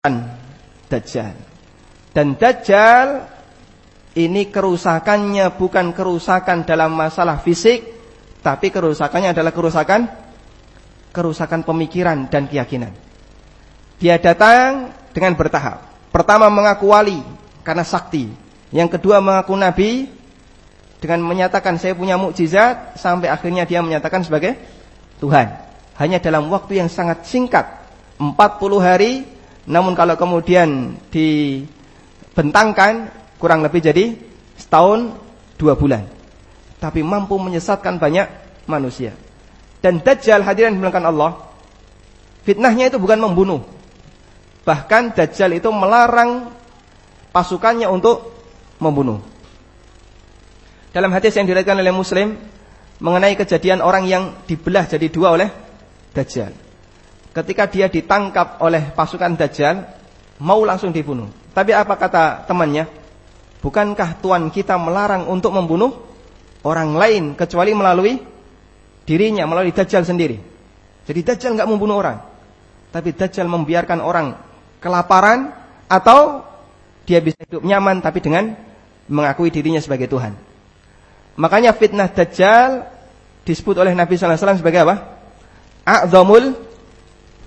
Dajjal. Dan Dajjal ini kerusakannya bukan kerusakan dalam masalah fisik, tapi kerusakannya adalah kerusakan kerusakan pemikiran dan keyakinan. Dia datang dengan bertahap. Pertama mengaku wali karena sakti. Yang kedua mengaku nabi dengan menyatakan saya punya mukjizat sampai akhirnya dia menyatakan sebagai Tuhan. Hanya dalam waktu yang sangat singkat, 40 hari namun kalau kemudian dibentangkan kurang lebih jadi setahun dua bulan. Tapi mampu menyesatkan banyak manusia. Dan Dajjal hadirin dimulakan Allah. Fitnahnya itu bukan membunuh. Bahkan Dajjal itu melarang pasukannya untuk membunuh. Dalam hadis yang diriwayatkan oleh Muslim mengenai kejadian orang yang dibelah jadi dua oleh Dajjal ketika dia ditangkap oleh pasukan Dajjal, mau langsung dibunuh. Tapi apa kata temannya? Bukankah Tuhan kita melarang untuk membunuh orang lain kecuali melalui dirinya, melalui Dajjal sendiri? Jadi Dajjal nggak membunuh orang. Tapi Dajjal membiarkan orang kelaparan atau dia bisa hidup nyaman tapi dengan mengakui dirinya sebagai Tuhan. Makanya fitnah Dajjal disebut oleh Nabi wasallam sebagai apa? A'zamul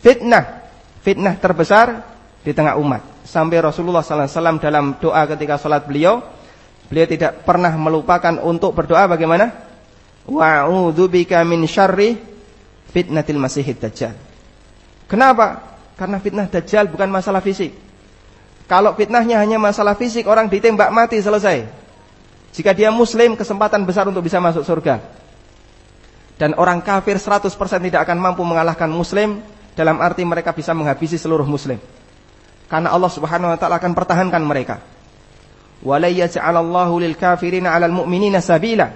fitnah, fitnah terbesar di tengah umat. Sampai Rasulullah SAW dalam doa ketika sholat beliau, beliau tidak pernah melupakan untuk berdoa bagaimana? Wa'udzubika min syarri fitnatil masihid dajjal. Kenapa? Karena fitnah dajjal bukan masalah fisik. Kalau fitnahnya hanya masalah fisik, orang ditembak mati selesai. Jika dia muslim, kesempatan besar untuk bisa masuk surga. Dan orang kafir 100% tidak akan mampu mengalahkan muslim dalam arti mereka bisa menghabisi seluruh muslim. Karena Allah Subhanahu wa taala akan pertahankan mereka. Wala yaj'alallahu lil kafirina 'alal mu'minina sabila.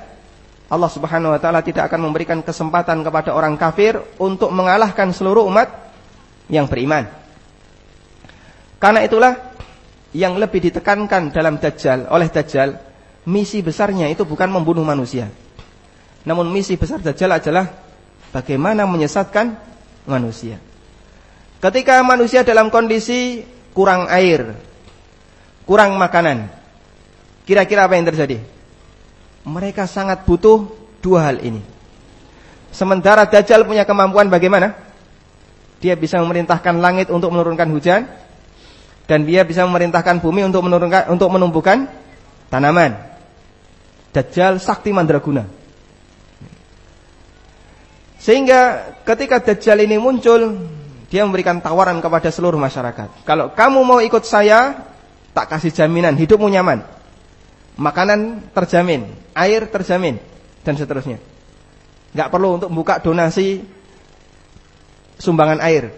Allah Subhanahu wa taala tidak akan memberikan kesempatan kepada orang kafir untuk mengalahkan seluruh umat yang beriman. Karena itulah yang lebih ditekankan dalam Dajjal oleh Dajjal, misi besarnya itu bukan membunuh manusia. Namun misi besar Dajjal adalah bagaimana menyesatkan manusia. Ketika manusia dalam kondisi kurang air, kurang makanan, kira-kira apa yang terjadi? Mereka sangat butuh dua hal ini. Sementara Dajjal punya kemampuan bagaimana? Dia bisa memerintahkan langit untuk menurunkan hujan dan dia bisa memerintahkan bumi untuk menurunkan untuk menumbuhkan tanaman. Dajjal sakti mandraguna. Sehingga ketika Dajjal ini muncul, dia memberikan tawaran kepada seluruh masyarakat. Kalau kamu mau ikut saya, tak kasih jaminan hidupmu nyaman. Makanan terjamin, air terjamin, dan seterusnya. Gak perlu untuk buka donasi sumbangan air.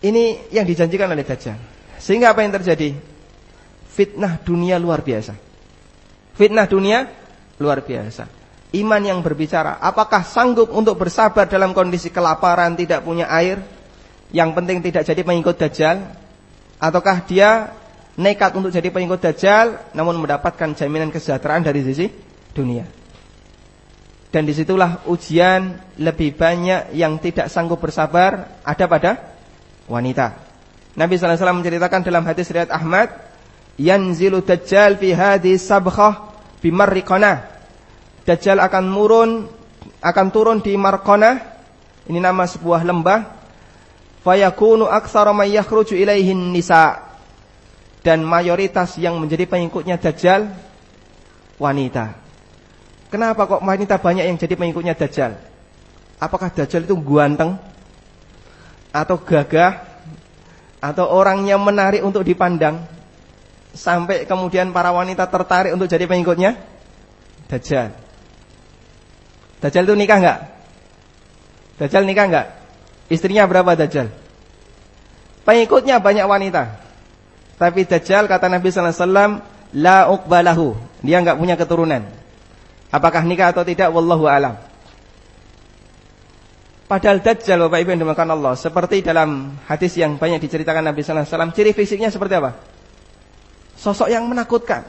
Ini yang dijanjikan oleh Dajjal. Sehingga apa yang terjadi? Fitnah dunia luar biasa. Fitnah dunia luar biasa iman yang berbicara. Apakah sanggup untuk bersabar dalam kondisi kelaparan, tidak punya air, yang penting tidak jadi pengikut dajjal? Ataukah dia nekat untuk jadi pengikut dajjal, namun mendapatkan jaminan kesejahteraan dari sisi dunia? Dan di situlah ujian lebih banyak yang tidak sanggup bersabar ada pada wanita. Nabi SAW menceritakan dalam hadis riwayat Ahmad, yanzilu dajjal fi hadis sabkhah bimarriqanah Dajjal akan turun akan turun di Marqanah ini nama sebuah lembah. Fayakunu aktsara may yakhruju ilaihin nisa. Dan mayoritas yang menjadi pengikutnya Dajjal wanita. Kenapa kok wanita banyak yang jadi pengikutnya Dajjal? Apakah Dajjal itu ganteng? Atau gagah? Atau orangnya menarik untuk dipandang? Sampai kemudian para wanita tertarik untuk jadi pengikutnya? Dajjal? Dajjal itu nikah enggak? Dajjal nikah enggak? Istrinya berapa Dajjal? Pengikutnya banyak wanita. Tapi Dajjal kata Nabi sallallahu alaihi wasallam la uqbalahu. Dia enggak punya keturunan. Apakah nikah atau tidak wallahu alam. Padahal Dajjal Bapak Ibu yang dimakan Allah seperti dalam hadis yang banyak diceritakan Nabi sallallahu alaihi wasallam, ciri fisiknya seperti apa? Sosok yang menakutkan.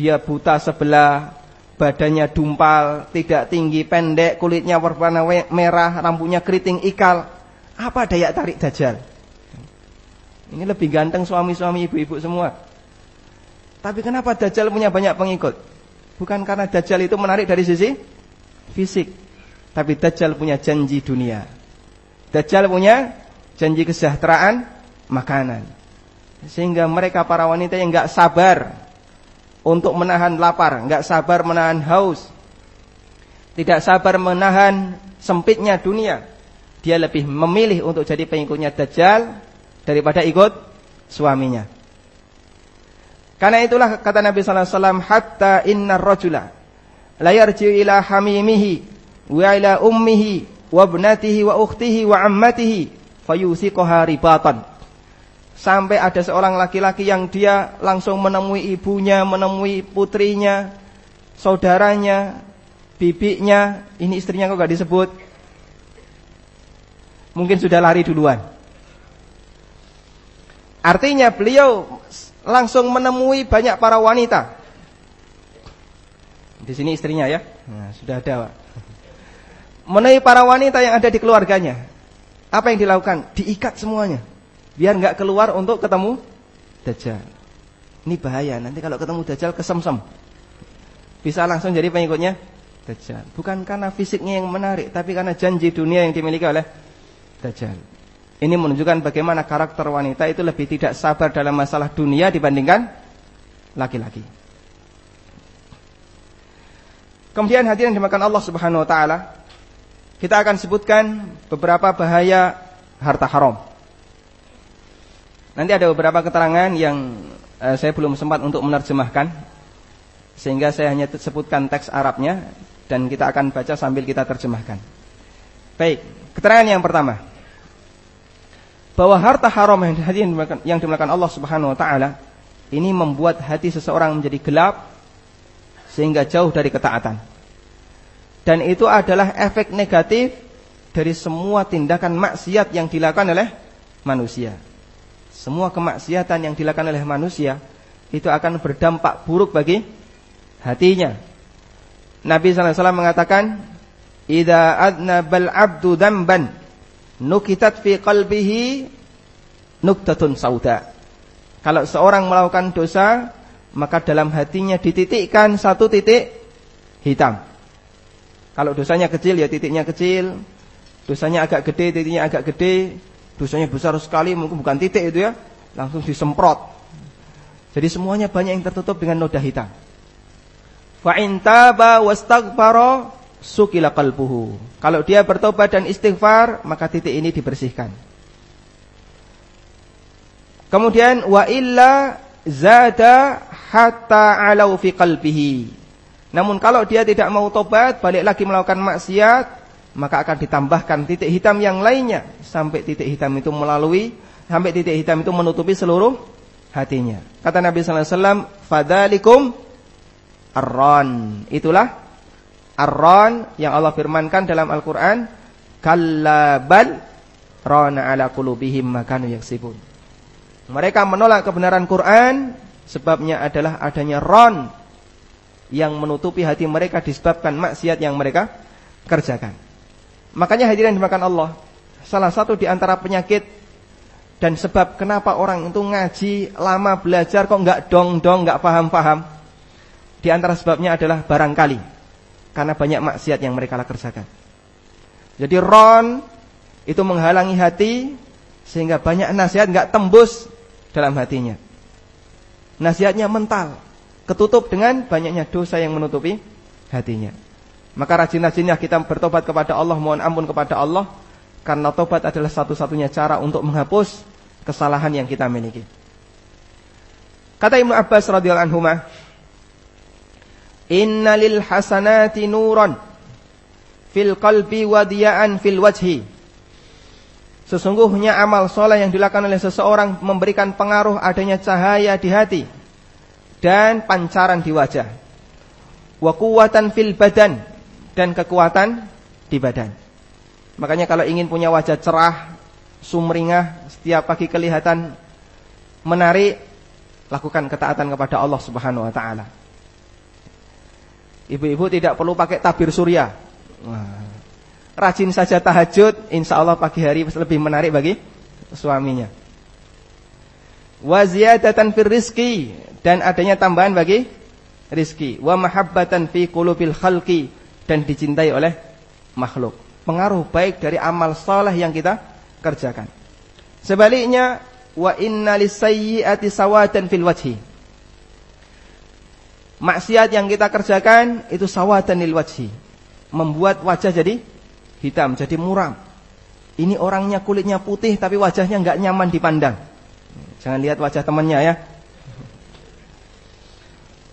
Dia buta sebelah, badannya dumpal, tidak tinggi, pendek, kulitnya berwarna merah, rambutnya keriting ikal. Apa daya tarik Dajjal? Ini lebih ganteng suami-suami ibu-ibu semua. Tapi kenapa Dajjal punya banyak pengikut? Bukan karena Dajjal itu menarik dari sisi fisik. Tapi Dajjal punya janji dunia. Dajjal punya janji kesejahteraan makanan. Sehingga mereka para wanita yang nggak sabar untuk menahan lapar, nggak sabar menahan haus, tidak sabar menahan sempitnya dunia, dia lebih memilih untuk jadi pengikutnya Dajjal daripada ikut suaminya. Karena itulah kata Nabi sallallahu alaihi wasallam hatta innar rajula la yarji'u ila hamimihi wa ila ummihi wa ibnatihi wa ukhtihi wa ammatihi fayusiqaha ribatan. Sampai ada seorang laki-laki yang dia langsung menemui ibunya, menemui putrinya, saudaranya, bibinya, ini istrinya kok gak disebut. Mungkin sudah lari duluan. Artinya beliau langsung menemui banyak para wanita. Di sini istrinya ya. Nah, sudah ada. Menemui para wanita yang ada di keluarganya. Apa yang dilakukan? Diikat semuanya. Biar nggak keluar untuk ketemu Dajjal. Ini bahaya. Nanti kalau ketemu Dajjal kesemsem. Bisa langsung jadi pengikutnya Dajjal. Bukan karena fisiknya yang menarik, tapi karena janji dunia yang dimiliki oleh Dajjal. Ini menunjukkan bagaimana karakter wanita itu lebih tidak sabar dalam masalah dunia dibandingkan laki-laki. Kemudian hadirin dimakan Allah Subhanahu wa taala, kita akan sebutkan beberapa bahaya harta haram. Nanti ada beberapa keterangan yang uh, saya belum sempat untuk menerjemahkan sehingga saya hanya sebutkan teks Arabnya dan kita akan baca sambil kita terjemahkan. Baik, keterangan yang pertama bahwa harta haram yang dimiliki, yang dimiliki Allah Subhanahu wa taala ini membuat hati seseorang menjadi gelap sehingga jauh dari ketaatan. Dan itu adalah efek negatif dari semua tindakan maksiat yang dilakukan oleh manusia. Semua kemaksiatan yang dilakukan oleh manusia itu akan berdampak buruk bagi hatinya. Nabi sallallahu alaihi mengatakan, "Idza adnabal 'abdu dzamban nukitat fi qalbihi nuktatun sauda. Kalau seorang melakukan dosa, maka dalam hatinya dititikkan satu titik hitam. Kalau dosanya kecil ya titiknya kecil, dosanya agak gede titiknya agak gede, dosanya besar sekali mungkin bukan titik itu ya, langsung disemprot. Jadi semuanya banyak yang tertutup dengan noda hitam. Fa in taba wastaghfara sukila qalbuhu. Kalau dia bertobat dan istighfar, maka titik ini dibersihkan. Kemudian wa illa zada hatta alau fi qalbihi. Namun kalau dia tidak mau tobat, balik lagi melakukan maksiat, maka akan ditambahkan titik hitam yang lainnya sampai titik hitam itu melalui sampai titik hitam itu menutupi seluruh hatinya. Kata Nabi sallallahu alaihi wasallam, "Fadzalikum arron." Itulah Ar-Ran yang Allah firmankan dalam Al-Quran Kallabal Rana ala kulubihim makanu yaksibun Mereka menolak kebenaran Quran Sebabnya adalah adanya ron Yang menutupi hati mereka disebabkan maksiat yang mereka kerjakan Makanya hadirin dimakan Allah Salah satu di antara penyakit Dan sebab kenapa orang itu ngaji Lama belajar kok nggak dong-dong nggak paham-paham Di antara sebabnya adalah barangkali karena banyak maksiat yang mereka kerjakan. Jadi ron itu menghalangi hati sehingga banyak nasihat nggak tembus dalam hatinya. Nasihatnya mental, ketutup dengan banyaknya dosa yang menutupi hatinya. Maka rajin-rajinnya kita bertobat kepada Allah, mohon ampun kepada Allah karena tobat adalah satu-satunya cara untuk menghapus kesalahan yang kita miliki. Kata Ibnu Abbas radhiyallahu anhu Innalil hasanati nuran fil qalbi wadiyaan fil wajhi. Sesungguhnya amal soleh yang dilakukan oleh seseorang memberikan pengaruh adanya cahaya di hati dan pancaran di wajah. Wa kuwatan fil badan dan kekuatan di badan. Makanya kalau ingin punya wajah cerah, sumringah, setiap pagi kelihatan menarik, lakukan ketaatan kepada Allah Subhanahu wa taala. Ibu-ibu tidak perlu pakai tabir surya. Rajin saja tahajud, insya Allah pagi hari lebih menarik bagi suaminya. wa ziyadatan fir rizki dan adanya tambahan bagi rizki wa mahabbatan fi qulubil khalqi dan dicintai oleh makhluk. Pengaruh baik dari amal saleh yang kita kerjakan. Sebaliknya wa inna lisayyiati sawatan fil wajhi. Maksiat yang kita kerjakan itu sawatan lil wajhi. Membuat wajah jadi hitam, jadi muram. Ini orangnya kulitnya putih tapi wajahnya nggak nyaman dipandang. Jangan lihat wajah temannya ya.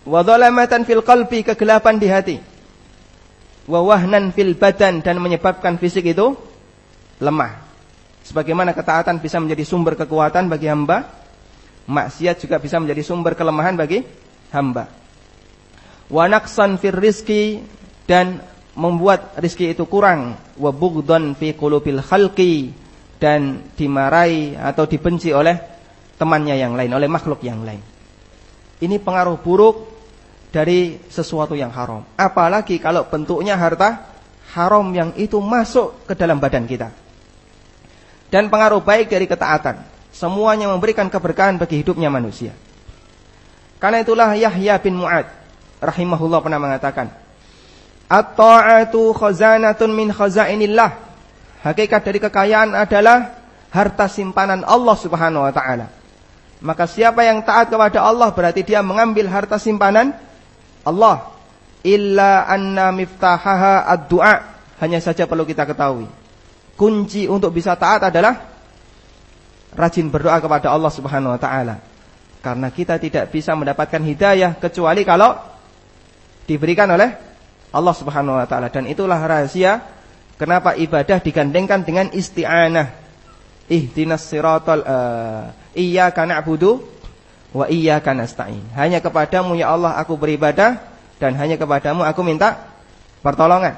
Wa dhalamatan fil qalbi kegelapan di hati. Wa wahnan fil badan dan menyebabkan fisik itu lemah. Sebagaimana ketaatan bisa menjadi sumber kekuatan bagi hamba, maksiat juga bisa menjadi sumber kelemahan bagi hamba. Wa naqsan fir rizki dan membuat rizki itu kurang. Wa bughdhan fi qulubil khalqi dan dimarahi atau dibenci oleh temannya yang lain, oleh makhluk yang lain. Ini pengaruh buruk dari sesuatu yang haram. Apalagi kalau bentuknya harta haram yang itu masuk ke dalam badan kita dan pengaruh baik dari ketaatan. Semuanya memberikan keberkahan bagi hidupnya manusia. Karena itulah Yahya bin Mu'ad rahimahullah pernah mengatakan, At-ta'atu khazanatun min khazainillah. Hakikat dari kekayaan adalah harta simpanan Allah Subhanahu wa taala. Maka siapa yang taat kepada Allah berarti dia mengambil harta simpanan Allah. Illa anna miftahaha ad-du'a. Hanya saja perlu kita ketahui kunci untuk bisa taat adalah rajin berdoa kepada Allah Subhanahu wa taala. Karena kita tidak bisa mendapatkan hidayah kecuali kalau diberikan oleh Allah Subhanahu wa taala dan itulah rahasia kenapa ibadah digandengkan dengan isti'anah. Ihdinas siratal uh, iyyaka na'budu wa iyyaka nasta'in. Hanya kepadamu ya Allah aku beribadah dan hanya kepadamu aku minta pertolongan.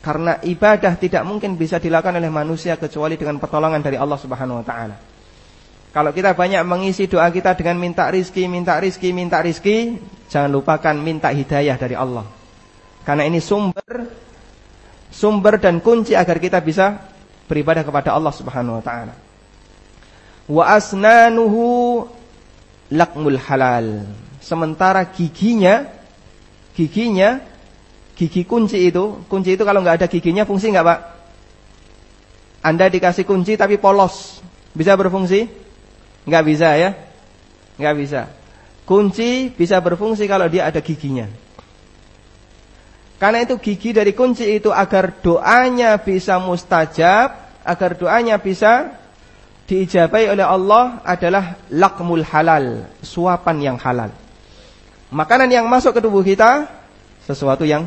Karena ibadah tidak mungkin bisa dilakukan oleh manusia kecuali dengan pertolongan dari Allah Subhanahu wa taala. Kalau kita banyak mengisi doa kita dengan minta rizki, minta rizki, minta rizki, jangan lupakan minta hidayah dari Allah. Karena ini sumber sumber dan kunci agar kita bisa beribadah kepada Allah Subhanahu wa taala. Wa asnanuhu lakmul halal. Sementara giginya giginya Gigi kunci itu, kunci itu kalau nggak ada giginya fungsi nggak pak? Anda dikasih kunci tapi polos, bisa berfungsi? Nggak bisa ya? Nggak bisa. Kunci bisa berfungsi kalau dia ada giginya. Karena itu gigi dari kunci itu agar doanya bisa mustajab, agar doanya bisa diijabai oleh Allah adalah lakmul halal, suapan yang halal. Makanan yang masuk ke tubuh kita sesuatu yang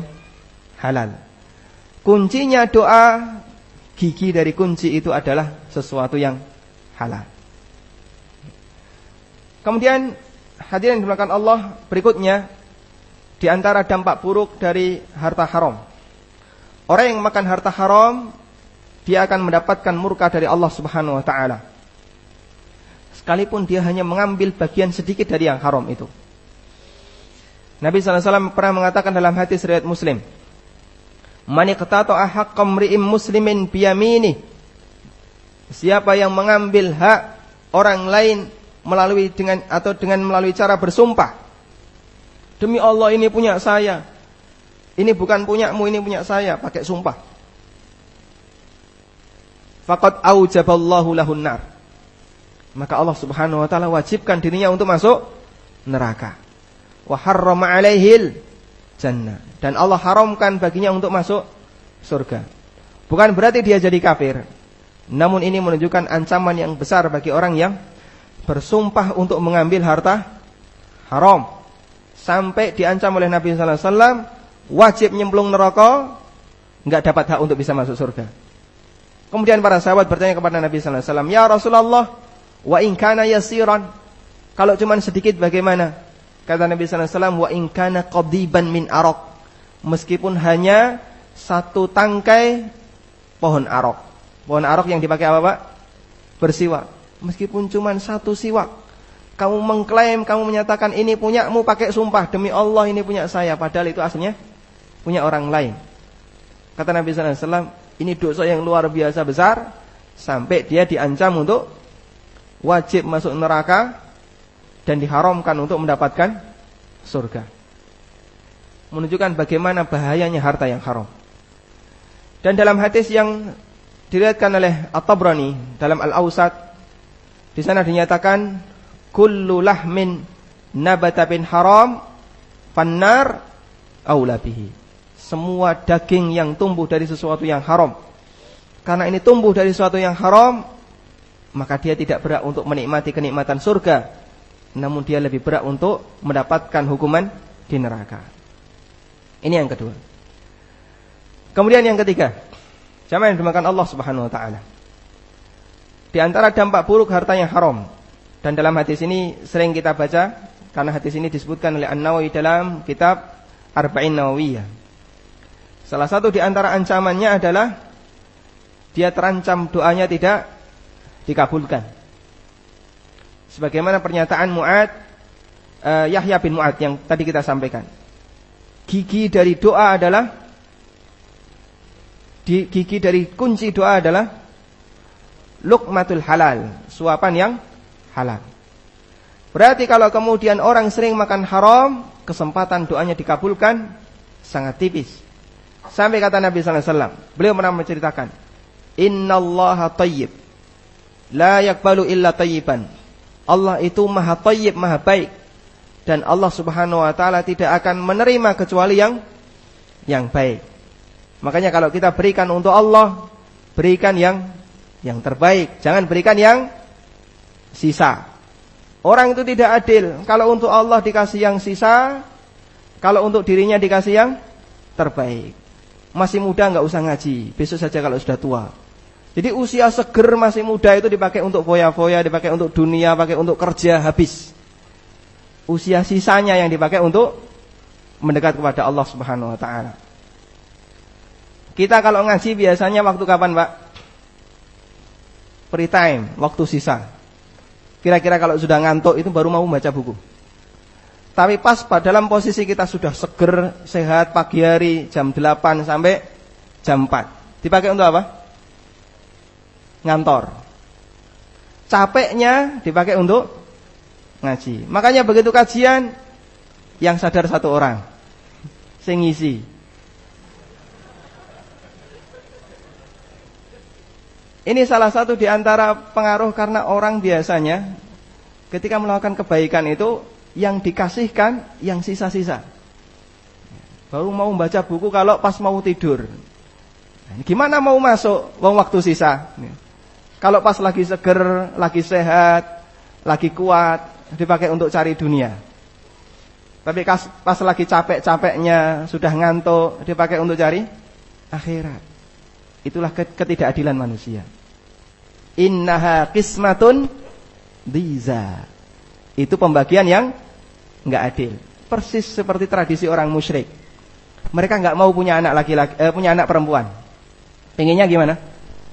halal. Kuncinya doa, gigi dari kunci itu adalah sesuatu yang halal. Kemudian hadirin dimulakan Allah berikutnya di antara dampak buruk dari harta haram. Orang yang makan harta haram dia akan mendapatkan murka dari Allah Subhanahu wa taala. Sekalipun dia hanya mengambil bagian sedikit dari yang haram itu. Nabi SAW pernah mengatakan dalam hadis riwayat Muslim, Man iqtata'a haqqam ri'im muslimin biyamini. Siapa yang mengambil hak orang lain melalui dengan atau dengan melalui cara bersumpah. Demi Allah ini punya saya. Ini bukan punyamu, ini punya saya, pakai sumpah. Faqad aujaballahu lahun nar. Maka Allah Subhanahu wa taala wajibkan dirinya untuk masuk neraka. Wa harrama alaihil jannah dan Allah haramkan baginya untuk masuk surga. Bukan berarti dia jadi kafir. Namun ini menunjukkan ancaman yang besar bagi orang yang bersumpah untuk mengambil harta haram. Sampai diancam oleh Nabi sallallahu alaihi wasallam wajib nyemplung neraka, enggak dapat hak untuk bisa masuk surga. Kemudian para sahabat bertanya kepada Nabi sallallahu alaihi wasallam, "Ya Rasulullah, wa in kana yasiran?" Kalau cuma sedikit bagaimana? Kata Nabi sallallahu alaihi wasallam, "Wa in kana qadiban min araq." meskipun hanya satu tangkai pohon arok. Pohon arok yang dipakai apa Pak? Bersiwak. Meskipun cuma satu siwak. Kamu mengklaim, kamu menyatakan ini punyamu pakai sumpah. Demi Allah ini punya saya. Padahal itu aslinya punya orang lain. Kata Nabi SAW, ini dosa yang luar biasa besar. Sampai dia diancam untuk wajib masuk neraka dan diharamkan untuk mendapatkan surga. Menunjukkan bagaimana bahayanya harta yang haram. Dan dalam hadis yang diriwayatkan oleh At-Tabrani dalam Al-Ausat di sana dinyatakan kullu lahmin nabata bin haram fannar aula. Semua daging yang tumbuh dari sesuatu yang haram. Karena ini tumbuh dari sesuatu yang haram, maka dia tidak berat untuk menikmati kenikmatan surga. Namun dia lebih berat untuk mendapatkan hukuman di neraka. Ini yang kedua. Kemudian yang ketiga, jamaah yang dimakan Allah Subhanahu wa taala. Di antara dampak buruk harta yang haram dan dalam hadis ini sering kita baca karena hadis ini disebutkan oleh An-Nawawi dalam kitab Arba'in Nawawiyah. Salah satu di antara ancamannya adalah dia terancam doanya tidak dikabulkan. Sebagaimana pernyataan Mu'ad uh, Yahya bin Mu'ad yang tadi kita sampaikan. Gigi dari doa adalah di gigi dari kunci doa adalah lukmatul halal, suapan yang halal. Berarti kalau kemudian orang sering makan haram, kesempatan doanya dikabulkan sangat tipis. Sampai kata Nabi sallallahu alaihi wasallam, beliau pernah menceritakan, "Innallaha thayyib, la yaqbalu illa thayyiban." Allah itu maha thayyib, maha baik. Dan Allah Subhanahu wa taala tidak akan menerima kecuali yang yang baik. Makanya kalau kita berikan untuk Allah, berikan yang yang terbaik, jangan berikan yang sisa. Orang itu tidak adil. Kalau untuk Allah dikasih yang sisa, kalau untuk dirinya dikasih yang terbaik. Masih muda nggak usah ngaji, besok saja kalau sudah tua. Jadi usia seger masih muda itu dipakai untuk foya-foya, dipakai untuk dunia, pakai untuk kerja habis. Usia sisanya yang dipakai untuk mendekat kepada Allah Subhanahu wa taala. Kita kalau ngaji biasanya waktu kapan, Pak? Free time, waktu sisa. Kira-kira kalau sudah ngantuk itu baru mau baca buku. Tapi pas pada dalam posisi kita sudah seger, sehat pagi hari jam 8 sampai jam 4. Dipakai untuk apa? Ngantor. Capeknya dipakai untuk ngaji. Makanya begitu kajian yang sadar satu orang. Sing. Ini salah satu di antara pengaruh karena orang biasanya ketika melakukan kebaikan itu yang dikasihkan yang sisa-sisa. Baru mau membaca buku kalau pas mau tidur. Gimana mau masuk wong waktu sisa? Kalau pas lagi seger, lagi sehat, lagi kuat, dipakai untuk cari dunia. Tapi pas lagi capek-capeknya, sudah ngantuk, dipakai untuk cari akhirat. Itulah ketidakadilan manusia. Innaha qismatun diza. Itu pembagian yang enggak adil. Persis seperti tradisi orang musyrik. Mereka enggak mau punya anak laki-laki, eh, punya anak perempuan. Pengennya gimana?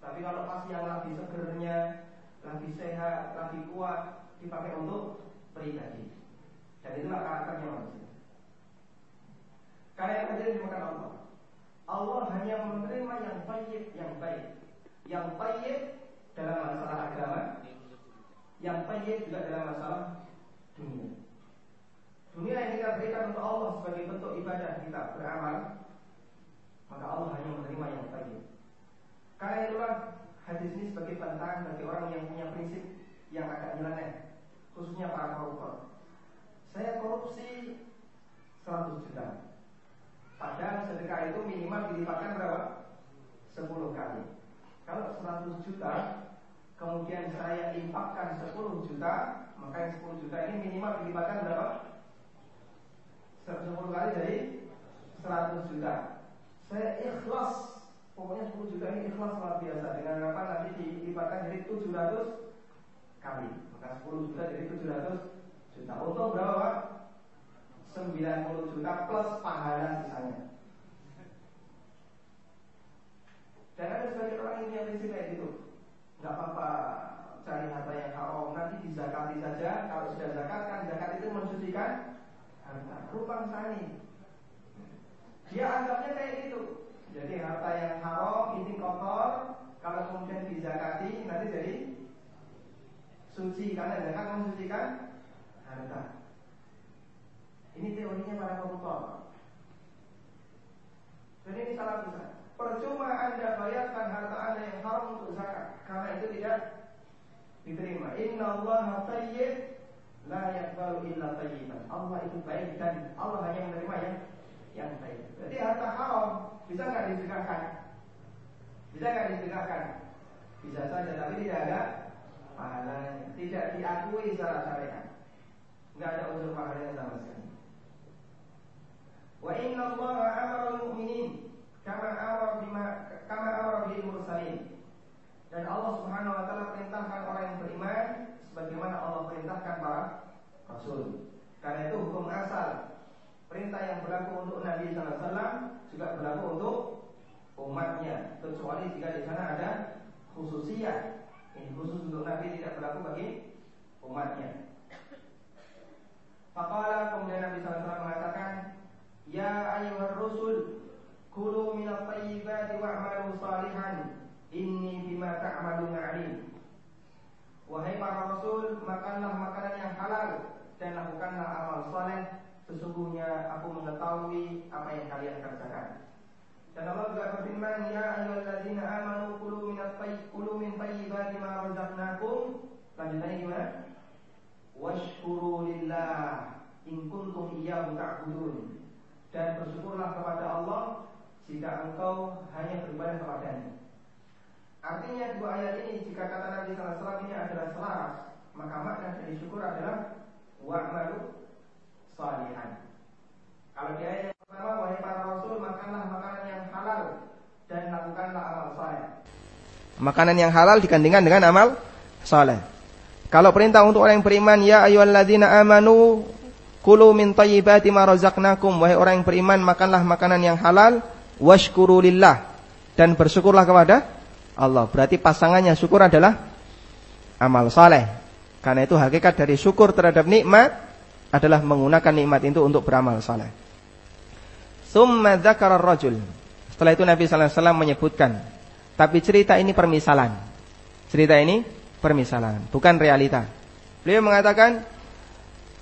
Tapi kalau pas yang lagi segernya, lagi sehat, lagi kuat, dipakai untuk pribadi. Dan itulah karakternya manusia. Karena yang hadir dimakan Allah. Allah hanya menerima yang baik, yang baik. Yang baik dalam masalah agama, yang baik juga dalam masalah dunia. Dunia yang kita berikan untuk Allah sebagai bentuk ibadah kita beramal, maka Allah hanya menerima yang baik. Karena itulah hadis ini sebagai bantahan bagi orang yang punya prinsip yang agak nyeleneh, khususnya para koruptor. Saya korupsi 100 juta. Padahal sedekah itu minimal dilipatkan berapa? 10 kali. Kalau 100 juta, kemudian saya impakkan 10 juta, maka yang 10 juta ini minimal dilipatkan berapa? 10 kali dari 100 juta. Saya ikhlas Pokoknya 10 juta ini ikhlas luar biasa Dengan apa nanti dilipatkan jadi 700 kali Maka 10 10 juta jadi 700 juta. Untung berapa Pak? 90 juta plus pahala sisanya. Dan ada sebagian orang ini yang prinsip kayak gitu. Enggak apa-apa cari harta yang haram nanti dizakati saja. Kalau sudah zakat kan zakat itu mensucikan harta. Rupang sani. Dia anggapnya kayak gitu. Jadi harta yang haram ini kotor, kalau kemudian dizakati nanti jadi suci karena zakat mensucikan harta. Ini teorinya para koruptor. Dan ini salah besar. Percuma anda bayarkan harta anda yang haram untuk zakat, karena itu tidak diterima. Inna Allah tayyib la yakbalu illa tayyiban. Allah itu baik dan Allah hanya menerima yang yang baik. Jadi harta haram bisa nggak disedekahkan? Bisa nggak disedekahkan? Bisa saja, tapi tidak ada pahalanya. Tidak diakui secara syariat. Nggak ada unsur pahalanya sama sekali. Wa inna Allah amara al-mu'minin kama amara bima kama amara bil mursalin. Dan Allah Subhanahu wa taala perintahkan orang yang beriman sebagaimana Allah perintahkan para rasul. Karena itu hukum asal perintah yang berlaku untuk Nabi wasallam juga berlaku untuk umatnya kecuali jika di sana ada khususiyah. Ini khusus untuk Nabi tidak berlaku bagi umatnya. Faqala kemudian Nabi wasallam mengatakan, "Ya ayyuhar rusul, kulu minat thayyibati wa'malu salihan." Inni bima ta'maluna alim. Wahai para rasul, makanlah makanan yang halal dan lakukanlah amal saleh. Sesungguhnya aku mengetahui apa yang kalian kerjakan. Dan Allah juga berfirman, Ya ayyuhalladzina amanu kulu minat tayyib kulu min tayyibati ma razaqnakum. Lanjutannya gimana? Washkuru lillah in kuntum iyyahu ta'budun. Dan bersyukurlah kepada Allah jika engkau hanya beribadah kepadanya. Artinya dua ayat ini jika kata Nabi SAW ini adalah selaras, maka makna dari syukur adalah wa'malu salihan. Kalau di ayat yang pertama wahai para rasul makanlah makanan yang halal dan lakukanlah amal saleh. Makanan yang halal digandingkan dengan amal saleh. Kalau perintah untuk orang yang beriman ya ayyuhalladzina amanu kulu min thayyibati ma razaqnakum wahai orang yang beriman makanlah makanan yang halal washkuru lillah dan bersyukurlah kepada Allah. Berarti pasangannya syukur adalah amal saleh. Karena itu hakikat dari syukur terhadap nikmat adalah menggunakan nikmat itu untuk beramal saleh. Summa dzakara rajul. Setelah itu Nabi sallallahu alaihi wasallam menyebutkan, tapi cerita ini permisalan. Cerita ini permisalan, bukan realita. Beliau mengatakan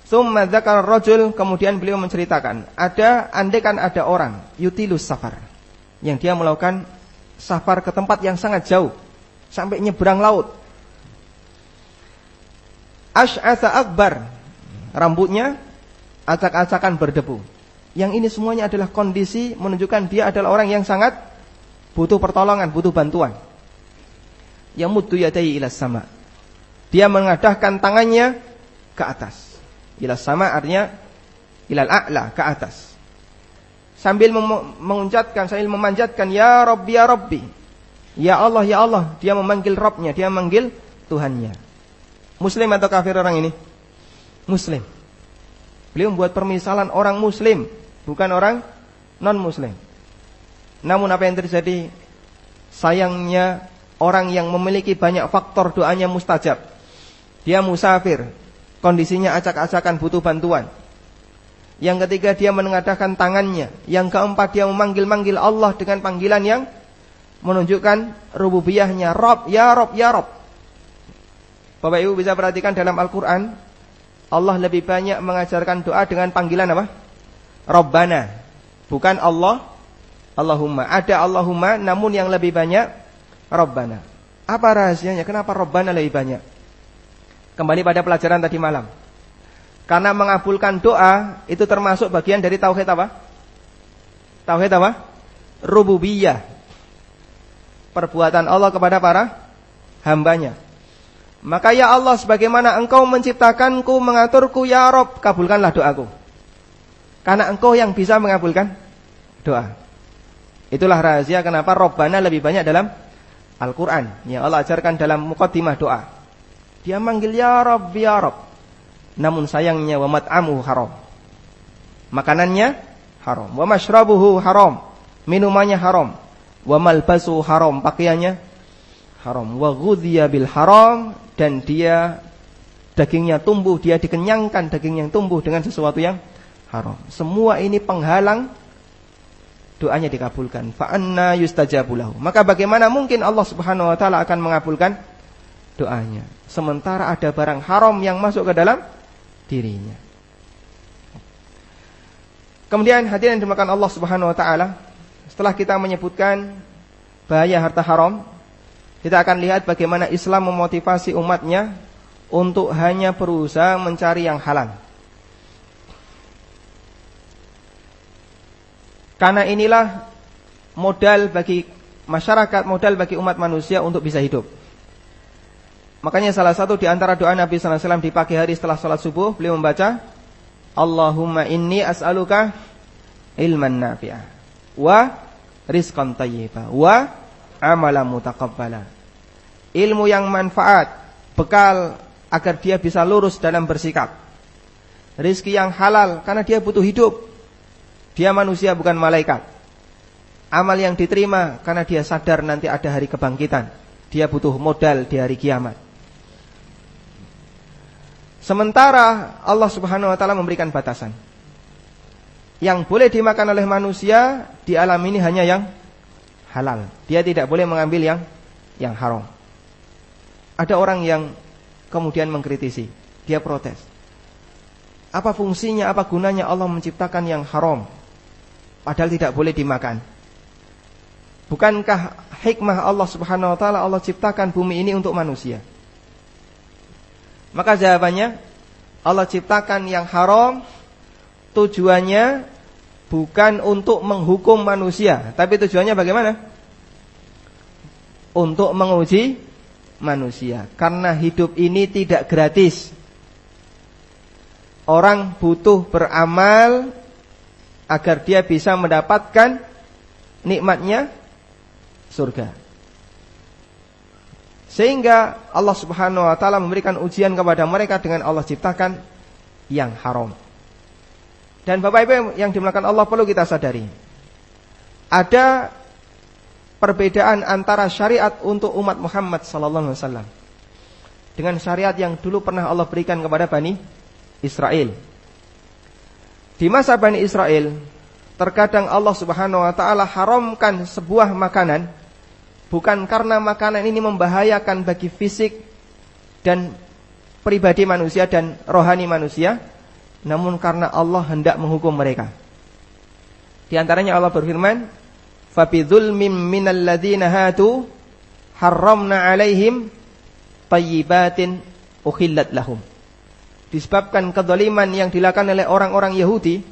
Summa dzakara rajul kemudian beliau menceritakan, ada andaikan ada orang yutilus safar yang dia melakukan safar ke tempat yang sangat jauh sampai nyebrang laut. Ash'atha akbar rambutnya acak-acakan berdebu. Yang ini semuanya adalah kondisi menunjukkan dia adalah orang yang sangat butuh pertolongan, butuh bantuan. Yang mutu yadai ila sama. Dia mengadahkan tangannya ke atas. Ila sama artinya ilal a'la ke atas sambil mengucapkan sambil memanjatkan ya Rabbi ya Rabbi. Ya Allah ya Allah, dia memanggil Rabbnya, dia memanggil Tuhannya. Muslim atau kafir orang ini? Muslim. Beliau membuat permisalan orang muslim, bukan orang non muslim. Namun apa yang terjadi? Sayangnya orang yang memiliki banyak faktor doanya mustajab. Dia musafir, kondisinya acak-acakan butuh bantuan. Yang ketiga dia menengadahkan tangannya. Yang keempat dia memanggil-manggil Allah dengan panggilan yang menunjukkan rububiyahnya. Rob, ya Rob, ya Rob. Bapak Ibu bisa perhatikan dalam Al-Quran. Allah lebih banyak mengajarkan doa dengan panggilan apa? Robbana. Bukan Allah, Allahumma. Ada Allahumma namun yang lebih banyak Robbana. Apa rahasianya? Kenapa Robbana lebih banyak? Kembali pada pelajaran tadi malam. Karena mengabulkan doa itu termasuk bagian dari tauhid apa? Tauhid apa? Rububiyah. Perbuatan Allah kepada para hambanya. Maka ya Allah sebagaimana engkau menciptakanku, mengaturku ya Rob, kabulkanlah doaku. Karena engkau yang bisa mengabulkan doa. Itulah rahasia kenapa Robbana lebih banyak dalam Al-Quran. Yang Allah ajarkan dalam mukaddimah doa. Dia manggil ya Rabb, ya Rabb. Namun sayangnya wa mat'amuhu haram. Makanannya haram, wa mashrabuhu haram, minumannya haram, wa malbasu haram, pakaiannya haram, wa ghudhiya bil haram dan dia dagingnya tumbuh, dia dikenyangkan daging yang tumbuh dengan sesuatu yang haram. Semua ini penghalang doanya dikabulkan. Fa anna yustajabu Maka bagaimana mungkin Allah Subhanahu wa taala akan mengabulkan doanya sementara ada barang haram yang masuk ke dalam dirinya. Kemudian hadirin dimakan Allah Subhanahu wa taala, setelah kita menyebutkan bahaya harta haram, kita akan lihat bagaimana Islam memotivasi umatnya untuk hanya berusaha mencari yang halal. Karena inilah modal bagi masyarakat, modal bagi umat manusia untuk bisa hidup. Makanya salah satu di antara doa Nabi sallallahu alaihi di pagi hari setelah salat subuh beliau membaca Allahumma inni as'aluka ilman nafi'ah wa rizqan thayyibah wa amalan mutaqabbala. Ilmu yang manfaat, bekal agar dia bisa lurus dalam bersikap. Rizki yang halal karena dia butuh hidup. Dia manusia bukan malaikat. Amal yang diterima karena dia sadar nanti ada hari kebangkitan. Dia butuh modal di hari kiamat. Sementara Allah Subhanahu wa taala memberikan batasan. Yang boleh dimakan oleh manusia di alam ini hanya yang halal. Dia tidak boleh mengambil yang yang haram. Ada orang yang kemudian mengkritisi, dia protes. Apa fungsinya, apa gunanya Allah menciptakan yang haram? Padahal tidak boleh dimakan. Bukankah hikmah Allah Subhanahu wa taala Allah ciptakan bumi ini untuk manusia? Maka jawabannya Allah ciptakan yang haram tujuannya bukan untuk menghukum manusia, tapi tujuannya bagaimana? Untuk menguji manusia. Karena hidup ini tidak gratis. Orang butuh beramal agar dia bisa mendapatkan nikmatnya surga. Sehingga Allah Subhanahu wa taala memberikan ujian kepada mereka dengan Allah ciptakan yang haram. Dan Bapak Ibu yang dimulakan Allah perlu kita sadari. Ada perbedaan antara syariat untuk umat Muhammad wasallam dengan syariat yang dulu pernah Allah berikan kepada Bani Israel. Di masa Bani Israel, terkadang Allah Subhanahu wa taala haramkan sebuah makanan bukan karena makanan ini membahayakan bagi fisik dan pribadi manusia dan rohani manusia, namun karena Allah hendak menghukum mereka. Di antaranya Allah berfirman, "Fabidzulmim minal ladzina hatu harramna 'alaihim tayyibatin uhillat lahum." Disebabkan kedoliman yang dilakukan oleh orang-orang Yahudi,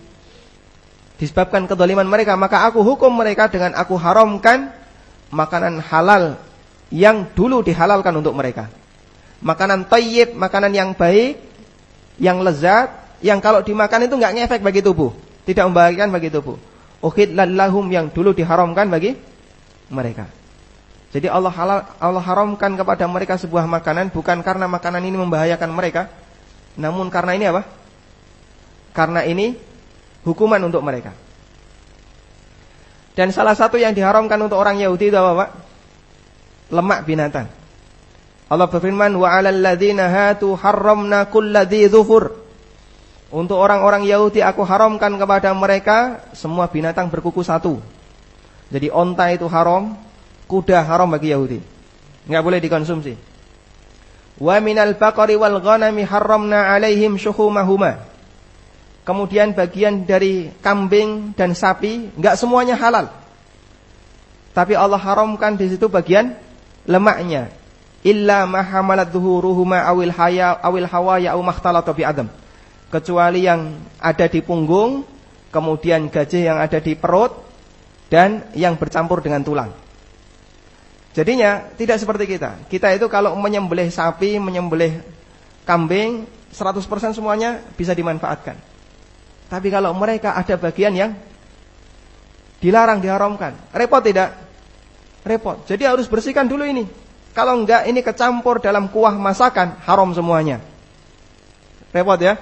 disebabkan kedoliman mereka, maka aku hukum mereka dengan aku haramkan makanan halal yang dulu dihalalkan untuk mereka. Makanan tayyib, makanan yang baik, yang lezat, yang kalau dimakan itu nggak ngefek bagi tubuh, tidak membahayakan bagi tubuh. Uhid lahum yang dulu diharamkan bagi mereka. Jadi Allah halal, Allah haramkan kepada mereka sebuah makanan bukan karena makanan ini membahayakan mereka, namun karena ini apa? Karena ini hukuman untuk mereka. Dan salah satu yang diharamkan untuk orang Yahudi itu apa, Pak? Lemak binatang. Allah berfirman, "Wa 'alal ladzina hatu harramna kulladzi dzufur." Untuk orang-orang Yahudi aku haramkan kepada mereka semua binatang berkuku satu. Jadi onta itu haram, kuda haram bagi Yahudi. Enggak boleh dikonsumsi. Wa minal baqari wal ghanami harramna 'alaihim syuhumahuma. Kemudian bagian dari kambing dan sapi nggak semuanya halal. Tapi Allah haramkan di situ bagian lemaknya. Illa mahamalat dhuhuruhuma awil haya awil hawa ya bi adam. Kecuali yang ada di punggung, kemudian gajah yang ada di perut dan yang bercampur dengan tulang. Jadinya tidak seperti kita. Kita itu kalau menyembelih sapi, menyembelih kambing, 100% semuanya bisa dimanfaatkan. Tapi kalau mereka ada bagian yang dilarang, diharamkan, repot tidak? Repot. Jadi harus bersihkan dulu ini. Kalau enggak ini kecampur dalam kuah masakan, haram semuanya. Repot ya.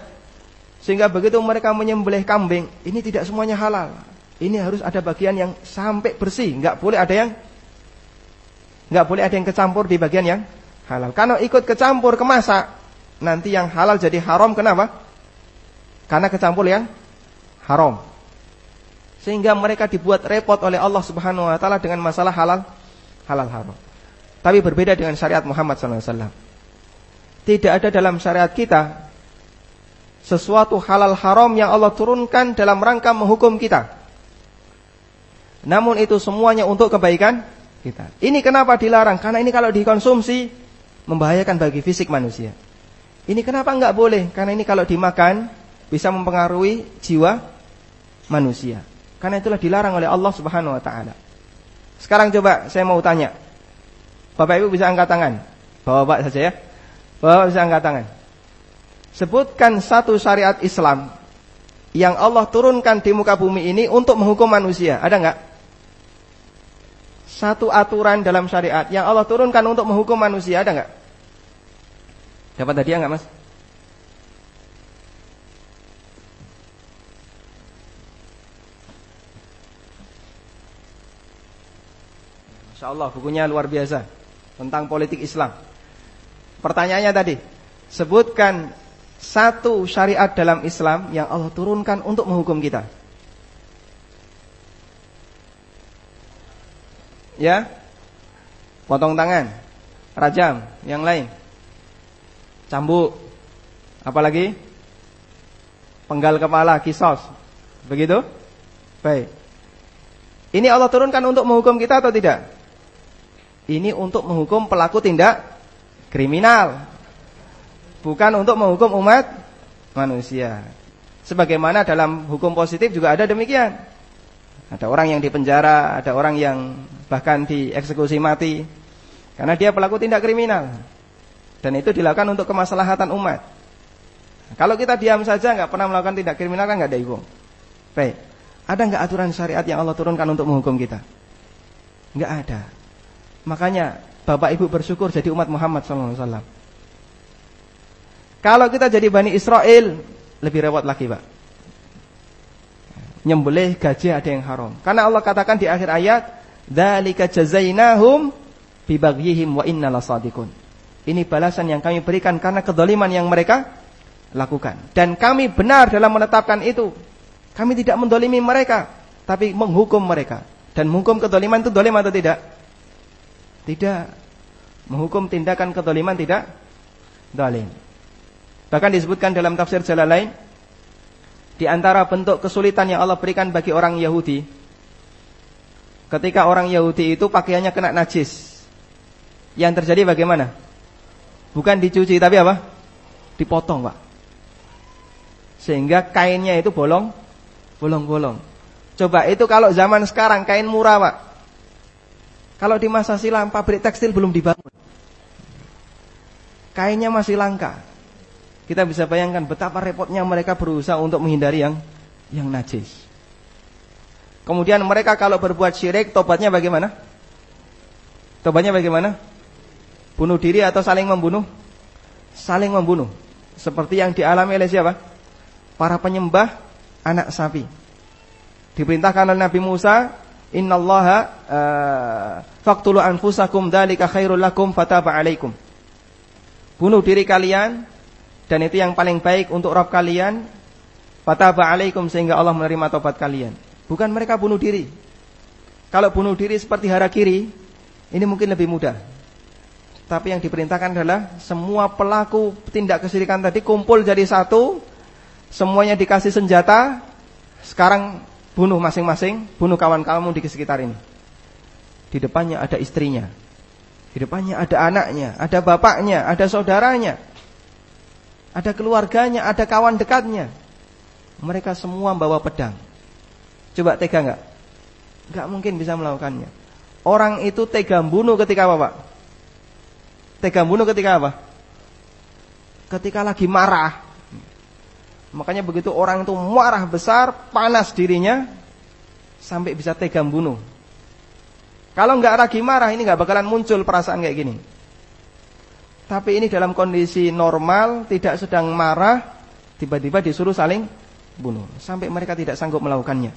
Sehingga begitu mereka menyembelih kambing, ini tidak semuanya halal. Ini harus ada bagian yang sampai bersih, enggak boleh ada yang enggak boleh ada yang kecampur di bagian yang halal. Kalau ikut kecampur ke masak, nanti yang halal jadi haram kenapa? Karena kecampur yang haram. Sehingga mereka dibuat repot oleh Allah Subhanahu wa taala dengan masalah halal halal haram. Tapi berbeda dengan syariat Muhammad SAW. Tidak ada dalam syariat kita sesuatu halal haram yang Allah turunkan dalam rangka menghukum kita. Namun itu semuanya untuk kebaikan kita. Ini kenapa dilarang? Karena ini kalau dikonsumsi membahayakan bagi fisik manusia. Ini kenapa enggak boleh? Karena ini kalau dimakan bisa mempengaruhi jiwa manusia. Karena itulah dilarang oleh Allah Subhanahu wa taala. Sekarang coba saya mau tanya, Bapak Ibu bisa angkat tangan. Bapak-bapak saja ya. Bapak bisa angkat tangan. Sebutkan satu syariat Islam yang Allah turunkan di muka bumi ini untuk menghukum manusia. Ada enggak? Satu aturan dalam syariat yang Allah turunkan untuk menghukum manusia. Ada enggak? Dapat hadiah enggak mas? Masya Allah bukunya luar biasa tentang politik Islam. Pertanyaannya tadi, sebutkan satu syariat dalam Islam yang Allah turunkan untuk menghukum kita. Ya? Potong tangan, rajam, yang lain. Cambuk. Apalagi? Penggal kepala, kisos. Begitu? Baik. Ini Allah turunkan untuk menghukum kita atau tidak? Ini untuk menghukum pelaku tindak kriminal. Bukan untuk menghukum umat manusia. Sebagaimana dalam hukum positif juga ada demikian. Ada orang yang dipenjara, ada orang yang bahkan dieksekusi mati karena dia pelaku tindak kriminal. Dan itu dilakukan untuk kemaslahatan umat. Kalau kita diam saja nggak pernah melakukan tindak kriminal kan nggak ada hukum. Baik. Ada nggak aturan syariat yang Allah turunkan untuk menghukum kita? Nggak ada. Makanya Bapak Ibu bersyukur jadi umat Muhammad SAW. Kalau kita jadi Bani Israel, lebih repot lagi Pak. Nyembelih gaji ada yang haram. Karena Allah katakan di akhir ayat, "Dzalika jazainahum bibaghihim wa inna lasadikun." Ini balasan yang kami berikan karena kedoliman yang mereka lakukan. Dan kami benar dalam menetapkan itu. Kami tidak mendolimi mereka, tapi menghukum mereka. Dan menghukum kedoliman itu dolim atau tidak? Tidak. Menghukum tindakan kedoliman tidak dolim. Bahkan disebutkan dalam tafsir jalan lain. Di antara bentuk kesulitan yang Allah berikan bagi orang Yahudi. Ketika orang Yahudi itu pakaiannya kena najis. Yang terjadi bagaimana? Bukan dicuci tapi apa? Dipotong pak. Sehingga kainnya itu bolong. Bolong-bolong. Coba itu kalau zaman sekarang kain murah pak. Kalau di masa silam pabrik tekstil belum dibangun. Kainnya masih langka. Kita bisa bayangkan betapa repotnya mereka berusaha untuk menghindari yang yang najis. Kemudian mereka kalau berbuat syirik tobatnya bagaimana? Tobatnya bagaimana? Bunuh diri atau saling membunuh? Saling membunuh. Seperti yang dialami oleh siapa? Para penyembah anak sapi. Diperintahkan oleh Nabi Musa innallaha uh, faqtulu anfusakum dzalika khairul lakum fataba alaikum. Bunuh diri kalian dan itu yang paling baik untuk Rabb kalian. Fataba alaikum sehingga Allah menerima tobat kalian. Bukan mereka bunuh diri. Kalau bunuh diri seperti hara kiri, ini mungkin lebih mudah. Tapi yang diperintahkan adalah semua pelaku tindak kesyirikan tadi kumpul jadi satu, semuanya dikasih senjata. Sekarang bunuh masing-masing, bunuh kawan kamu di sekitar ini. Di depannya ada istrinya. Di depannya ada anaknya, ada bapaknya, ada saudaranya. Ada keluarganya, ada kawan dekatnya. Mereka semua bawa pedang. Coba tega nggak? Nggak mungkin bisa melakukannya. Orang itu tega bunuh ketika apa, Pak? Tega bunuh ketika apa? Ketika lagi marah, Makanya begitu orang itu marah besar, panas dirinya, sampai bisa tega bunuh. Kalau nggak lagi marah, ini nggak bakalan muncul perasaan kayak gini. Tapi ini dalam kondisi normal, tidak sedang marah, tiba-tiba disuruh saling bunuh. Sampai mereka tidak sanggup melakukannya.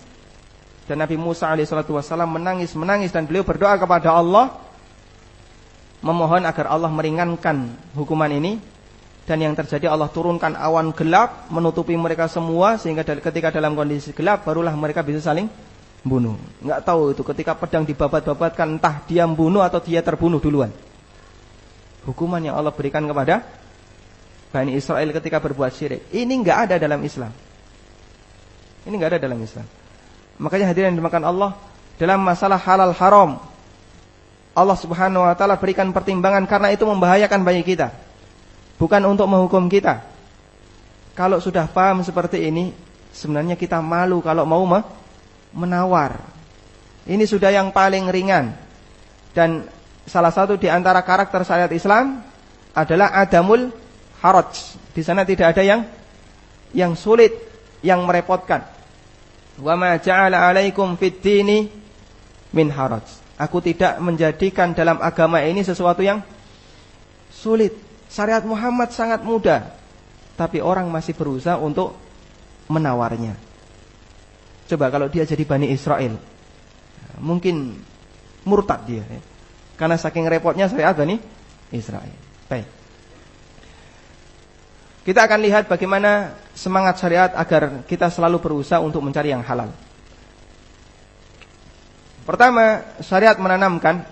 Dan Nabi Musa AS menangis-menangis dan beliau berdoa kepada Allah. Memohon agar Allah meringankan hukuman ini. Dan yang terjadi Allah turunkan awan gelap menutupi mereka semua. Sehingga ketika dalam kondisi gelap barulah mereka bisa saling bunuh. Enggak tahu itu ketika pedang dibabat-babatkan entah dia membunuh atau dia terbunuh duluan hukuman yang Allah berikan kepada Bani Israel ketika berbuat syirik. Ini enggak ada dalam Islam. Ini enggak ada dalam Islam. Makanya hadirin dimakan Allah dalam masalah halal haram. Allah Subhanahu wa taala berikan pertimbangan karena itu membahayakan bagi kita. Bukan untuk menghukum kita. Kalau sudah paham seperti ini, sebenarnya kita malu kalau mau menawar. Ini sudah yang paling ringan. Dan salah satu di antara karakter syariat Islam adalah adamul haraj. Di sana tidak ada yang yang sulit, yang merepotkan. Wa ma ja'ala 'alaikum fid dini min haraj. Aku tidak menjadikan dalam agama ini sesuatu yang sulit. Syariat Muhammad sangat mudah, tapi orang masih berusaha untuk menawarnya. Coba kalau dia jadi Bani Israel, mungkin murtad dia. Ya. Karena saking repotnya syariat Bani Israel. Baik. Kita akan lihat bagaimana semangat syariat agar kita selalu berusaha untuk mencari yang halal. Pertama, syariat menanamkan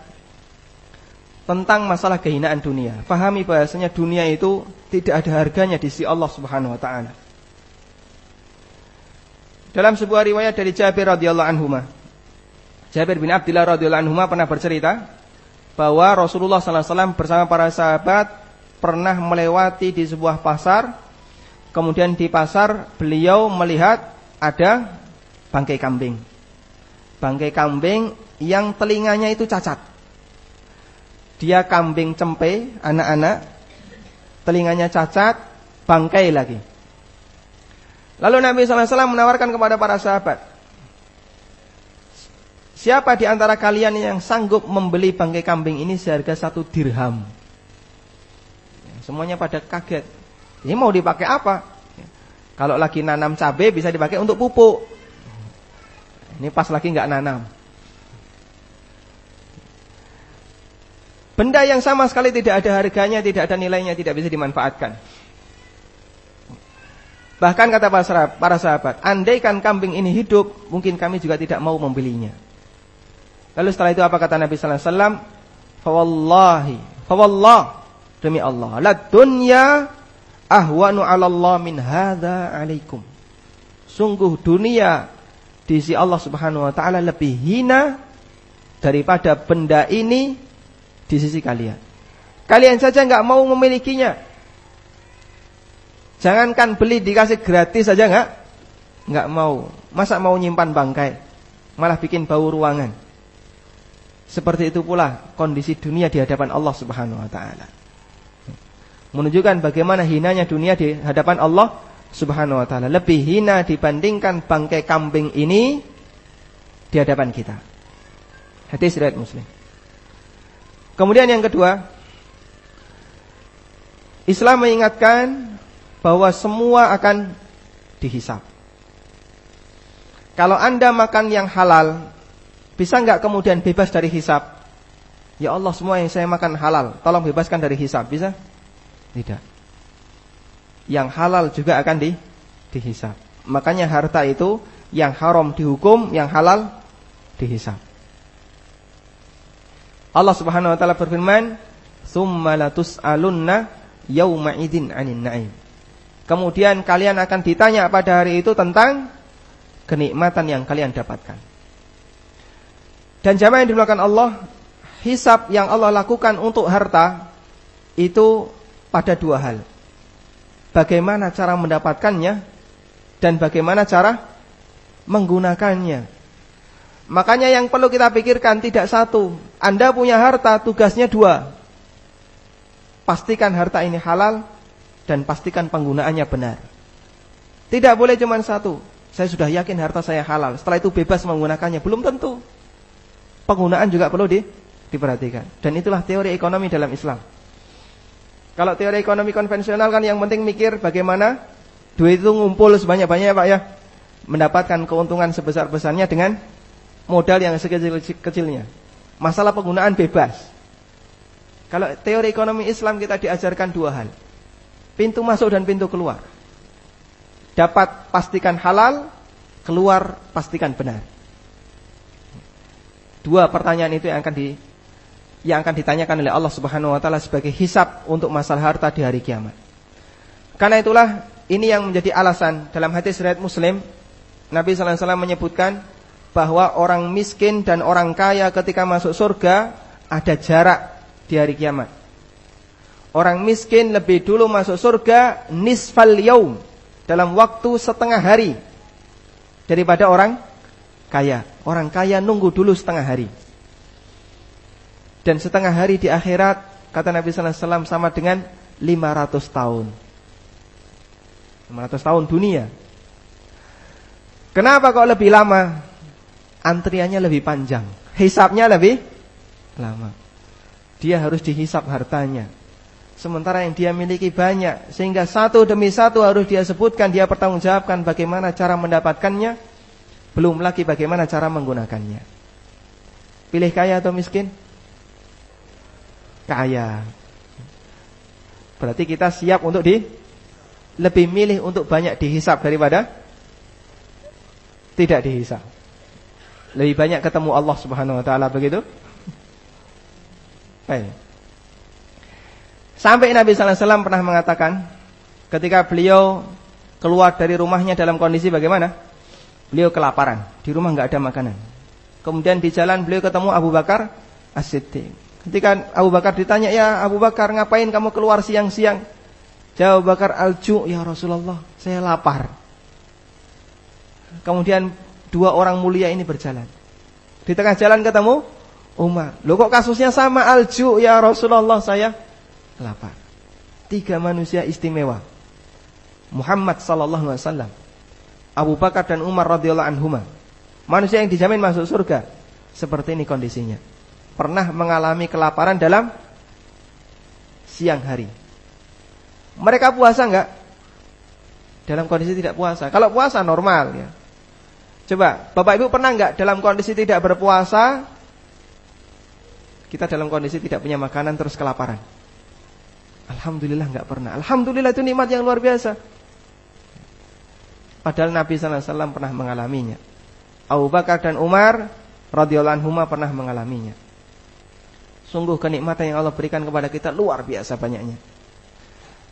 tentang masalah kehinaan dunia. Fahami bahasanya dunia itu tidak ada harganya di sisi Allah Subhanahu wa taala. Dalam sebuah riwayat dari Jabir radhiyallahu anhu, Jabir bin Abdullah radhiyallahu anhu pernah bercerita, bahwa Rasulullah SAW bersama para sahabat pernah melewati di sebuah pasar. Kemudian di pasar beliau melihat ada bangkai kambing. Bangkai kambing yang telinganya itu cacat. Dia kambing cempe, anak-anak. Telinganya cacat, bangkai lagi. Lalu Nabi SAW menawarkan kepada para sahabat, Siapa di antara kalian yang sanggup membeli bangkai kambing ini seharga satu dirham? Semuanya pada kaget. Ini mau dipakai apa? Kalau lagi nanam cabai bisa dipakai untuk pupuk. Ini pas lagi nggak nanam. Benda yang sama sekali tidak ada harganya, tidak ada nilainya, tidak bisa dimanfaatkan. Bahkan kata para sahabat, andaikan kambing ini hidup, mungkin kami juga tidak mau membelinya. Lalu setelah itu apa kata Nabi sallallahu alaihi wasallam? Fawallahi, fawallah demi Allah, la dunya ahwanu 'ala Allah min hadza 'alaikum. Sungguh dunia di sisi Allah Subhanahu wa taala lebih hina daripada benda ini di sisi kalian. Kalian saja nggak mau memilikinya. Jangankan beli dikasih gratis saja nggak nggak mau. Masa mau nyimpan bangkai? Malah bikin bau ruangan. Seperti itu pula kondisi dunia di hadapan Allah Subhanahu wa taala. Menunjukkan bagaimana hinanya dunia di hadapan Allah Subhanahu wa taala. Lebih hina dibandingkan bangkai kambing ini di hadapan kita. Hadis riwayat Muslim. Kemudian yang kedua, Islam mengingatkan bahwa semua akan dihisap. Kalau Anda makan yang halal, bisa nggak kemudian bebas dari hisap? Ya Allah semua yang saya makan halal, tolong bebaskan dari hisap. Bisa? Tidak. Yang halal juga akan di dihisap. Makanya harta itu yang haram dihukum, yang halal dihisap. Allah Subhanahu wa taala berfirman, "Tsumma latus'alunna yauma idin 'anin na'im." Kemudian kalian akan ditanya pada hari itu tentang kenikmatan yang kalian dapatkan. Dan jamaah yang dimulakan Allah, hisap yang Allah lakukan untuk harta itu pada dua hal. Bagaimana cara mendapatkannya dan bagaimana cara menggunakannya. Makanya yang perlu kita pikirkan tidak satu. Anda punya harta, tugasnya dua. Pastikan harta ini halal dan pastikan penggunaannya benar. Tidak boleh cuma satu. Saya sudah yakin harta saya halal. Setelah itu bebas menggunakannya. Belum tentu penggunaan juga perlu di, diperhatikan. Dan itulah teori ekonomi dalam Islam. Kalau teori ekonomi konvensional kan yang penting mikir bagaimana duit itu ngumpul sebanyak-banyaknya Pak ya. Mendapatkan keuntungan sebesar-besarnya dengan modal yang sekecil-kecilnya. Masalah penggunaan bebas. Kalau teori ekonomi Islam kita diajarkan dua hal. Pintu masuk dan pintu keluar. Dapat pastikan halal, keluar pastikan benar. Dua pertanyaan itu yang akan di yang akan ditanyakan oleh Allah Subhanahu wa taala sebagai hisap untuk masalah harta di hari kiamat. Karena itulah ini yang menjadi alasan dalam hadis riwayat Muslim Nabi sallallahu alaihi wasallam menyebutkan bahwa orang miskin dan orang kaya ketika masuk surga ada jarak di hari kiamat. Orang miskin lebih dulu masuk surga nisfal yaum dalam waktu setengah hari daripada orang kaya. Orang kaya nunggu dulu setengah hari. Dan setengah hari di akhirat kata Nabi sallallahu alaihi wasallam sama dengan 500 tahun. 500 tahun dunia. Kenapa kok lebih lama? Antriannya lebih panjang. Hisapnya lebih lama. Dia harus dihisap hartanya. Sementara yang dia miliki banyak. Sehingga satu demi satu harus dia sebutkan. Dia pertanggungjawabkan bagaimana cara mendapatkannya. Belum lagi bagaimana cara menggunakannya. Pilih kaya atau miskin? Kaya. Berarti kita siap untuk di lebih milih untuk banyak dihisap daripada tidak dihisap. Lebih banyak ketemu Allah Subhanahu wa taala begitu? Baik. Sampai Nabi wasallam pernah mengatakan ketika beliau keluar dari rumahnya dalam kondisi bagaimana? Beliau kelaparan, di rumah nggak ada makanan. Kemudian di jalan beliau ketemu Abu Bakar As-Siddiq. Ketika Abu Bakar ditanya, "Ya Abu Bakar, ngapain kamu keluar siang-siang?" Jawab Bakar Al-Ju, "Ya Rasulullah, saya lapar." Kemudian dua orang mulia ini berjalan. Di tengah jalan ketemu Umar. Loh kok kasusnya sama Al-Ju, "Ya Rasulullah, saya lapar." Tiga manusia istimewa. Muhammad sallallahu alaihi wasallam Abu Bakar dan Umar radhiyallahu anhuma. Manusia yang dijamin masuk surga. Seperti ini kondisinya. Pernah mengalami kelaparan dalam siang hari. Mereka puasa enggak? Dalam kondisi tidak puasa. Kalau puasa normal ya. Coba, Bapak Ibu pernah enggak dalam kondisi tidak berpuasa kita dalam kondisi tidak punya makanan terus kelaparan? Alhamdulillah enggak pernah. Alhamdulillah itu nikmat yang luar biasa. Padahal Nabi wasallam pernah mengalaminya. Abu Bakar dan Umar radhiyallahu anhuma pernah mengalaminya. Sungguh kenikmatan yang Allah berikan kepada kita luar biasa banyaknya.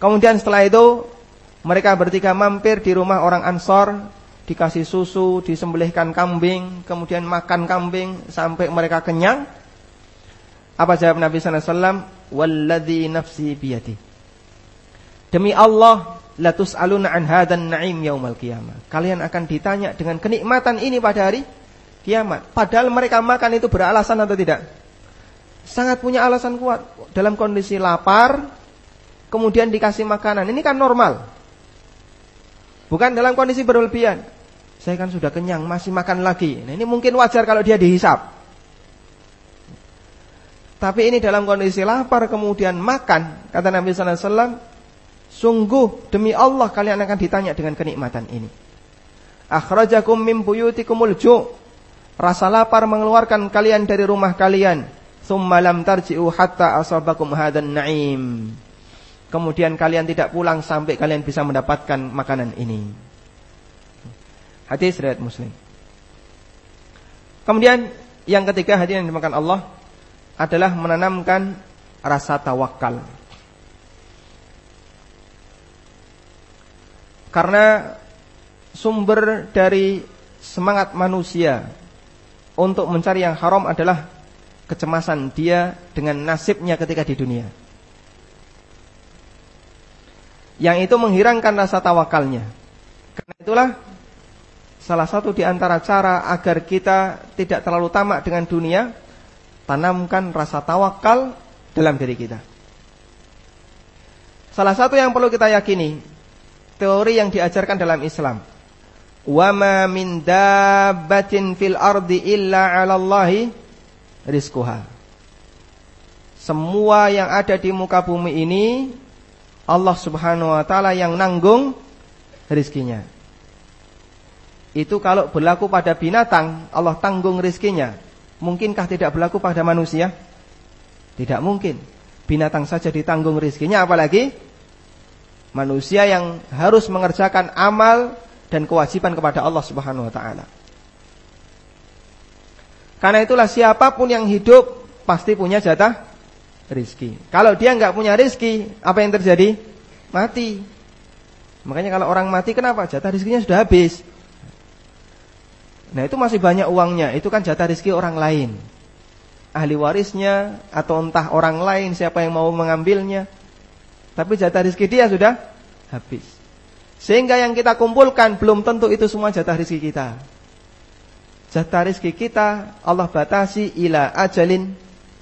Kemudian setelah itu mereka bertiga mampir di rumah orang Ansor, dikasih susu, disembelihkan kambing, kemudian makan kambing sampai mereka kenyang. Apa jawab Nabi sallallahu alaihi wasallam? Walladzi nafsi biyadi. Demi Allah latus aluna an hadan naim yaumal qiyamah. Kalian akan ditanya dengan kenikmatan ini pada hari kiamat. Padahal mereka makan itu beralasan atau tidak? Sangat punya alasan kuat. Dalam kondisi lapar, kemudian dikasih makanan. Ini kan normal. Bukan dalam kondisi berlebihan. Saya kan sudah kenyang, masih makan lagi. Nah, ini mungkin wajar kalau dia dihisap. Tapi ini dalam kondisi lapar kemudian makan, kata Nabi sallallahu alaihi wasallam, Sungguh demi Allah kalian akan ditanya dengan kenikmatan ini. Akhrajakum min buyutikumul ju' Rasa lapar mengeluarkan kalian dari rumah kalian. Thumma lam tarji'u hatta asabakum hadan na'im. Kemudian kalian tidak pulang sampai kalian bisa mendapatkan makanan ini. Hadis riwayat Muslim. Kemudian yang ketiga hadirin yang dimakan Allah adalah menanamkan rasa tawakal. Karena sumber dari semangat manusia untuk mencari yang haram adalah kecemasan dia dengan nasibnya ketika di dunia. Yang itu menghilangkan rasa tawakalnya. Karena itulah salah satu di antara cara agar kita tidak terlalu tamak dengan dunia, tanamkan rasa tawakal dalam diri kita. Salah satu yang perlu kita yakini teori yang diajarkan dalam Islam. Wa ma min dabbatin fil ardi illa 'ala Allahi rizquha. Semua yang ada di muka bumi ini Allah Subhanahu wa taala yang nanggung rizkinya. Itu kalau berlaku pada binatang, Allah tanggung rizkinya. Mungkinkah tidak berlaku pada manusia? Tidak mungkin. Binatang saja ditanggung rizkinya, apalagi manusia yang harus mengerjakan amal dan kewajiban kepada Allah Subhanahu wa taala. Karena itulah siapa pun yang hidup pasti punya jatah rizki. Kalau dia nggak punya rizki, apa yang terjadi? Mati. Makanya kalau orang mati kenapa? Jatah rizkinya sudah habis. Nah itu masih banyak uangnya, itu kan jatah rizki orang lain. Ahli warisnya atau entah orang lain siapa yang mau mengambilnya. Tapi jatah rizki dia sudah habis. Sehingga yang kita kumpulkan belum tentu itu semua jatah rizki kita. Jatah rizki kita Allah batasi ila ajalin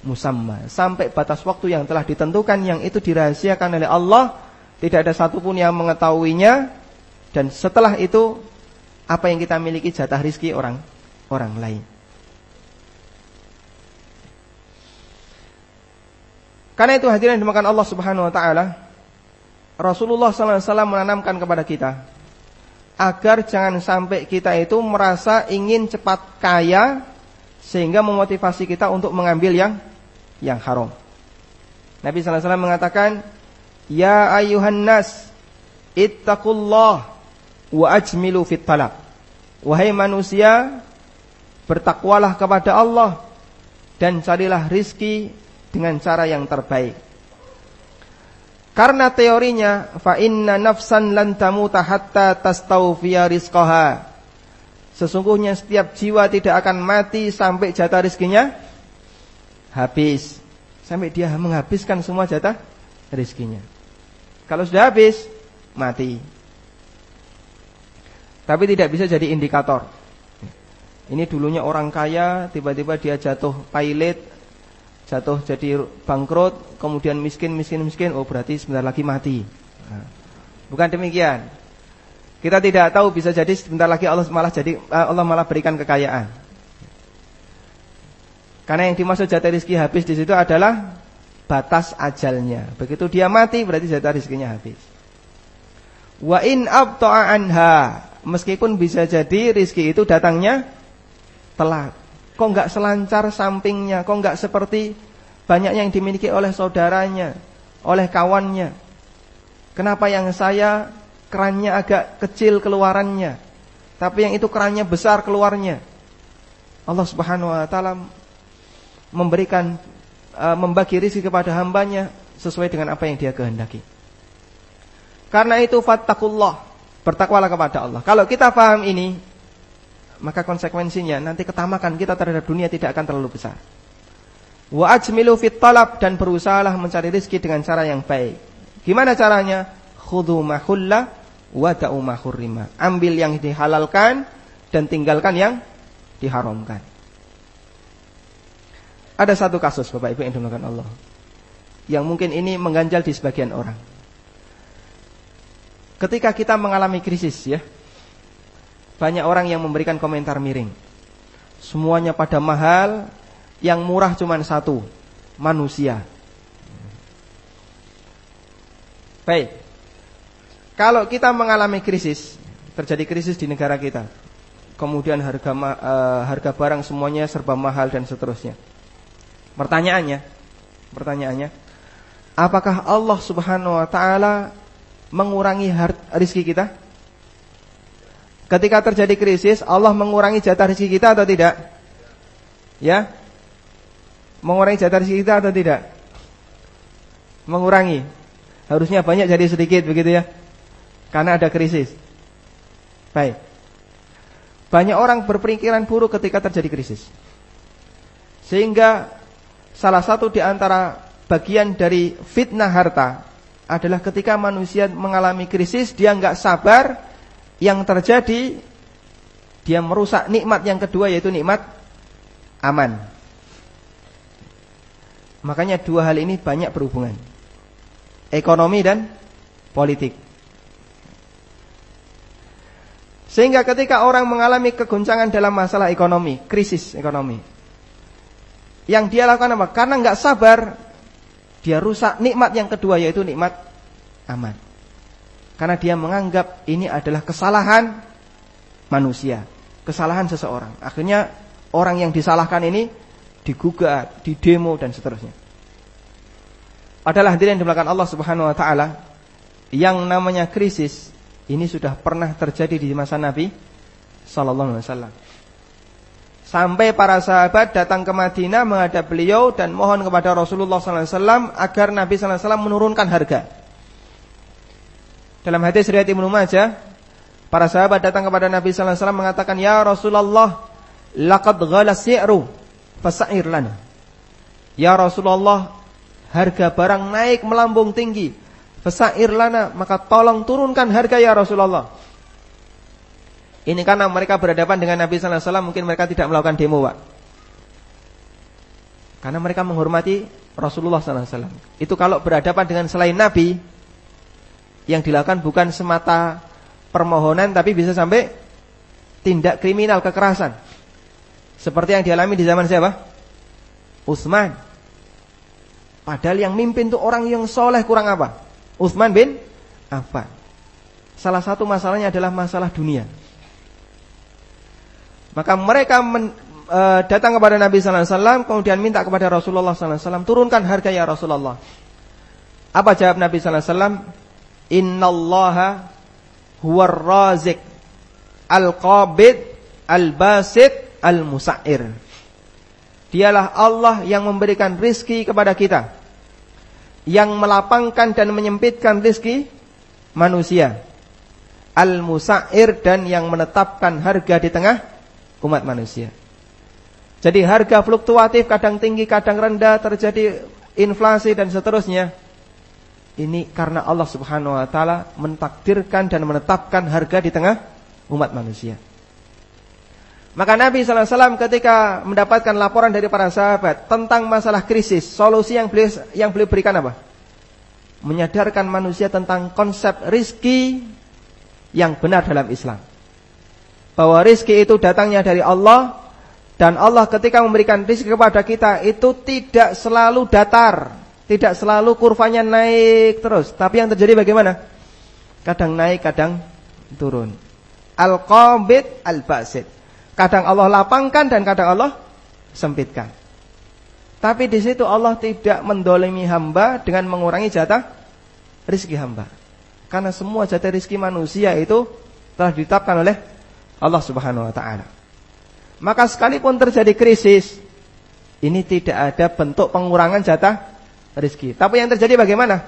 musamma. Sampai batas waktu yang telah ditentukan yang itu dirahasiakan oleh Allah. Tidak ada satupun yang mengetahuinya. Dan setelah itu apa yang kita miliki jatah rizki orang orang lain. Karena itu hadirin dimakan Allah Subhanahu wa taala, Rasulullah wasallam menanamkan kepada kita agar jangan sampai kita itu merasa ingin cepat kaya sehingga memotivasi kita untuk mengambil yang yang haram. Nabi wasallam mengatakan, "Ya ayuhan nas, ittaqullah wa ajmilu fit talab. Wahai manusia, bertakwalah kepada Allah dan carilah rizki dengan cara yang terbaik. Karena teorinya fa inna nafsan lan tamuta hatta tastawfiya rizqaha. Sesungguhnya setiap jiwa tidak akan mati sampai jatah rizkinya habis. Sampai dia menghabiskan semua jatah rizkinya. Kalau sudah habis, mati. Tapi tidak bisa jadi indikator. Ini dulunya orang kaya, tiba-tiba dia jatuh pilot, jatuh jadi bangkrut, kemudian miskin, miskin, miskin, oh berarti sebentar lagi mati. Nah, bukan demikian. Kita tidak tahu bisa jadi sebentar lagi Allah malah jadi eh, Allah malah berikan kekayaan. Karena yang dimaksud jatah rizki habis di situ adalah batas ajalnya. Begitu dia mati berarti jatah rizkinya habis. Wa in abta'a anha Meskipun bisa jadi rizki itu datangnya telat. Kok nggak selancar sampingnya? Kok nggak seperti banyak yang dimiliki oleh saudaranya, oleh kawannya? Kenapa yang saya kerannya agak kecil keluarannya, tapi yang itu kerannya besar keluarnya? Allah Subhanahu Wa Taala memberikan uh, membagi rizki kepada hambanya sesuai dengan apa yang dia kehendaki. Karena itu fattakullah Bertakwalah kepada Allah. Kalau kita paham ini, maka konsekuensinya nanti ketamakan kita terhadap dunia tidak akan terlalu besar. Wa ajmilu fit talab dan berusahalah mencari rezeki dengan cara yang baik. Gimana caranya? Khudhu mahulla wa da'u mahurrima. Ambil yang dihalalkan dan tinggalkan yang diharamkan. Ada satu kasus Bapak Ibu yang dimuliakan Allah. Yang mungkin ini mengganjal di sebagian orang ketika kita mengalami krisis ya banyak orang yang memberikan komentar miring. Semuanya pada mahal yang murah cuma satu manusia. Baik. Kalau kita mengalami krisis terjadi krisis di negara kita kemudian harga uh, harga barang semuanya serba mahal dan seterusnya. Pertanyaannya pertanyaannya apakah Allah Subhanahu wa taala mengurangi rizki kita? Ketika terjadi krisis, Allah mengurangi jatah rizki kita atau tidak? Ya? Mengurangi jatah rizki kita atau tidak? Mengurangi. Harusnya banyak jadi sedikit begitu ya. Karena ada krisis. Baik. Banyak orang berperikiran buruk ketika terjadi krisis. Sehingga salah satu di antara bagian dari fitnah harta adalah ketika manusia mengalami krisis dia nggak sabar yang terjadi dia merusak nikmat yang kedua yaitu nikmat aman. Makanya dua hal ini banyak berhubungan. Ekonomi dan politik. Sehingga ketika orang mengalami kegoncangan dalam masalah ekonomi, krisis ekonomi. Yang dia lakukan apa? Karena nggak sabar, dia rusak nikmat yang kedua yaitu nikmat aman. Karena dia menganggap ini adalah kesalahan manusia, kesalahan seseorang. Akhirnya orang yang disalahkan ini digugat, didemo dan seterusnya. Adalah hadirin yang dimulakan Allah Subhanahu wa taala yang namanya krisis ini sudah pernah terjadi di masa Nabi sallallahu alaihi wasallam. Sampai para sahabat datang ke Madinah menghadap beliau dan mohon kepada Rasulullah SAW agar Nabi SAW menurunkan harga. Dalam hadis riwayat Ibnu Majah, para sahabat datang kepada Nabi SAW mengatakan, Ya Rasulullah, laqad ghala si'ru, fasair lana. Ya Rasulullah, harga barang naik melambung tinggi, fasair lana, maka tolong turunkan harga ya Rasulullah. Ini karena mereka berhadapan dengan Nabi Sallallahu Alaihi Wasallam mungkin mereka tidak melakukan demo, pak. Karena mereka menghormati Rasulullah Sallallahu Alaihi Wasallam. Itu kalau berhadapan dengan selain Nabi, yang dilakukan bukan semata permohonan, tapi bisa sampai tindak kriminal kekerasan. Seperti yang dialami di zaman siapa? Utsman. Padahal yang mimpin itu orang yang soleh kurang apa? Utsman bin Affan. Salah satu masalahnya adalah masalah dunia. Maka mereka men, e, datang kepada Nabi sallallahu alaihi wasallam kemudian minta kepada Rasulullah sallallahu alaihi wasallam turunkan harga ya Rasulullah. Apa jawab Nabi sallallahu alaihi wasallam? Innallaha huwar razik al-qabid al-basit al-musa'ir. Dialah Allah yang memberikan rizki kepada kita. Yang melapangkan dan menyempitkan rizki manusia. Al-musa'ir dan yang menetapkan harga di tengah umat manusia. Jadi harga fluktuatif kadang tinggi, kadang rendah, terjadi inflasi dan seterusnya. Ini karena Allah Subhanahu wa taala mentakdirkan dan menetapkan harga di tengah umat manusia. Maka Nabi wasallam ketika mendapatkan laporan dari para sahabat tentang masalah krisis, solusi yang beliau yang beliau berikan apa? Menyadarkan manusia tentang konsep rizki yang benar dalam Islam bahwa rizki itu datangnya dari Allah dan Allah ketika memberikan rizki kepada kita itu tidak selalu datar, tidak selalu kurvanya naik terus. Tapi yang terjadi bagaimana? Kadang naik, kadang turun. Al-qabid al-basid. Kadang Allah lapangkan dan kadang Allah sempitkan. Tapi di situ Allah tidak mendolimi hamba dengan mengurangi jatah rizki hamba. Karena semua jatah rizki manusia itu telah ditetapkan oleh Allah Subhanahu wa taala. Maka sekalipun terjadi krisis, ini tidak ada bentuk pengurangan jatah rezeki. Tapi yang terjadi bagaimana?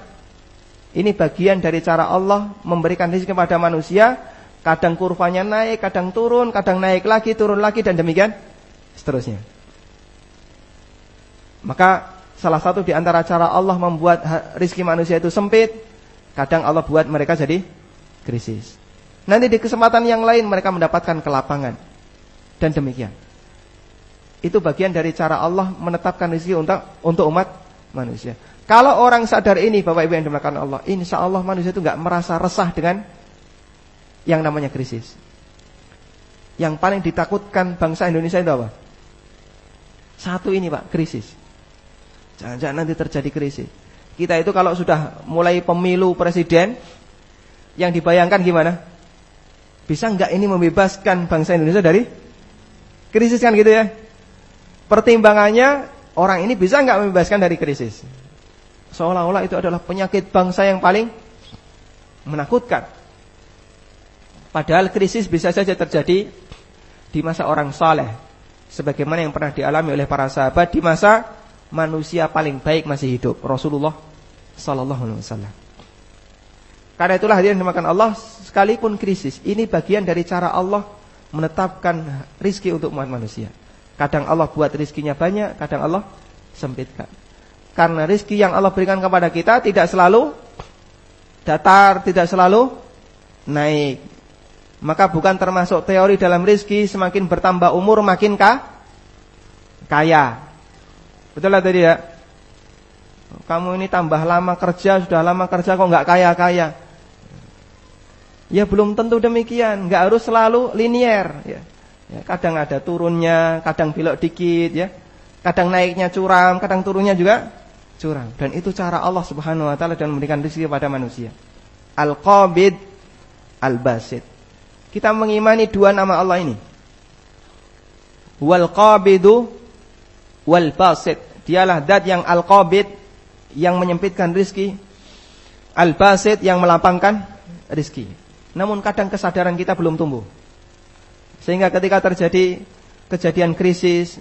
Ini bagian dari cara Allah memberikan rezeki kepada manusia, kadang kurvanya naik, kadang turun, kadang naik lagi, turun lagi dan demikian seterusnya. Maka salah satu di antara cara Allah membuat rezeki manusia itu sempit, kadang Allah buat mereka jadi krisis. Nanti di kesempatan yang lain mereka mendapatkan kelapangan. Dan demikian. Itu bagian dari cara Allah menetapkan rezeki untuk untuk umat manusia. Kalau orang sadar ini Bapak Ibu yang dimakan Allah, insya Allah manusia itu nggak merasa resah dengan yang namanya krisis. Yang paling ditakutkan bangsa Indonesia itu apa? Satu ini Pak, krisis. Jangan-jangan nanti terjadi krisis. Kita itu kalau sudah mulai pemilu presiden, yang dibayangkan gimana? Bisa nggak ini membebaskan bangsa Indonesia dari krisis kan gitu ya? Pertimbangannya orang ini bisa nggak membebaskan dari krisis? Seolah-olah itu adalah penyakit bangsa yang paling menakutkan. Padahal krisis bisa saja terjadi di masa orang saleh, sebagaimana yang pernah dialami oleh para sahabat di masa manusia paling baik masih hidup, Rasulullah sallallahu alaihi wasallam. Karena itulah hadirin dimakan Allah sekalipun krisis, ini bagian dari cara Allah menetapkan rizki untuk umat manusia. Kadang Allah buat rizkinya banyak, kadang Allah sempitkan. Karena rizki yang Allah berikan kepada kita tidak selalu datar, tidak selalu naik. Maka bukan termasuk teori dalam rizki semakin bertambah umur makin kah? kaya. Betul lah tadi ya? Kamu ini tambah lama kerja, sudah lama kerja kok nggak kaya-kaya. Ya belum tentu demikian, nggak harus selalu linier. Ya. Ya, kadang ada turunnya, kadang belok dikit, ya. Kadang naiknya curam, kadang turunnya juga curang dan itu cara Allah Subhanahu wa taala dan memberikan rezeki kepada manusia. Al-Qabid Al-Basit. Kita mengimani dua nama Allah ini. Wal Qabidu wal Basit. Dialah zat yang Al-Qabid yang menyempitkan rizki, Al-Basit yang melapangkan rizki. Namun kadang kesadaran kita belum tumbuh. Sehingga ketika terjadi kejadian krisis,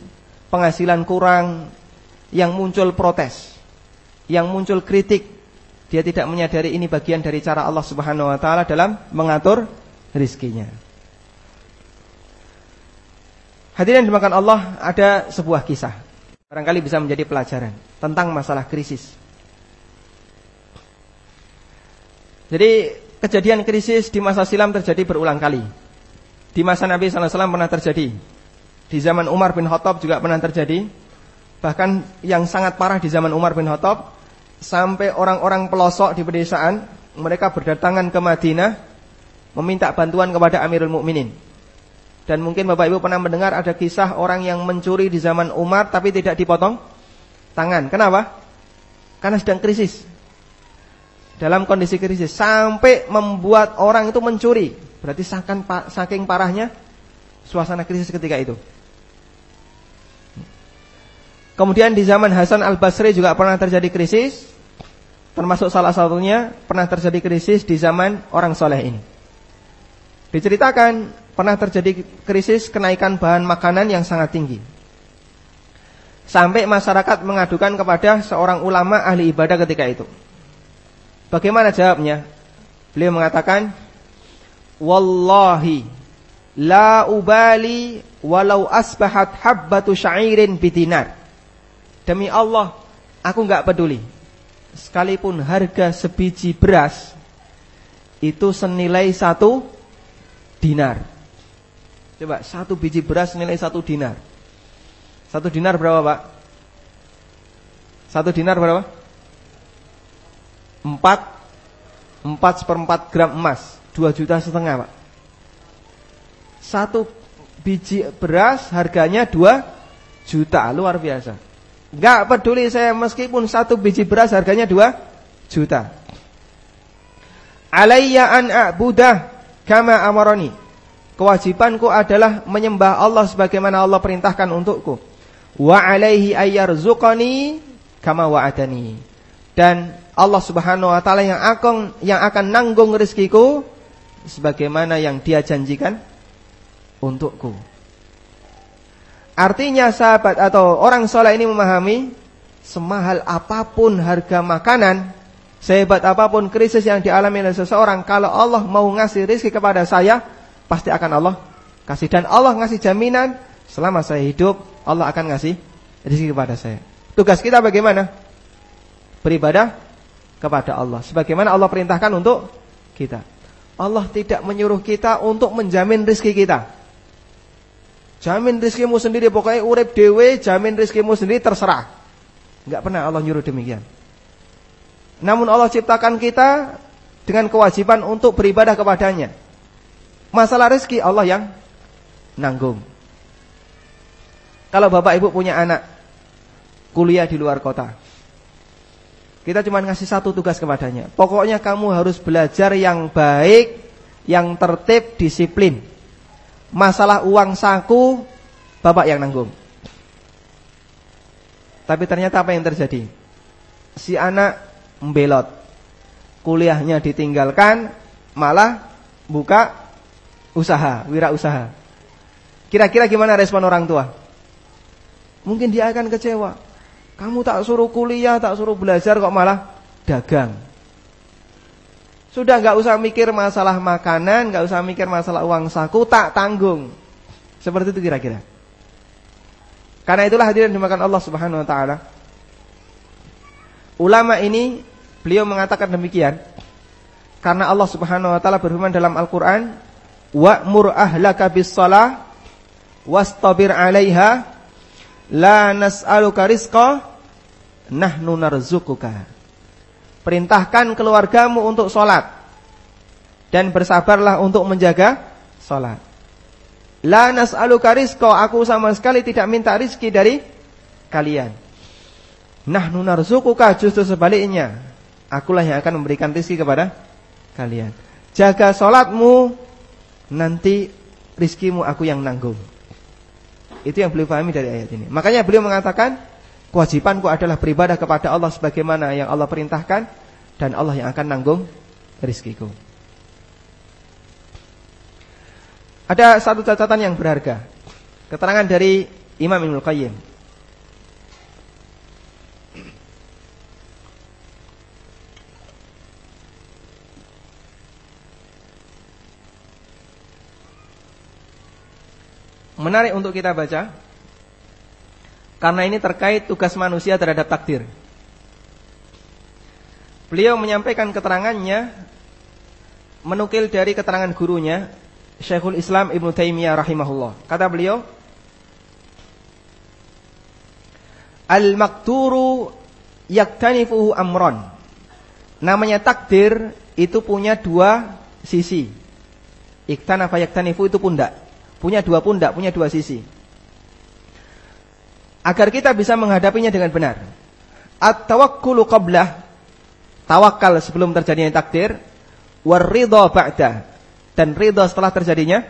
penghasilan kurang, yang muncul protes, yang muncul kritik, dia tidak menyadari ini bagian dari cara Allah Subhanahu wa taala dalam mengatur rizkinya. Hadirin dimakan Allah, ada sebuah kisah. Barangkali bisa menjadi pelajaran tentang masalah krisis. Jadi kejadian krisis di masa silam terjadi berulang kali. Di masa Nabi SAW pernah terjadi. Di zaman Umar bin Khattab juga pernah terjadi. Bahkan yang sangat parah di zaman Umar bin Khattab. Sampai orang-orang pelosok di pedesaan. Mereka berdatangan ke Madinah. Meminta bantuan kepada Amirul Mukminin. Dan mungkin Bapak Ibu pernah mendengar ada kisah orang yang mencuri di zaman Umar tapi tidak dipotong tangan. Kenapa? Karena sedang krisis. Dalam kondisi krisis sampai membuat orang itu mencuri Berarti saking parahnya suasana krisis ketika itu. Kemudian di zaman Hasan al-Basri juga pernah terjadi krisis. Termasuk salah satunya pernah terjadi krisis di zaman orang soleh ini. Diceritakan pernah terjadi krisis kenaikan bahan makanan yang sangat tinggi. Sampai masyarakat mengadukan kepada seorang ulama ahli ibadah ketika itu. Bagaimana jawabnya? Beliau mengatakan, Wallahi la ubali walau asbahat habbatu syairin bidinar. Demi Allah, aku nggak peduli. Sekalipun harga sebiji beras itu senilai satu dinar. Coba satu biji beras senilai satu dinar. Satu dinar berapa pak? Satu dinar berapa? Empat Empat seperempat gram emas Dua juta setengah pak. Satu biji beras harganya dua juta. Luar biasa. Gak peduli saya meskipun satu biji beras harganya dua juta. Alayya an a'budah kama amaroni Kewajibanku adalah menyembah Allah sebagaimana Allah perintahkan untukku. Wa alaihi ayyarzuqani kama wa'adani. Dan Allah Subhanahu wa taala yang akan yang akan nanggung rezekiku sebagaimana yang dia janjikan untukku. Artinya sahabat atau orang soleh ini memahami semahal apa pun harga makanan, sehebat apa pun krisis yang dialami oleh seseorang, kalau Allah mau ngasih rezeki kepada saya, pasti akan Allah kasih dan Allah ngasih jaminan selama saya hidup Allah akan ngasih rezeki kepada saya. Tugas kita bagaimana? Beribadah kepada Allah sebagaimana Allah perintahkan untuk kita. Allah tidak menyuruh kita untuk menjamin rizki kita. Jamin rizkimu sendiri, pokoknya urip dewe, jamin rizkimu sendiri terserah. Enggak pernah Allah nyuruh demikian. Namun Allah ciptakan kita dengan kewajiban untuk beribadah kepadanya. Masalah rizki Allah yang nanggung. Kalau bapak ibu punya anak kuliah di luar kota, kita cuma ngasih satu tugas kepadanya. Pokoknya kamu harus belajar yang baik, yang tertib, disiplin. Masalah uang saku, bapak yang nanggung. Tapi ternyata apa yang terjadi? Si anak membelot. Kuliahnya ditinggalkan, malah buka usaha, wira usaha. Kira-kira gimana respon orang tua? Mungkin dia akan kecewa. Kamu tak suruh kuliah, tak suruh belajar kok malah dagang. Sudah nggak usah mikir masalah makanan, nggak usah mikir masalah uang saku, tak tanggung. Seperti itu kira-kira. Karena itulah hadirin dimakan Allah Subhanahu wa taala. Ulama ini beliau mengatakan demikian karena Allah Subhanahu wa taala berfirman dalam Al-Qur'an, "Wa'mur ahlaka bis-shalah wastabir 'alaiha La nas'aluka rizqa Nahnu narzukuka Perintahkan keluargamu untuk sholat Dan bersabarlah untuk menjaga sholat La nas'aluka rizqa Aku sama sekali tidak minta rizki dari kalian Nahnu narzukuka justru sebaliknya. Akulah yang akan memberikan rizki kepada kalian. Jaga sholatmu, nanti rizkimu aku yang nanggung. Itu yang beliau pahami dari ayat ini. Makanya beliau mengatakan, kewajibanku adalah beribadah kepada Allah sebagaimana yang Allah perintahkan, dan Allah yang akan nanggung rizkiku. Ada satu catatan yang berharga. Keterangan dari Imam Ibnu Qayyim. Menarik untuk kita baca. Karena ini terkait tugas manusia terhadap takdir. Beliau menyampaikan keterangannya Menukil dari keterangan gurunya Syekhul Islam Ibn Taimiyah rahimahullah. Kata beliau Al-makturu yaktanifuhu amron. Namanya takdir itu punya dua sisi. Iktanafa yaktanifu itu pundak Punya dua pundak, punya dua sisi. Agar kita bisa menghadapinya dengan benar. At-tawakkulu qablah. Tawakal sebelum terjadinya takdir. Warridha ba'da. Dan ridha setelah terjadinya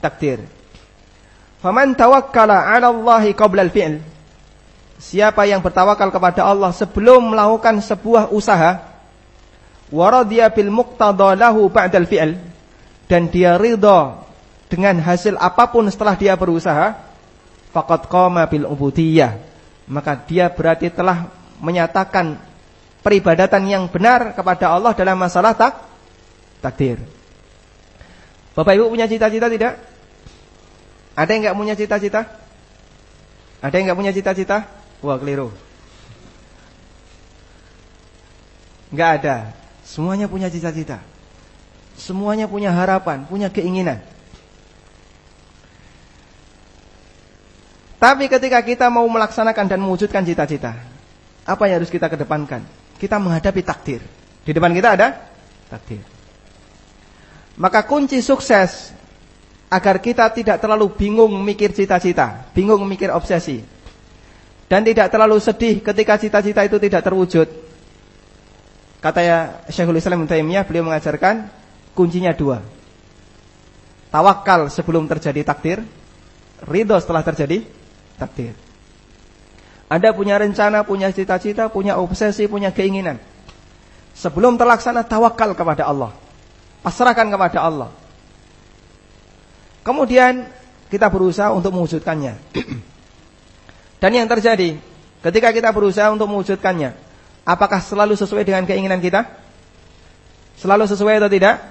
takdir. Faman tawakkala 'ala Allahi qabla al-fi'l. Siapa yang bertawakal kepada Allah sebelum melakukan sebuah usaha, waradiya bil muqtada lahu ba'dal fi'l dan dia ridha dengan hasil apa pun setelah dia berusaha, faqad qama bil ubudiyah. Maka dia berarti telah menyatakan peribadatan yang benar kepada Allah dalam masalah tak takdir. Bapak Ibu punya cita-cita tidak? Ada yang enggak punya cita-cita? Ada yang enggak punya cita-cita? Wah, keliru. Enggak ada. Semuanya punya cita-cita. Semuanya punya harapan, punya keinginan. Tapi ketika kita mau melaksanakan dan mewujudkan cita-cita, apa yang harus kita kedepankan? Kita menghadapi takdir. Di depan kita ada takdir. Maka kunci sukses agar kita tidak terlalu bingung mikir cita-cita, bingung mikir obsesi, dan tidak terlalu sedih ketika cita-cita itu tidak terwujud. Kata ya Syekhul Islam Taimiyah beliau mengajarkan kuncinya dua. Tawakal sebelum terjadi takdir, ridho setelah terjadi takdir. Anda punya rencana, punya cita-cita, punya obsesi, punya keinginan. Sebelum terlaksana tawakal kepada Allah. Pasrahkan kepada Allah. Kemudian kita berusaha untuk mewujudkannya. Dan yang terjadi ketika kita berusaha untuk mewujudkannya, apakah selalu sesuai dengan keinginan kita? Selalu sesuai atau tidak?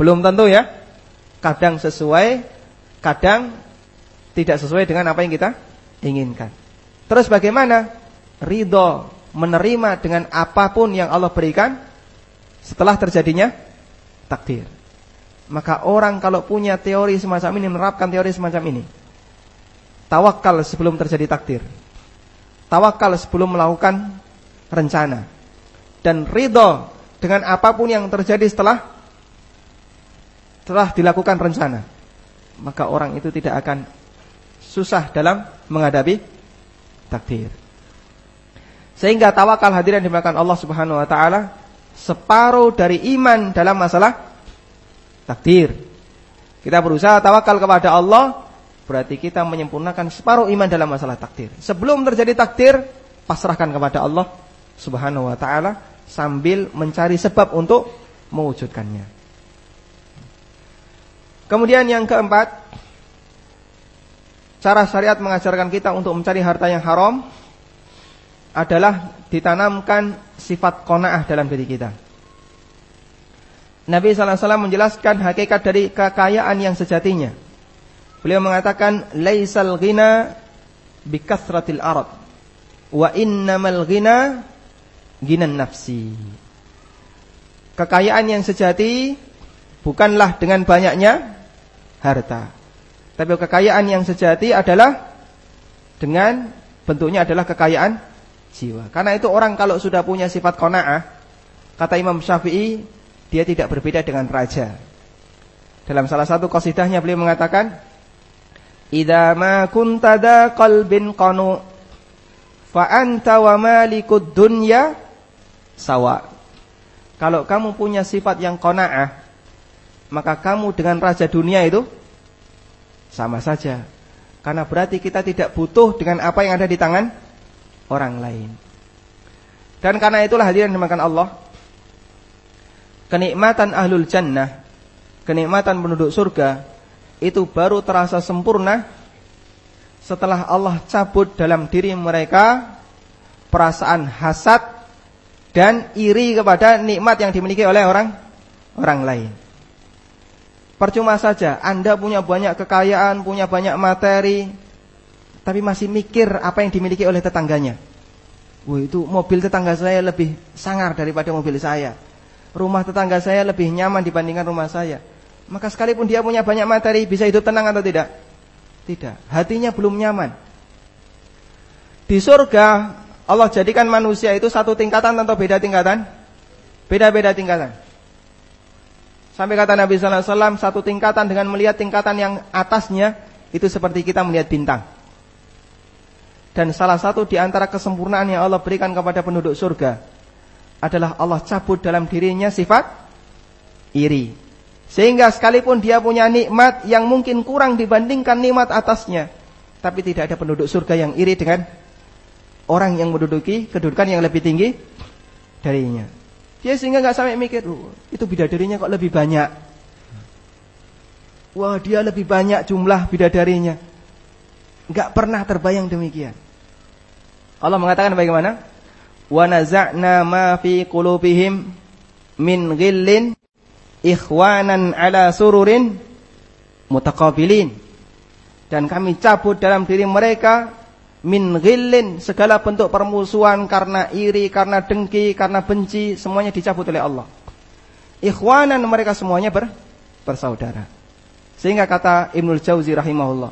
Belum tentu ya. Kadang sesuai, kadang tidak sesuai dengan apa yang kita inginkan. Terus bagaimana? Ridho menerima dengan apa pun yang Allah berikan setelah terjadinya takdir. Maka orang kalau punya teori semacam ini menerapkan teori semacam ini. Tawakal sebelum terjadi takdir. Tawakal sebelum melakukan rencana. Dan ridho dengan apa pun yang terjadi setelah telah dilakukan rencana. Maka orang itu tidak akan susah dalam menghadapi takdir. Sehingga tawakal hadirin dimakan Allah Subhanahu wa taala separuh dari iman dalam masalah takdir. Kita berusaha tawakal kepada Allah berarti kita menyempurnakan separuh iman dalam masalah takdir. Sebelum terjadi takdir, pasrahkan kepada Allah Subhanahu wa taala sambil mencari sebab untuk mewujudkannya. Kemudian yang keempat, cara syariat mengajarkan kita untuk mencari harta yang haram adalah ditanamkan sifat kona'ah dalam diri kita. Nabi SAW menjelaskan hakikat dari kekayaan yang sejatinya. Beliau mengatakan, Laisal ghina bikasratil arad. Wa innamal ghina ginan nafsi. Kekayaan yang sejati bukanlah dengan banyaknya harta. Tapi kekayaan yang sejati adalah dengan bentuknya adalah kekayaan jiwa. Karena itu orang kalau sudah punya sifat kona'ah, kata Imam Syafi'i, dia tidak berbeda dengan raja. Dalam salah satu qasidahnya beliau mengatakan, "Idza ma kunta qalbin qanu fa anta wa malikud dunya sawa. Kalau kamu punya sifat yang qanaah, maka kamu dengan raja dunia itu sama saja. Karena berarti kita tidak butuh dengan apa yang ada di tangan orang lain. Dan karena itulah hadirin dimakan Allah, kenikmatan ahlul jannah, kenikmatan penduduk surga itu baru terasa sempurna setelah Allah cabut dalam diri mereka perasaan hasad dan iri kepada nikmat yang dimiliki oleh orang orang lain. Percuma saja Anda punya banyak kekayaan, punya banyak materi, tapi masih mikir apa yang dimiliki oleh tetangganya. Wah itu mobil tetangga saya lebih sangar daripada mobil saya. Rumah tetangga saya lebih nyaman dibandingkan rumah saya. Maka sekalipun dia punya banyak materi, bisa hidup tenang atau tidak? Tidak. Hatinya belum nyaman. Di surga, Allah jadikan manusia itu satu tingkatan atau beda tingkatan? Beda-beda tingkatan. Sampai kata Nabi sallallahu alaihi wasallam satu tingkatan dengan melihat tingkatan yang atasnya itu seperti kita melihat bintang. Dan salah satu di antara kesempurnaan yang Allah berikan kepada penduduk surga adalah Allah cabut dalam dirinya sifat iri. Sehingga sekalipun dia punya nikmat yang mungkin kurang dibandingkan nikmat atasnya, tapi tidak ada penduduk surga yang iri dengan orang yang menduduki kedudukan yang lebih tinggi darinya. Dia sehingga nggak sampai mikir, oh, itu bidadarinya kok lebih banyak. Wah, dia lebih banyak jumlah bidadarinya. Nggak pernah terbayang demikian. Allah mengatakan bagaimana? Wa naza'na ma fi qulubihim min ghillin ikhwanan ala sururin mutaqabilin. Dan kami cabut dalam diri mereka min ghillin segala bentuk permusuhan karena iri, karena dengki, karena benci semuanya dicabut oleh Allah. Ikhwanan mereka semuanya ber, bersaudara. Sehingga kata Ibnul Jauzi rahimahullah,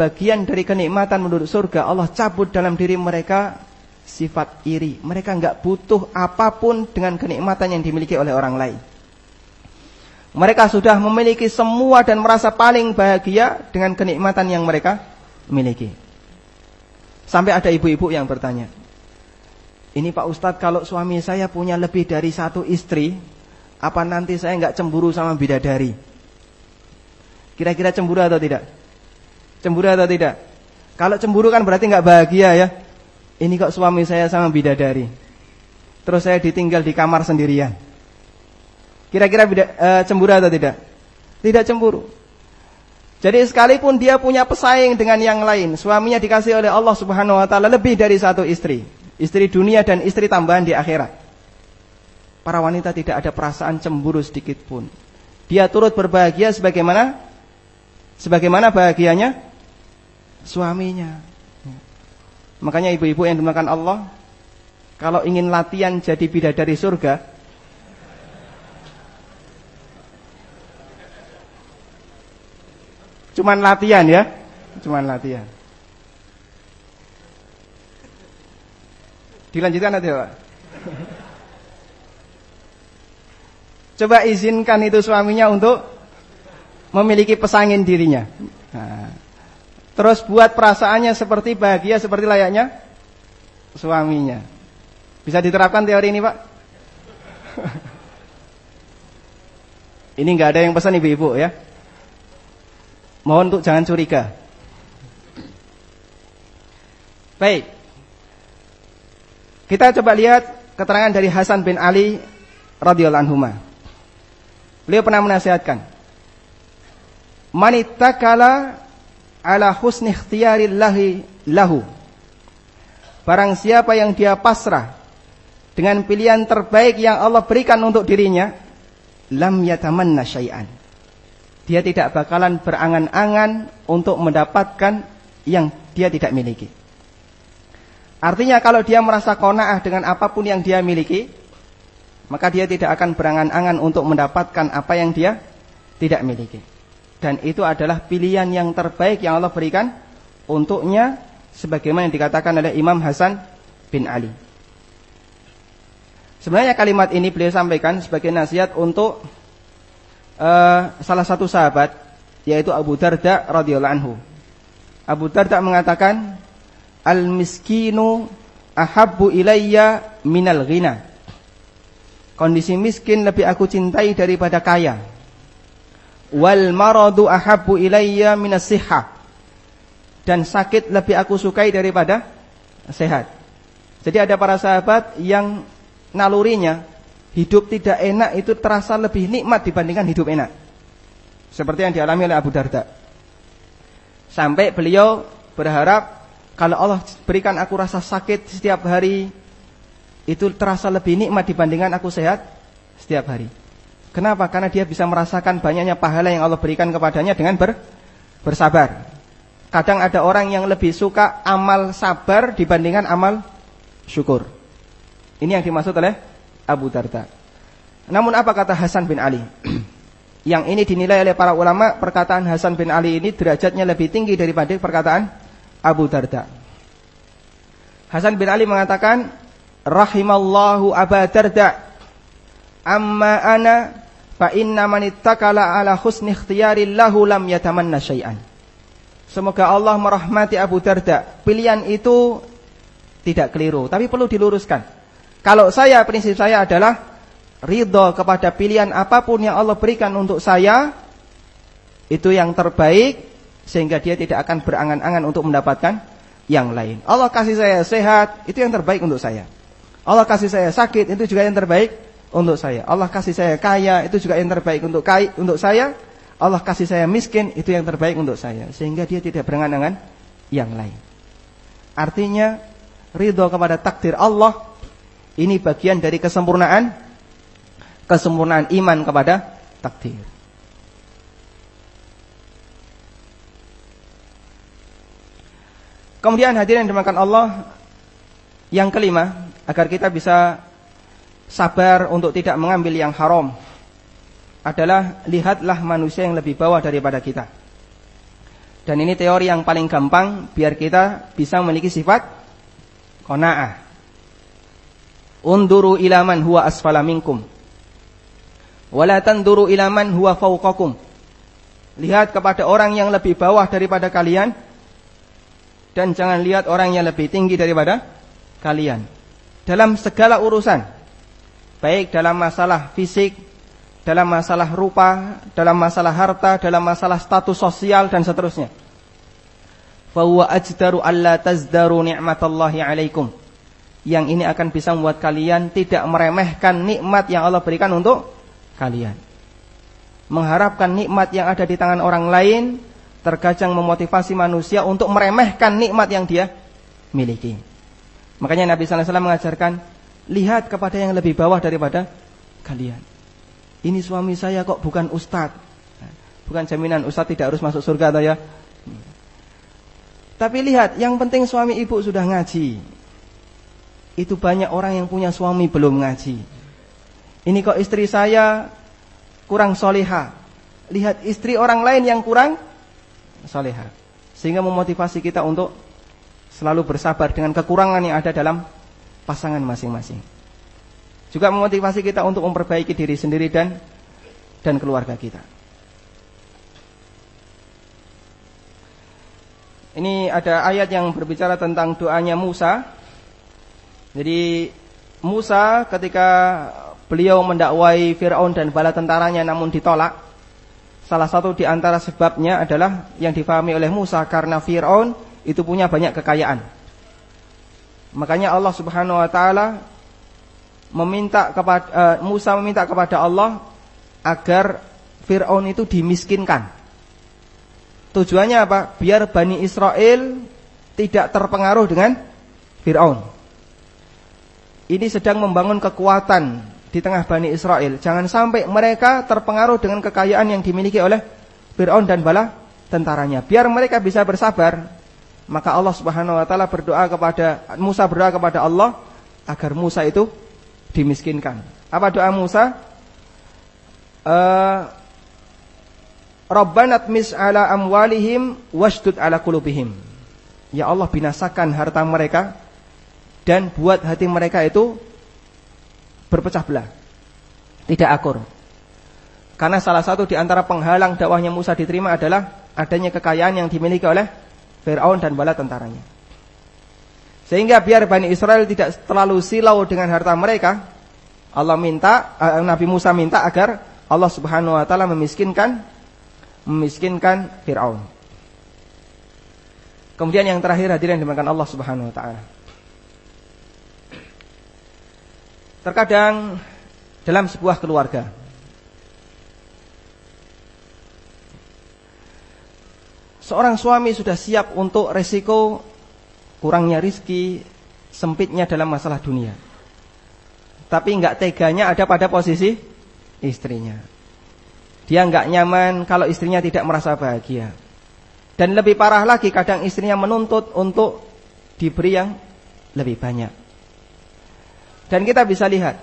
bagian dari kenikmatan menurut surga Allah cabut dalam diri mereka sifat iri. Mereka enggak butuh apa pun dengan kenikmatan yang dimiliki oleh orang lain. Mereka sudah memiliki semua dan merasa paling bahagia dengan kenikmatan yang mereka miliki. Sampai ada ibu-ibu yang bertanya, ini Pak Ustadz kalau suami saya punya lebih dari satu istri, apa nanti saya nggak cemburu sama bidadari? Kira-kira cemburu atau tidak? Cemburu atau tidak? Kalau cemburu kan berarti nggak bahagia ya. Ini kok suami saya sama bidadari. Terus saya ditinggal di kamar sendirian. Kira-kira uh, cemburu atau tidak? Tidak cemburu. Jadi sekalipun dia punya pesaing dengan yang lain, suaminya dikasih oleh Allah Subhanahu wa taala lebih dari satu istri, istri dunia dan istri tambahan di akhirat. Para wanita tidak ada perasaan cemburu sedikit pun. Dia turut berbahagia sebagaimana sebagaimana bahagianya suaminya. Makanya ibu-ibu yang dimakan Allah, kalau ingin latihan jadi bidadari surga, Cuman latihan ya. Cuman latihan. Dilanjutkan nanti Pak. Coba izinkan itu suaminya untuk memiliki pesangin dirinya. Nah, terus buat perasaannya seperti bahagia seperti layaknya suaminya. Bisa diterapkan teori ini Pak? ini nggak ada yang pesan ibu-ibu ya. Mohon untuk jangan curiga. Baik. Kita coba lihat keterangan dari Hasan bin Ali radhiyallahu anhu. Beliau pernah menasihatkan, "Manittakala ala husni ikhtiyarillahi lahu." Barang siapa yang dia pasrah dengan pilihan terbaik yang Allah berikan untuk dirinya, lam yatamanna syai'an dia tidak bakalan berangan-angan untuk mendapatkan yang dia tidak miliki. Artinya kalau dia merasa kona'ah dengan apa pun yang dia miliki, maka dia tidak akan berangan-angan untuk mendapatkan apa yang dia tidak miliki. Dan itu adalah pilihan yang terbaik yang Allah berikan untuknya sebagaimana yang dikatakan oleh Imam Hasan bin Ali. Sebenarnya kalimat ini beliau sampaikan sebagai nasihat untuk uh, salah satu sahabat yaitu Abu Darda radhiyallahu anhu. Abu Darda mengatakan, al-miskinu ahabbu ilayya minal ghina. Kondisi miskin lebih aku cintai daripada kaya. Wal maradu ahabbu ilayya minas siha. Dan sakit lebih aku sukai daripada sehat. Jadi ada para sahabat yang nalurinya hidup tidak enak itu terasa lebih nikmat dibandingkan hidup enak. Seperti yang dialami oleh Abu Darda. Sampai beliau berharap kalau Allah berikan aku rasa sakit setiap hari itu terasa lebih nikmat dibandingkan aku sehat setiap hari. Kenapa? Karena dia bisa merasakan banyaknya pahala yang Allah berikan kepadanya dengan ber, bersabar. Kadang ada orang yang lebih suka amal sabar dibandingkan amal syukur. Ini yang dimaksud oleh Abu Darda. Namun apa kata Hasan bin Ali? yang ini dinilai oleh para ulama perkataan Hasan bin Ali ini derajatnya lebih tinggi daripada perkataan Abu Darda. Hasan bin Ali mengatakan, rahimallahu Abu Darda amma ana fa inna man ittakala ala husni ikhtiyari lahu lam yatamanna syai'an. Semoga Allah merahmati Abu Darda. Pilihan itu tidak keliru, tapi perlu diluruskan. Kalau saya prinsip saya adalah ridho kepada pilihan apa pun yang Allah berikan untuk saya itu yang terbaik sehingga dia tidak akan berangan-angan untuk mendapatkan yang lain. Allah kasih saya sehat, itu yang terbaik untuk saya. Allah kasih saya sakit, itu juga yang terbaik untuk saya. Allah kasih saya kaya, itu juga yang terbaik untuk kai, untuk saya. Allah kasih saya miskin, itu yang terbaik untuk saya. Sehingga dia tidak berangan-angan yang lain. Artinya, ridho kepada takdir Allah, ini bagian dari kesempurnaan, kesempurnaan iman kepada takdir. Kemudian hadirin dimakan Allah yang kelima agar kita bisa sabar untuk tidak mengambil yang haram adalah lihatlah manusia yang lebih bawah daripada kita. Dan ini teori yang paling gampang biar kita bisa memiliki sifat qanaah. Unduru ilaman huwa asfala minkum. Wala tanduru ilaman huwa. Lihat kepada orang yang lebih bawah daripada kalian dan jangan lihat orang yang lebih tinggi daripada kalian dalam segala urusan baik dalam masalah fisik dalam masalah rupa dalam masalah harta dalam masalah status sosial dan seterusnya fa huwa ajdaru alla tazdaru ni'matallahi alaikum yang ini akan bisa membuat kalian tidak meremehkan nikmat yang Allah berikan untuk kalian mengharapkan nikmat yang ada di tangan orang lain terkadang memotivasi manusia untuk meremehkan nikmat yang dia miliki. Makanya Nabi sallallahu alaihi wasallam mengajarkan, lihat kepada yang lebih bawah daripada kalian. Ini suami saya kok bukan ustadz. Bukan jaminan ustadz tidak harus masuk surga atau ya. Tapi lihat, yang penting suami ibu sudah ngaji. Itu banyak orang yang punya suami belum ngaji. Ini kok istri saya kurang soleha. Lihat istri orang lain yang kurang salehah. Sehingga memotivasi kita untuk selalu bersabar dengan kekurangan yang ada dalam pasangan masing-masing. Juga memotivasi kita untuk memperbaiki diri sendiri dan dan keluarga kita. Ini ada ayat yang berbicara tentang doanya Musa. Jadi Musa ketika beliau mendakwai Firaun dan bala tentaranya namun ditolak, Salah satu di antara sebabnya adalah yang difahami oleh Musa karena Fir'aun itu punya banyak kekayaan. Makanya Allah Subhanahu wa taala meminta kepada uh, Musa meminta kepada Allah agar Fir'aun itu dimiskinkan. Tujuannya apa? Biar Bani Israel tidak terpengaruh dengan Fir'aun. Ini sedang membangun kekuatan di tengah Bani Israel. Jangan sampai mereka terpengaruh dengan kekayaan yang dimiliki oleh Fir'aun dan bala tentaranya. Biar mereka bisa bersabar. Maka Allah Subhanahu wa taala berdoa kepada Musa berdoa kepada Allah agar Musa itu dimiskinkan. Apa doa Musa? Uh, Rabbana tmis ala amwalihim wasdud ala kulubihim. Ya Allah binasakan harta mereka dan buat hati mereka itu berpecah belah. Tidak akur. Karena salah satu di antara penghalang dakwahnya Musa diterima adalah adanya kekayaan yang dimiliki oleh Fir'aun dan bala tentaranya. Sehingga biar Bani Israel tidak terlalu silau dengan harta mereka, Allah minta, uh, Nabi Musa minta agar Allah Subhanahu wa taala memiskinkan memiskinkan Firaun. Kemudian yang terakhir hadirin dimakan Allah Subhanahu wa taala. Terkadang dalam sebuah keluarga seorang suami sudah siap untuk resiko kurangnya rizki, sempitnya dalam masalah dunia. Tapi nggak teganya ada pada posisi istrinya. Dia nggak nyaman kalau istrinya tidak merasa bahagia. Dan lebih parah lagi kadang istrinya menuntut untuk diberi yang lebih banyak. Dan kita bisa lihat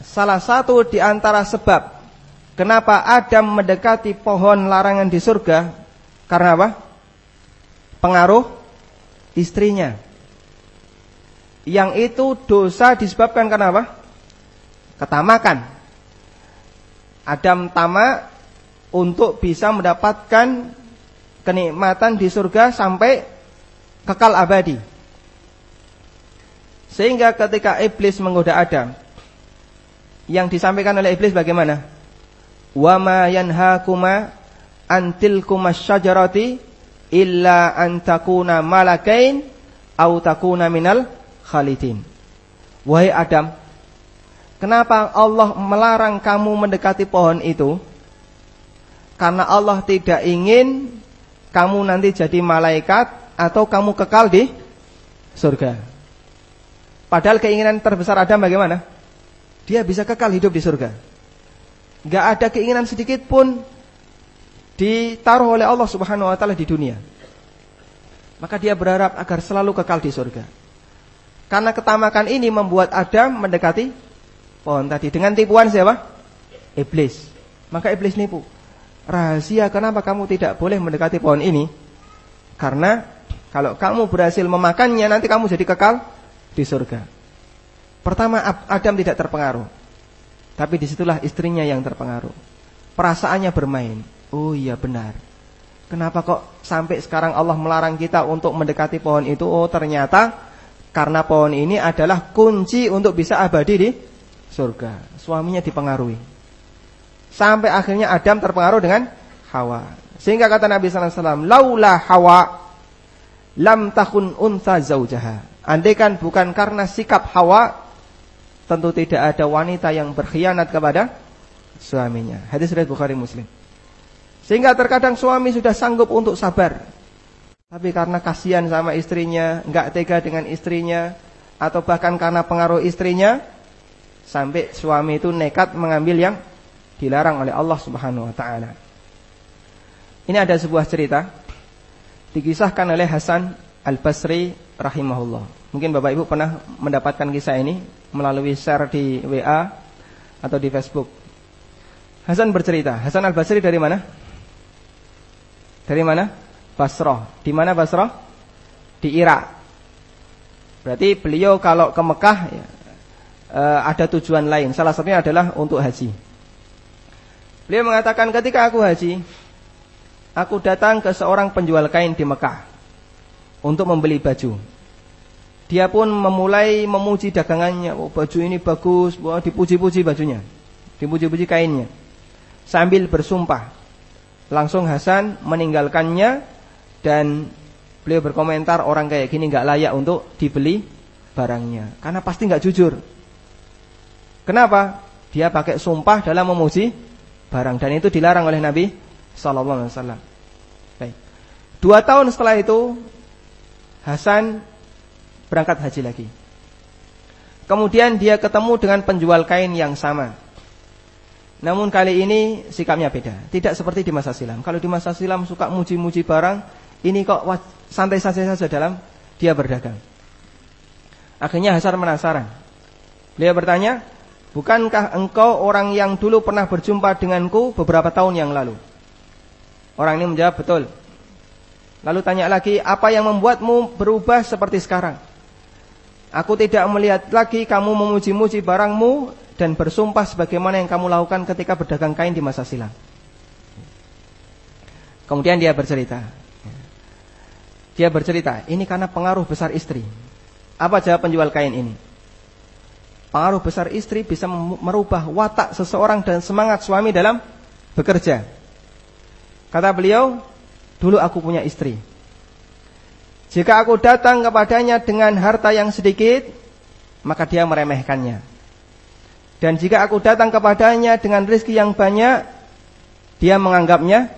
salah satu di antara sebab kenapa Adam mendekati pohon larangan di surga karena apa? Pengaruh istrinya. Yang itu dosa disebabkan karena apa? Ketamakan. Adam tamak untuk bisa mendapatkan kenikmatan di surga sampai kekal abadi. Sehingga ketika iblis menggoda Adam, yang disampaikan oleh iblis bagaimana? Wa ma yanhakuma antil syajarati illa antakuna malakain au takuna minal khalidin. Wahai Adam, kenapa Allah melarang kamu mendekati pohon itu? Karena Allah tidak ingin kamu nanti jadi malaikat atau kamu kekal di surga. Padahal keinginan terbesar Adam bagaimana? Dia bisa kekal hidup di surga. Gak ada keinginan sedikit pun ditaruh oleh Allah Subhanahu wa taala di dunia. Maka dia berharap agar selalu kekal di surga. Karena ketamakan ini membuat Adam mendekati pohon tadi dengan tipuan siapa? Iblis. Maka iblis nipu. Rahasia kenapa kamu tidak boleh mendekati pohon ini? Karena kalau kamu berhasil memakannya nanti kamu jadi kekal di surga. Pertama Adam tidak terpengaruh. Tapi di situlah istrinya yang terpengaruh. Perasaannya bermain. Oh iya benar. Kenapa kok sampai sekarang Allah melarang kita untuk mendekati pohon itu? Oh ternyata karena pohon ini adalah kunci untuk bisa abadi di surga. Suaminya dipengaruhi. Sampai akhirnya Adam terpengaruh dengan Hawa. Sehingga kata Nabi sallallahu alaihi wasallam, "Laula Hawa lam takun unsa zaujaha." Andaikan bukan karena sikap Hawa, tentu tidak ada wanita yang berkhianat kepada suaminya. Hadis riwayat Bukhari Muslim. Sehingga terkadang suami sudah sanggup untuk sabar. Tapi karena kasihan sama istrinya, nggak tega dengan istrinya, atau bahkan karena pengaruh istrinya, sampai suami itu nekat mengambil yang dilarang oleh Allah Subhanahu wa taala. Ini ada sebuah cerita dikisahkan oleh Hasan Al-Basri rahimahullah. Mungkin Bapak Ibu pernah mendapatkan kisah ini melalui share di WA atau di Facebook. Hasan bercerita, Hasan Al-Basri dari mana? Dari mana? Basrah. Di mana Basrah? Di Irak. Berarti beliau kalau ke Mekah ya, e, ada tujuan lain. Salah satunya adalah untuk haji. Beliau mengatakan ketika aku haji, aku datang ke seorang penjual kain di Mekah untuk membeli baju. Dia pun memulai memuji dagangannya. Oh, baju ini bagus, oh, dipuji-puji bajunya. Dipuji-puji kainnya. Sambil bersumpah Langsung Hasan meninggalkannya dan beliau berkomentar orang kayak gini nggak layak untuk dibeli barangnya karena pasti nggak jujur. Kenapa? Dia pakai sumpah dalam memuji barang dan itu dilarang oleh Nabi Sallallahu Alaihi Wasallam. Baik. Dua tahun setelah itu Hasan berangkat haji lagi. Kemudian dia ketemu dengan penjual kain yang sama. Namun kali ini sikapnya beda. Tidak seperti di masa silam. Kalau di masa silam suka muji-muji barang, ini kok santai saja dalam dia berdagang. Akhirnya Hasan penasaran. Dia bertanya, "Bukankah engkau orang yang dulu pernah berjumpa denganku beberapa tahun yang lalu?" Orang ini menjawab, "Betul." Lalu tanya lagi, "Apa yang membuatmu berubah seperti sekarang?" Aku tidak melihat lagi kamu memuji-muji barangmu dan bersumpah sebagaimana yang kamu lakukan ketika berdagang kain di masa silam. Kemudian dia bercerita. Dia bercerita, ini karena pengaruh besar istri. Apa jawab penjual kain ini? Pengaruh besar istri bisa merubah watak seseorang dan semangat suami dalam bekerja. Kata beliau, dulu aku punya istri. Jika aku datang kepadanya dengan harta yang sedikit, maka dia meremehkannya. Dan jika aku datang kepadanya dengan rezeki yang banyak, dia menganggapnya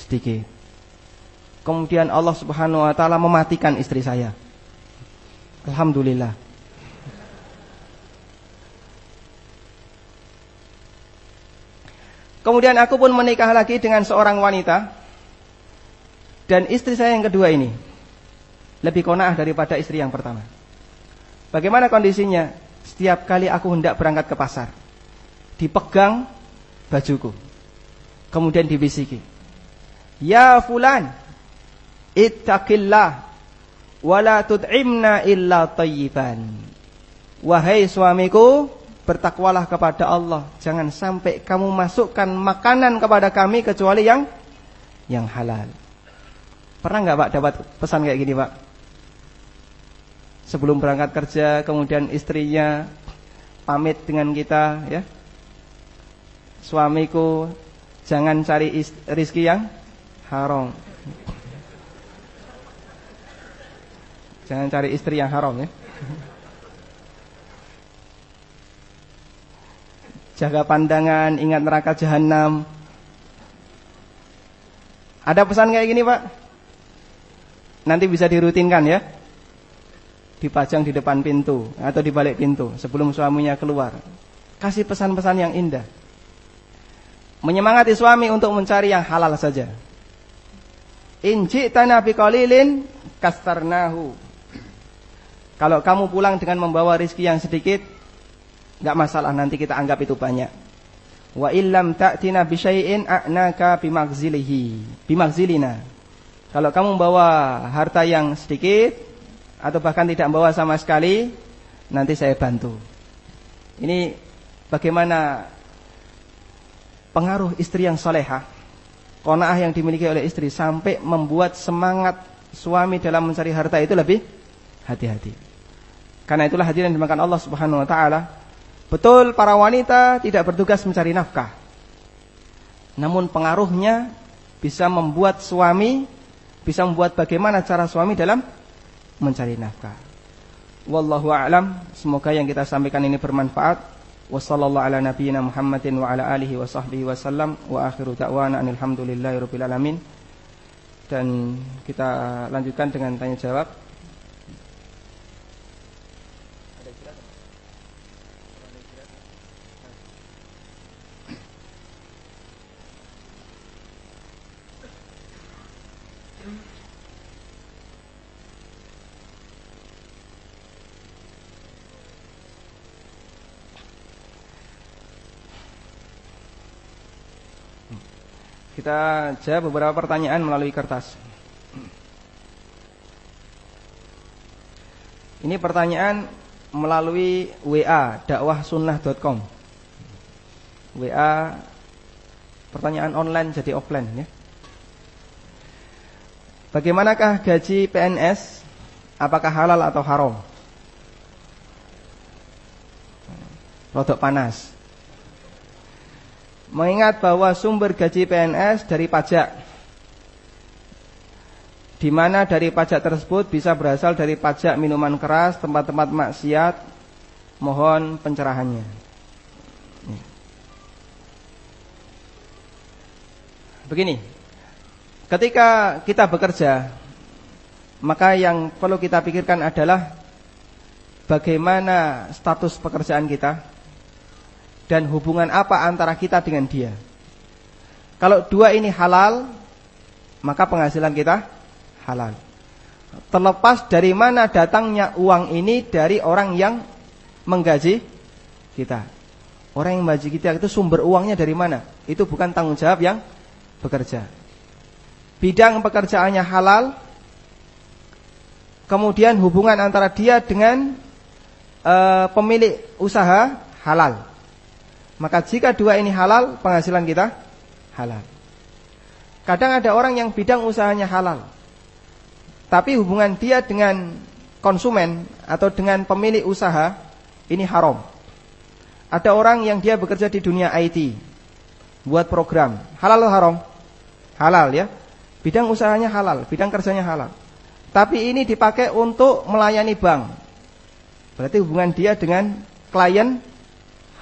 sedikit. Kemudian Allah Subhanahu wa taala mematikan istri saya. Alhamdulillah. Kemudian aku pun menikah lagi dengan seorang wanita. Dan istri saya yang kedua ini Lebih kona'ah daripada istri yang pertama. Bagaimana kondisinya? Setiap kali aku hendak berangkat ke pasar Dipegang bajuku Kemudian dibisiki. Ya fulan Ittaqillah Wala tud'imna illa tayyiban. Wahai suamiku bertakwalah kepada Allah. Jangan sampai kamu masukkan makanan kepada kami kecuali yang yang halal. Pernah nggak Pak dapat pesan kayak gini Pak? Sebelum berangkat kerja, kemudian istrinya pamit dengan kita, ya. Suamiku jangan cari rizki yang haram. Jangan cari istri yang haram ya. Jaga pandangan, ingat neraka jahanam. Ada pesan kayak gini Pak? Nanti bisa dirutinkan ya. Dipajang di depan pintu atau di balik pintu sebelum suaminya keluar. Kasih pesan-pesan yang indah. Menyemangati suami untuk mencari yang halal saja. Inji tanah biqalilin kastarnahu. Kalau kamu pulang dengan membawa rizki yang sedikit, Enggak masalah nanti kita anggap itu banyak. Wa illam ta'tina bi syai'in a'naka bimaghzilihi. Bimaghzilina. Kalau kamu membawa harta yang sedikit atau bahkan tidak membawa sama sekali, nanti saya bantu. Ini bagaimana pengaruh istri yang solehah, kona'ah yang dimiliki oleh istri sampai membuat semangat suami dalam mencari harta itu lebih hati-hati. Karena itulah hadirin dimakan Allah Subhanahu wa taala Betul para wanita tidak bertugas mencari nafkah. Namun pengaruhnya bisa membuat suami bisa membuat bagaimana cara suami dalam mencari nafkah. Wallahu a'lam. Semoga yang kita sampaikan ini bermanfaat. Wassallallahu ala nabiyyina Muhammadin wa ala alihi wa sahbihi. Dan kita lanjutkan dengan tanya jawab. Kita jawab beberapa pertanyaan melalui kertas. Ini pertanyaan melalui WA dakwahsunnah.com. WA pertanyaan online jadi offline ya. Bagaimanakah gaji PNS? Apakah halal atau haram? Rodok panas. Mengingat bahwa sumber gaji PNS dari pajak di mana dari pajak tersebut bisa berasal dari pajak minuman keras, tempat-tempat maksiat. Mohon pencerahannya. Begini, ketika kita bekerja, maka yang perlu kita pikirkan adalah bagaimana status pekerjaan kita, dan hubungan apa antara kita dengan dia. Kalau dua ini halal, maka penghasilan kita halal. Terlepas dari mana datangnya uang ini dari orang yang menggaji kita. Orang yang menggaji kita itu sumber uangnya dari mana? Itu bukan tanggung jawab yang bekerja. Bidang pekerjaannya halal, kemudian hubungan antara dia dengan uh, pemilik usaha halal. Maka jika dua ini halal, penghasilan kita halal. Kadang ada orang yang bidang usahanya halal. Tapi hubungan dia dengan konsumen atau dengan pemilik usaha ini haram. Ada orang yang dia bekerja di dunia IT, buat program, halal atau haram? Halal ya. Bidang usahanya halal, bidang kerjanya halal. Tapi ini dipakai untuk melayani bank. Berarti hubungan dia dengan klien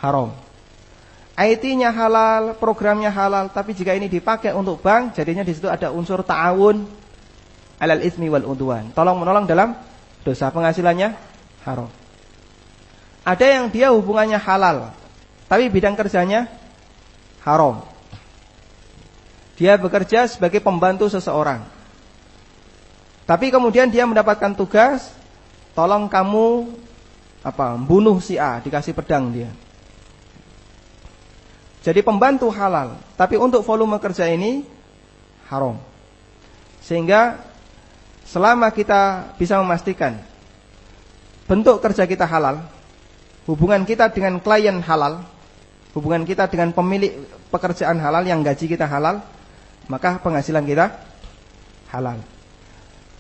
haram. IT-nya halal, programnya halal, tapi jika ini dipakai untuk bank, jadinya di situ ada unsur ta'awun alal ismi wal udwan. Tolong menolong dalam dosa penghasilannya haram. Ada yang dia hubungannya halal, tapi bidang kerjanya haram. Dia bekerja sebagai pembantu seseorang. Tapi kemudian dia mendapatkan tugas, tolong kamu apa? Bunuh si A, dikasih pedang dia. Jadi pembantu halal, tapi untuk volume kerja ini haram. Sehingga selama kita bisa memastikan bentuk kerja kita halal, hubungan kita dengan klien halal, hubungan kita dengan pemilik pekerjaan halal yang gaji kita halal, maka penghasilan kita halal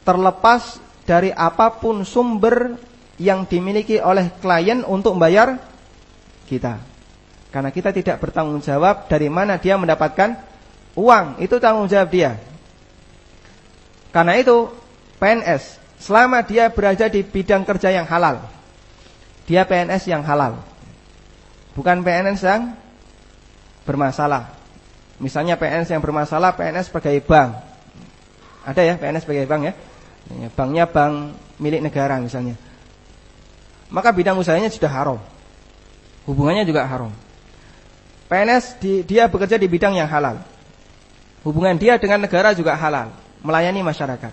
terlepas dari apa pun sumber yang dimiliki oleh klien untuk membayar kita. Karena kita tidak bertanggung jawab dari mana dia mendapatkan uang, itu tanggung jawab dia. Karena itu PNS selama dia berada di bidang kerja yang halal, dia PNS yang halal. Bukan PNS yang bermasalah. Misalnya PNS yang bermasalah, PNS sebagai bank. Ada ya PNS sebagai bank ya? Ya, banknya bank milik negara misalnya. Maka bidang usahanya sudah haram. Hubungannya juga haram. PNS di, dia bekerja di bidang yang halal. Hubungan dia dengan negara juga halal, melayani masyarakat.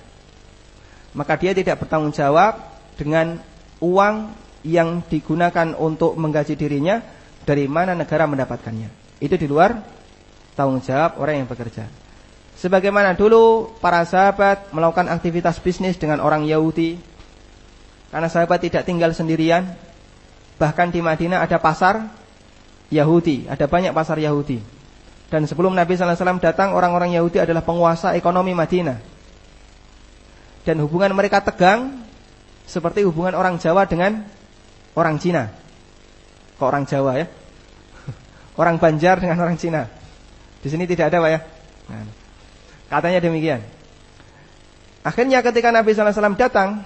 Maka dia tidak bertanggung jawab dengan uang yang digunakan untuk menggaji dirinya dari mana negara mendapatkannya. Itu di luar tanggung jawab orang yang bekerja. Sebagaimana dulu para sahabat melakukan aktivitas bisnis dengan orang Yahudi. Karena sahabat tidak tinggal sendirian. Bahkan di Madinah ada pasar Yahudi. Ada banyak pasar Yahudi. Dan sebelum Nabi SAW datang, orang-orang Yahudi adalah penguasa ekonomi Madinah. Dan hubungan mereka tegang seperti hubungan orang Jawa dengan orang Cina. Kok orang Jawa ya? Orang Banjar dengan orang Cina. Di sini tidak ada Pak ya? Nah. Katanya demikian. Akhirnya ketika Nabi SAW datang,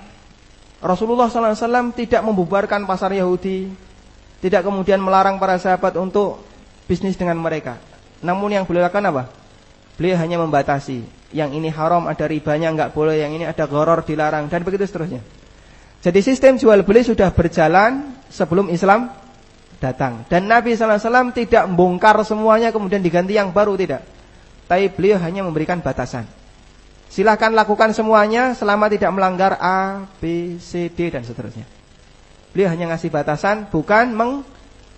Rasulullah SAW tidak membubarkan pasar Yahudi, tidak kemudian melarang para sahabat untuk bisnis dengan mereka. Namun yang beliau lakukan apa? Beliau hanya membatasi. Yang ini haram, ada ribanya, nggak boleh. Yang ini ada goror, dilarang, dan begitu seterusnya. Jadi sistem jual beli sudah berjalan sebelum Islam datang. Dan Nabi SAW tidak membongkar semuanya kemudian diganti yang baru, tidak. Tapi beliau hanya memberikan batasan. Silahkan lakukan semuanya selama tidak melanggar A, B, C, D dan seterusnya. Beliau hanya ngasih batasan, bukan meng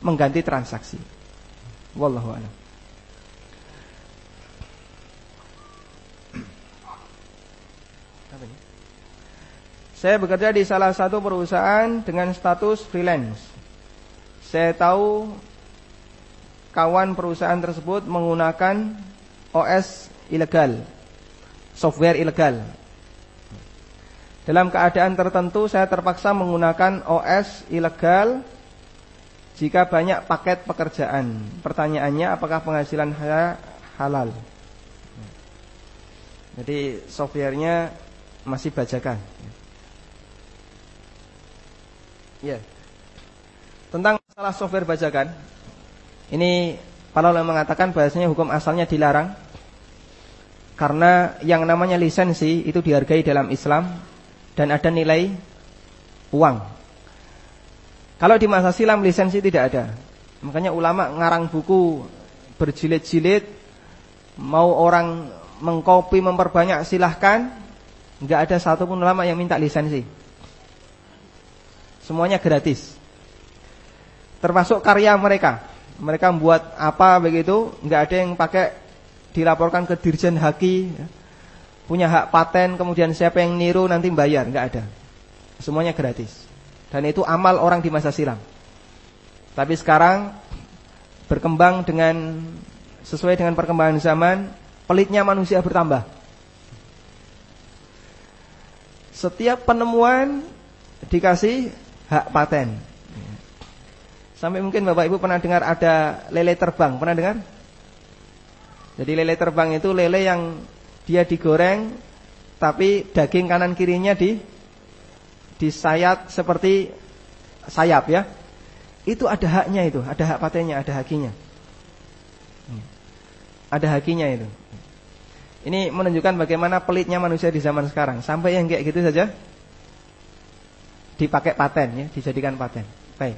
mengganti transaksi. Wallahu a'lam. Saya bekerja di salah satu perusahaan dengan status freelance. Saya tahu kawan perusahaan tersebut menggunakan OS ilegal, software ilegal. Dalam keadaan tertentu saya terpaksa menggunakan OS ilegal jika banyak paket pekerjaan. Pertanyaannya apakah penghasilan saya halal? Jadi softwarenya masih bajakan. Ya. Tentang masalah software bajakan, ini para ulama mengatakan bahasanya hukum asalnya dilarang karena yang namanya lisensi itu dihargai dalam Islam dan ada nilai uang. Kalau di masa silam lisensi tidak ada. Makanya ulama ngarang buku berjilid-jilid mau orang mengkopi memperbanyak silahkan nggak ada satupun ulama yang minta lisensi. Semuanya gratis. Termasuk karya mereka. Mereka membuat apa begitu, nggak ada yang pakai dilaporkan ke Dirjen Haki. Punya hak paten kemudian siapa yang niru nanti bayar. Nggak ada. Semuanya gratis. Dan itu amal orang di masa silam. Tapi sekarang berkembang dengan sesuai dengan perkembangan zaman pelitnya manusia bertambah. Setiap penemuan dikasih hak paten. Sampai mungkin Bapak Ibu pernah dengar ada lele terbang, pernah dengar? Jadi lele terbang itu lele yang dia digoreng tapi daging kanan kirinya di disayat seperti sayap ya. Itu ada haknya itu, ada hak patennya, ada hakinya. Ada hakinya itu. Ini menunjukkan bagaimana pelitnya manusia di zaman sekarang. Sampai yang kayak gitu saja dipakai paten ya, dijadikan paten. Baik.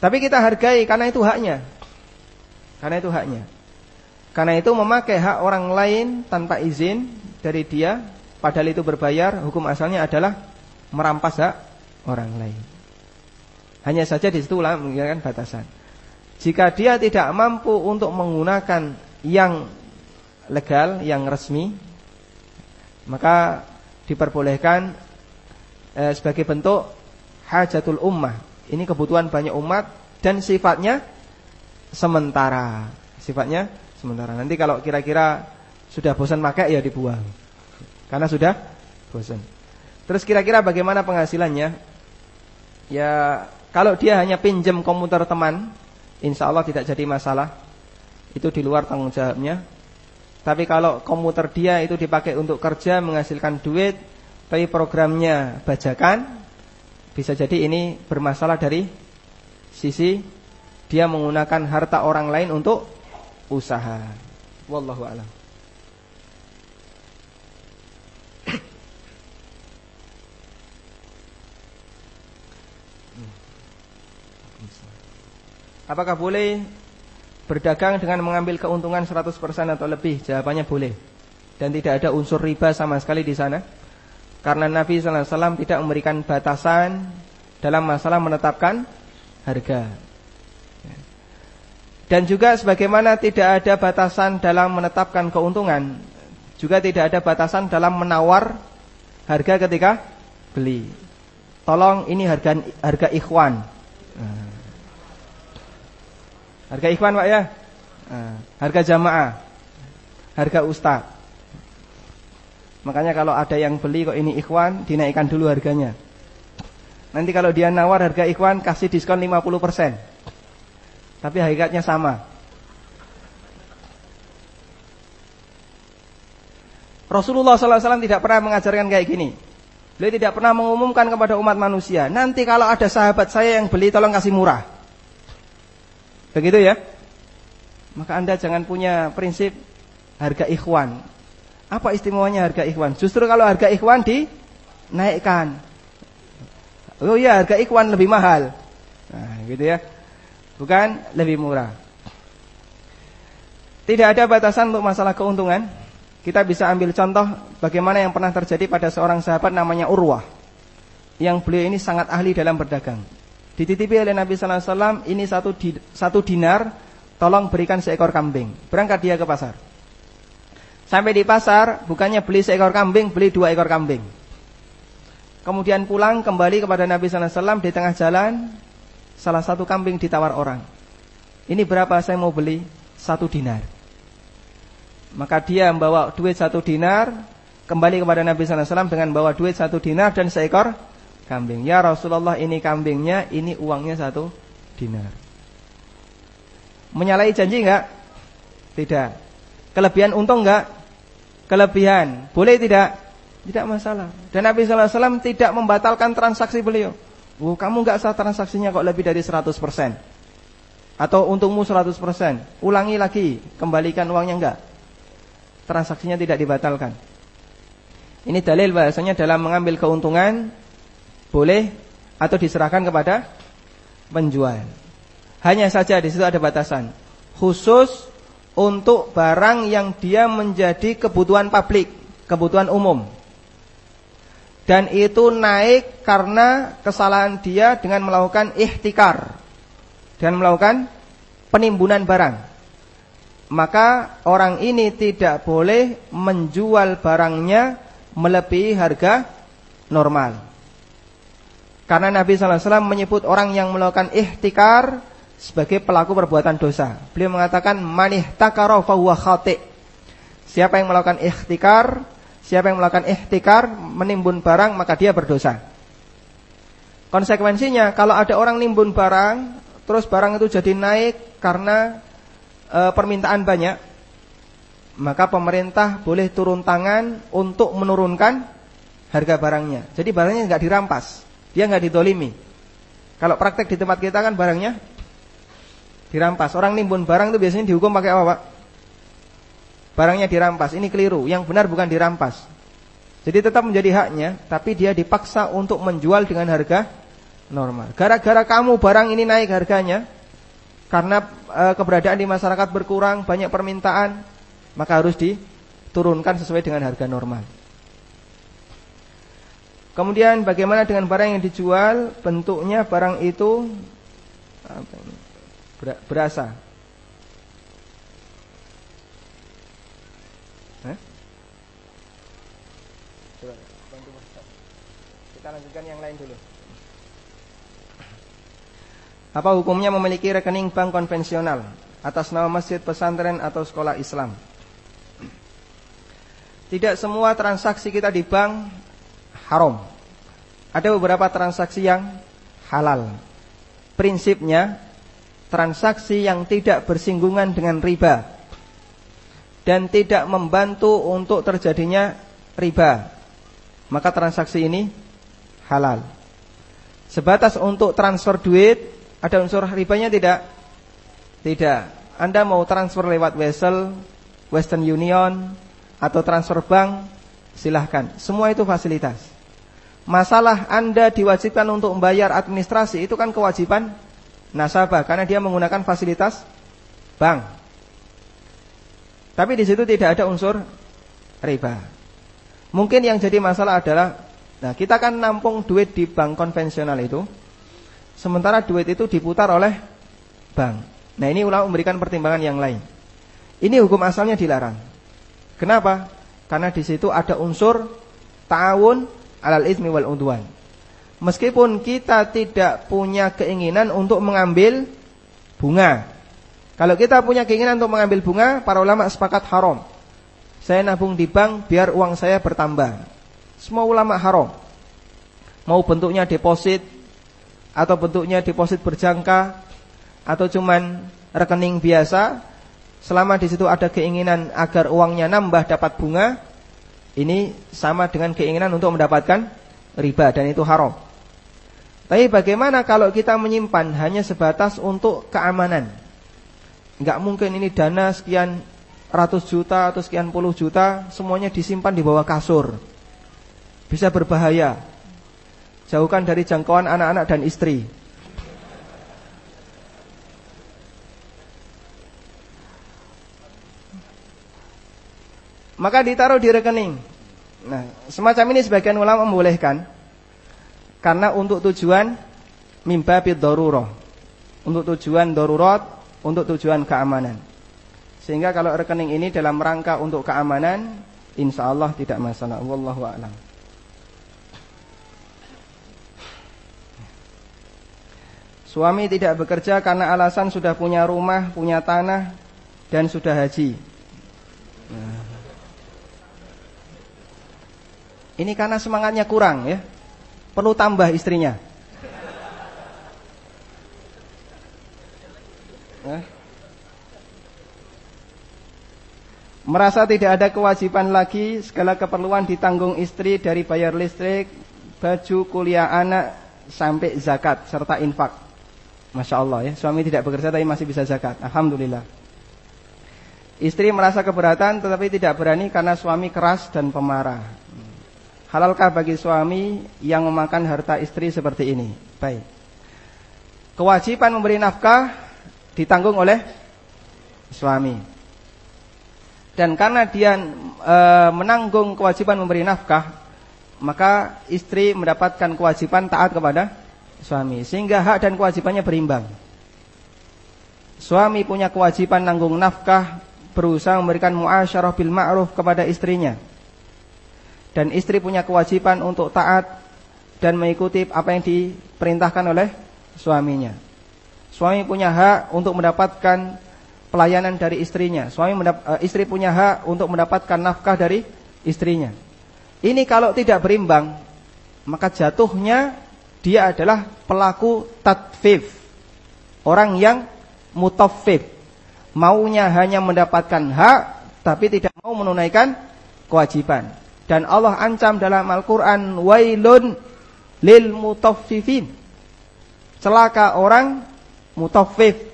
Tapi kita hargai karena itu haknya. Karena itu haknya. Karena itu memakai hak orang lain tanpa izin dari dia padahal itu berbayar, hukum asalnya adalah merampas hak orang lain. Hanya saja di situ menggunakan batasan. Jika dia tidak mampu untuk menggunakan yang legal, yang resmi, maka diperbolehkan eh, sebagai bentuk hajatul ummah. Ini kebutuhan banyak umat dan sifatnya sementara. Sifatnya sementara. Nanti kalau kira-kira sudah bosan pakai ya dibuang. Karena sudah bosan. Terus kira-kira bagaimana penghasilannya? Ya kalau dia hanya pinjam komputer teman, insya Allah tidak jadi masalah. Itu di luar tanggung jawabnya. Tapi kalau komputer dia itu dipakai untuk kerja menghasilkan duit, tapi programnya bajakan, bisa jadi ini bermasalah dari sisi dia menggunakan harta orang lain untuk usaha. Wallahu a'lam. Apakah boleh berdagang dengan mengambil keuntungan 100% atau lebih? Jawabannya boleh. Dan tidak ada unsur riba sama sekali di sana. Karena Nabi wasallam tidak memberikan batasan dalam masalah menetapkan harga. Dan juga sebagaimana tidak ada batasan dalam menetapkan keuntungan, juga tidak ada batasan dalam menawar harga ketika beli. Tolong ini harga harga ikhwan. Harga ikhwan Pak ya. Harga jamaah. Harga ustaz. Makanya kalau ada yang beli kok ini ikhwan, dinaikkan dulu harganya. Nanti kalau dia nawar harga ikhwan kasih diskon 50%. Tapi hakikatnya sama. Rasulullah SAW tidak pernah mengajarkan kayak gini. Beliau tidak pernah mengumumkan kepada umat manusia. Nanti kalau ada sahabat saya yang beli tolong kasih murah. Begitu ya? Maka Anda jangan punya prinsip harga ikhwan. Apa istimewanya harga ikhwan? Justru kalau harga ikhwan dinaikkan. Oh iya, harga ikhwan lebih mahal. Nah, gitu ya. Bukan lebih murah. Tidak ada batasan untuk masalah keuntungan. Kita bisa ambil contoh bagaimana yang pernah terjadi pada seorang sahabat namanya Urwah. Yang beliau ini sangat ahli dalam berdagang. Dititipi oleh Nabi Sallallahu Alaihi Wasallam ini satu di, satu dinar, tolong berikan seekor kambing. Berangkat dia ke pasar. Sampai di pasar, bukannya beli seekor kambing, beli dua ekor kambing. Kemudian pulang kembali kepada Nabi Sallallahu Alaihi Wasallam di tengah jalan, salah satu kambing ditawar orang. Ini berapa saya mau beli? Satu dinar. Maka dia membawa duit satu dinar, kembali kepada Nabi Sallallahu Alaihi Wasallam dengan bawa duit satu dinar dan seekor kambing. Ya Rasulullah ini kambingnya, ini uangnya satu dinar. Menyalahi janji enggak? Tidak. Kelebihan untung enggak? Kelebihan. Boleh tidak? Tidak masalah. Dan Nabi Sallallahu Alaihi Wasallam tidak membatalkan transaksi beliau. Oh, kamu enggak sah transaksinya kok lebih dari 100%. Atau untungmu 100%. Ulangi lagi, kembalikan uangnya enggak. Transaksinya tidak dibatalkan. Ini dalil bahasanya dalam mengambil keuntungan boleh atau diserahkan kepada penjual. Hanya saja di situ ada batasan. Khusus untuk barang yang dia menjadi kebutuhan publik, kebutuhan umum. Dan itu naik karena kesalahan dia dengan melakukan ikhtikar. Dan melakukan penimbunan barang. Maka orang ini tidak boleh menjual barangnya melebihi harga normal. Karena Nabi SAW menyebut orang yang melakukan ihtikar sebagai pelaku perbuatan dosa. Beliau mengatakan manih takaro fahuwa khati. Siapa yang melakukan ihtikar, siapa yang melakukan ihtikar menimbun barang maka dia berdosa. Konsekuensinya kalau ada orang nimbun barang, terus barang itu jadi naik karena e, permintaan banyak, maka pemerintah boleh turun tangan untuk menurunkan harga barangnya. Jadi barangnya nggak dirampas, dia nggak didolimi. Kalau praktek di tempat kita kan barangnya dirampas. Orang nimbun barang itu biasanya dihukum pakai apa, Pak? Barangnya dirampas. Ini keliru. Yang benar bukan dirampas. Jadi tetap menjadi haknya, tapi dia dipaksa untuk menjual dengan harga normal. Gara-gara kamu barang ini naik harganya karena e, keberadaan di masyarakat berkurang, banyak permintaan, maka harus diturunkan sesuai dengan harga normal. Kemudian bagaimana dengan barang yang dijual? Bentuknya barang itu berasa. Kita lanjutkan yang lain dulu. Apa hukumnya memiliki rekening bank konvensional atas nama masjid, pesantren atau sekolah Islam? Tidak semua transaksi kita di bank haram. Ada beberapa transaksi yang halal. Prinsipnya transaksi yang tidak bersinggungan dengan riba dan tidak membantu untuk terjadinya riba. Maka transaksi ini halal. Sebatas untuk transfer duit ada unsur ribanya tidak? Tidak. Anda mau transfer lewat Wesel, Western Union, atau transfer bank, silahkan. Semua itu fasilitas. Masalah Anda diwajibkan untuk membayar administrasi itu kan kewajiban nasabah karena dia menggunakan fasilitas bank. Tapi di situ tidak ada unsur riba. Mungkin yang jadi masalah adalah, nah kita kan nampung duit di bank konvensional itu, Sementara duit itu diputar oleh bank. Nah ini ulama memberikan pertimbangan yang lain. Ini hukum asalnya dilarang. Kenapa? Karena di situ ada unsur ta'awun alal ismi wal udwan. Meskipun kita tidak punya keinginan untuk mengambil bunga. Kalau kita punya keinginan untuk mengambil bunga, para ulama sepakat haram. Saya nabung di bank biar uang saya bertambah. Semua ulama haram. Mau bentuknya deposit, atau bentuknya deposit berjangka atau cuman rekening biasa selama di situ ada keinginan agar uangnya nambah dapat bunga ini sama dengan keinginan untuk mendapatkan riba dan itu haram. Tapi bagaimana kalau kita menyimpan hanya sebatas untuk keamanan? Enggak mungkin ini dana sekian ratus juta atau sekian puluh juta semuanya disimpan di bawah kasur. Bisa berbahaya. Jauhkan dari jangkauan anak-anak dan istri. Maka ditaruh di rekening. Nah, semacam ini sebagian ulama membolehkan karena untuk tujuan mimba daruroh. Untuk tujuan darurat, untuk tujuan keamanan. Sehingga kalau rekening ini dalam rangka untuk keamanan, insya Allah tidak masalah. Wallahu a'lam. Suami tidak bekerja karena alasan sudah punya rumah, punya tanah, dan sudah haji. Ini karena semangatnya kurang ya. Perlu tambah istrinya. Eh? Merasa tidak ada kewajiban lagi, segala keperluan ditanggung istri dari bayar listrik, baju kuliah anak, sampai zakat serta infak. Masya Allah ya, suami tidak bekerja tapi masih bisa zakat. Alhamdulillah. Istri merasa keberatan tetapi tidak berani karena suami keras dan pemarah. Halalkah bagi suami yang memakan harta istri seperti ini? Baik. Kewajiban memberi nafkah ditanggung oleh suami. Dan karena dia e, menanggung kewajiban memberi nafkah, maka istri mendapatkan kewajiban taat kepada suami sehingga hak dan kewajibannya berimbang. Suami punya kewajiban nanggung nafkah, berusaha memberikan muasyarah bil ma'ruf kepada istrinya. Dan istri punya kewajiban untuk taat dan mengikuti apa yang diperintahkan oleh suaminya. Suami punya hak untuk mendapatkan pelayanan dari istrinya. Suami uh, istri punya hak untuk mendapatkan nafkah dari istrinya. Ini kalau tidak berimbang, maka jatuhnya dia adalah pelaku tatfif. Orang yang mutaffif. Maunya hanya mendapatkan hak tapi tidak mau menunaikan kewajiban. Dan Allah ancam dalam Al-Qur'an wailun lil mutaffifin. Celaka orang mutaffif,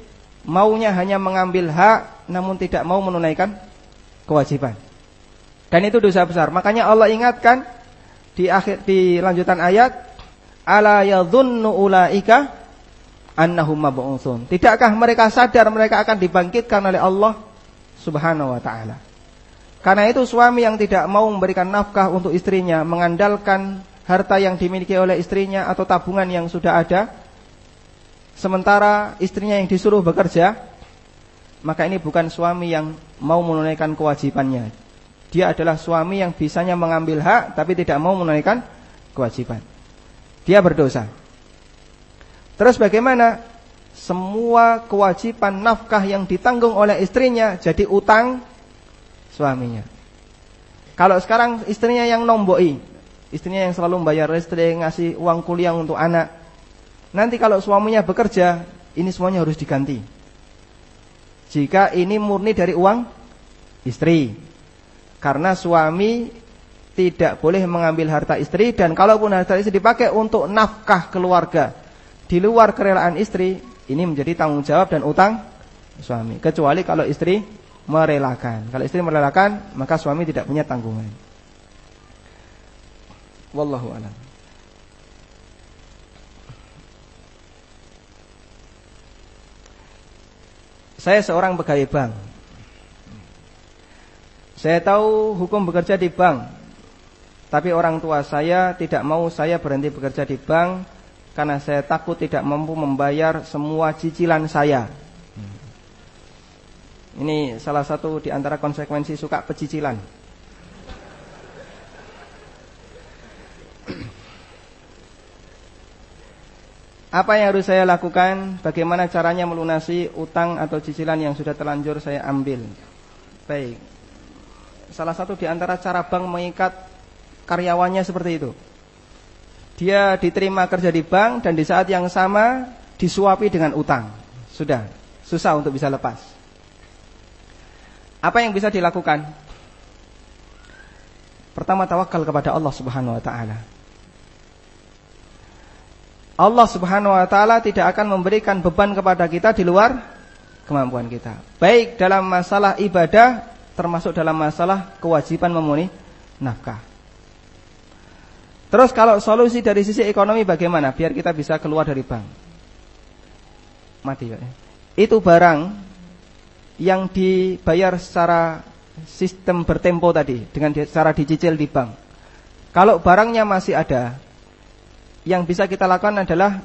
maunya hanya mengambil hak namun tidak mau menunaikan kewajiban. Dan itu dosa besar. Makanya Allah ingatkan di akhir di lanjutan ayat, ala yadhunnu ulaika annahum mab'utsun. Tidakkah mereka sadar mereka akan dibangkitkan oleh Allah Subhanahu wa taala? Karena itu suami yang tidak mau memberikan nafkah untuk istrinya, mengandalkan harta yang dimiliki oleh istrinya atau tabungan yang sudah ada, sementara istrinya yang disuruh bekerja, maka ini bukan suami yang mau menunaikan kewajibannya. Dia adalah suami yang bisanya mengambil hak tapi tidak mau menunaikan kewajiban. Dia berdosa. Terus bagaimana? Semua kewajiban nafkah yang ditanggung oleh istrinya jadi utang suaminya. Kalau sekarang istrinya yang nomboi, istrinya yang selalu membayar listrik, ngasih uang kuliah untuk anak. Nanti kalau suaminya bekerja, ini semuanya harus diganti. Jika ini murni dari uang istri. Karena suami tidak boleh mengambil harta istri dan kalaupun harta istri dipakai untuk nafkah keluarga di luar kerelaan istri, ini menjadi tanggung jawab dan utang suami. Kecuali kalau istri merelakan. Kalau istri merelakan, maka suami tidak punya tanggungan. Wallahu a'lam. Saya seorang pegawai bank. Saya tahu hukum bekerja di bank. Tapi orang tua saya tidak mau saya berhenti bekerja di bank karena saya takut tidak mampu membayar semua cicilan saya. Ini salah satu di antara konsekuensi suka pecicilan. Apa yang harus saya lakukan? Bagaimana caranya melunasi utang atau cicilan yang sudah terlanjur saya ambil? Baik salah satu di antara cara bank mengikat karyawannya seperti itu. Dia diterima kerja di bank dan di saat yang sama disuapi dengan utang. Sudah, susah untuk bisa lepas. Apa yang bisa dilakukan? Pertama tawakal kepada Allah Subhanahu wa taala. Allah Subhanahu wa taala tidak akan memberikan beban kepada kita di luar kemampuan kita. Baik dalam masalah ibadah termasuk dalam masalah kewajiban memenuhi nafkah. Terus kalau solusi dari sisi ekonomi bagaimana biar kita bisa keluar dari bank? Mati ya. Itu barang yang dibayar secara sistem bertempo tadi dengan cara dicicil di bank. Kalau barangnya masih ada, yang bisa kita lakukan adalah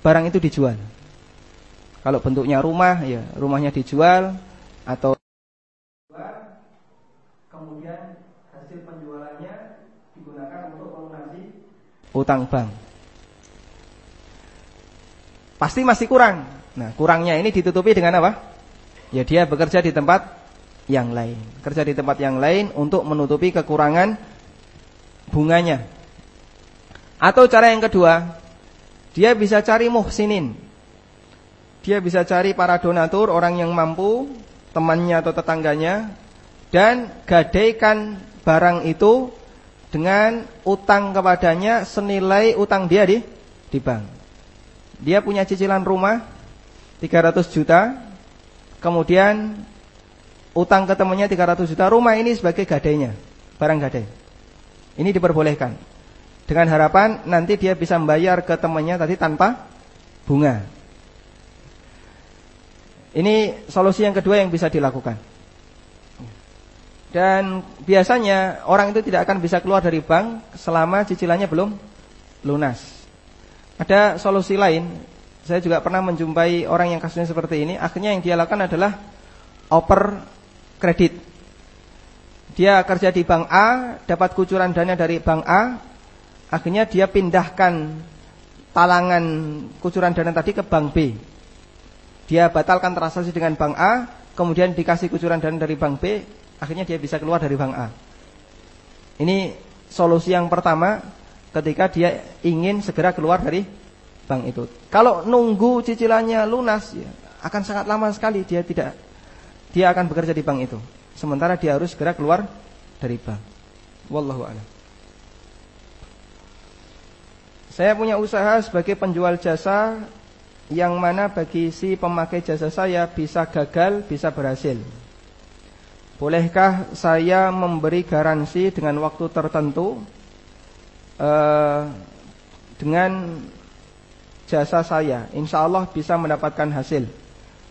barang itu dijual. Kalau bentuknya rumah, ya rumahnya dijual atau kemudian hasil penjualannya digunakan untuk melunasi utang bank. Pasti masih kurang. Nah, kurangnya ini ditutupi dengan apa? Ya dia bekerja di tempat yang lain. Kerja di tempat yang lain untuk menutupi kekurangan bunganya. Atau cara yang kedua, dia bisa cari muhsinin. Dia bisa cari para donatur, orang yang mampu, temannya atau tetangganya dan gadaikan barang itu dengan utang kepadanya senilai utang dia di di bank. Dia punya cicilan rumah 300 juta, kemudian utang ke temannya 300 juta, rumah ini sebagai gadainya, barang gadai. Ini diperbolehkan. Dengan harapan nanti dia bisa membayar ke temannya tadi tanpa bunga. Ini solusi yang kedua yang bisa dilakukan. Dan biasanya orang itu tidak akan bisa keluar dari bank selama cicilannya belum lunas. Ada solusi lain. Saya juga pernah menjumpai orang yang kasusnya seperti ini. Akhirnya yang dia lakukan adalah oper kredit. Dia kerja di bank A, dapat kucuran dana dari bank A. Akhirnya dia pindahkan talangan kucuran dana tadi ke bank B. Dia batalkan transaksi dengan bank A, kemudian dikasih kucuran dana dari bank B, akhirnya dia bisa keluar dari bank A. Ini solusi yang pertama ketika dia ingin segera keluar dari bank itu. Kalau nunggu cicilannya lunas ya akan sangat lama sekali dia tidak dia akan bekerja di bank itu. Sementara dia harus segera keluar dari bank. Wallahu a'lam. Saya punya usaha sebagai penjual jasa yang mana bagi si pemakai jasa saya bisa gagal, bisa berhasil. Bolehkah saya memberi garansi dengan waktu tertentu uh, dengan jasa saya? Insya Allah bisa mendapatkan hasil.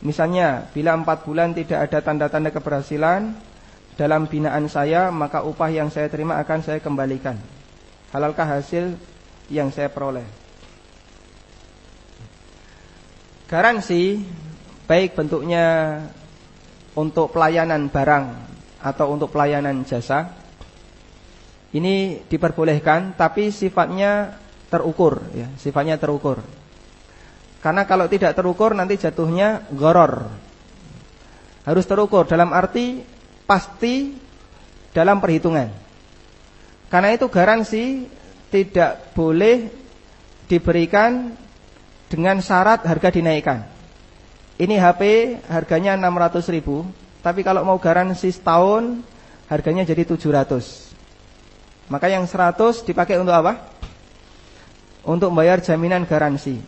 Misalnya, bila empat bulan tidak ada tanda-tanda keberhasilan dalam binaan saya, maka upah yang saya terima akan saya kembalikan. Halalkah hasil yang saya peroleh. Garansi baik bentuknya untuk pelayanan barang atau untuk pelayanan jasa ini diperbolehkan tapi sifatnya terukur ya, sifatnya terukur. Karena kalau tidak terukur nanti jatuhnya goror. Harus terukur dalam arti pasti dalam perhitungan. Karena itu garansi tidak boleh diberikan dengan syarat harga dinaikkan. Ini HP harganya 600 ribu, tapi kalau mau garansi setahun harganya jadi 700. Maka yang 100 dipakai untuk apa? Untuk membayar jaminan garansi.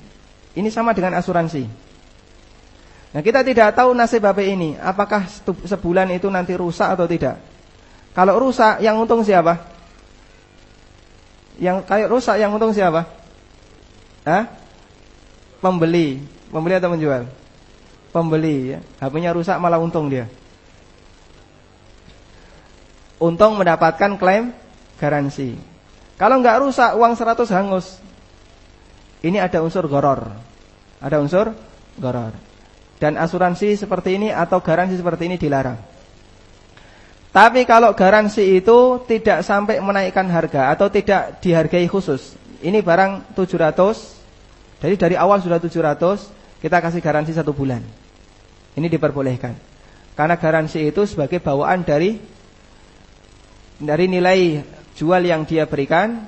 Ini sama dengan asuransi. Nah kita tidak tahu nasib HP ini, apakah sebulan itu nanti rusak atau tidak. Kalau rusak, yang untung siapa? Yang kayak rusak yang untung siapa? Hah? Pembeli. Pembeli atau menjual? Pembeli ya. HP-nya rusak malah untung dia. Untung mendapatkan klaim garansi. Kalau nggak rusak uang 100 hangus. Ini ada unsur goror. Ada unsur goror. Dan asuransi seperti ini atau garansi seperti ini dilarang. Tapi kalau garansi itu tidak sampai menaikkan harga atau tidak dihargai khusus. Ini barang 700. Jadi dari awal sudah 700, kita kasih garansi satu bulan. Ini diperbolehkan. Karena garansi itu sebagai bawaan dari dari nilai jual yang dia berikan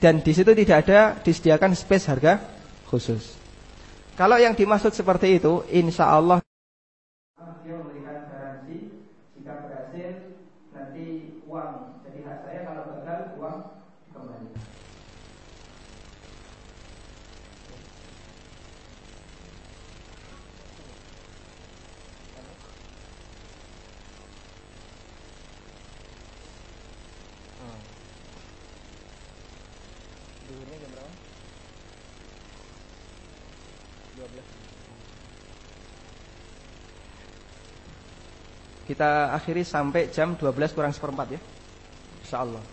dan di situ tidak ada disediakan space harga khusus. Kalau yang dimaksud seperti itu, insya Allah Kita akhiri sampai jam 12 kurang seperempat ya. InsyaAllah.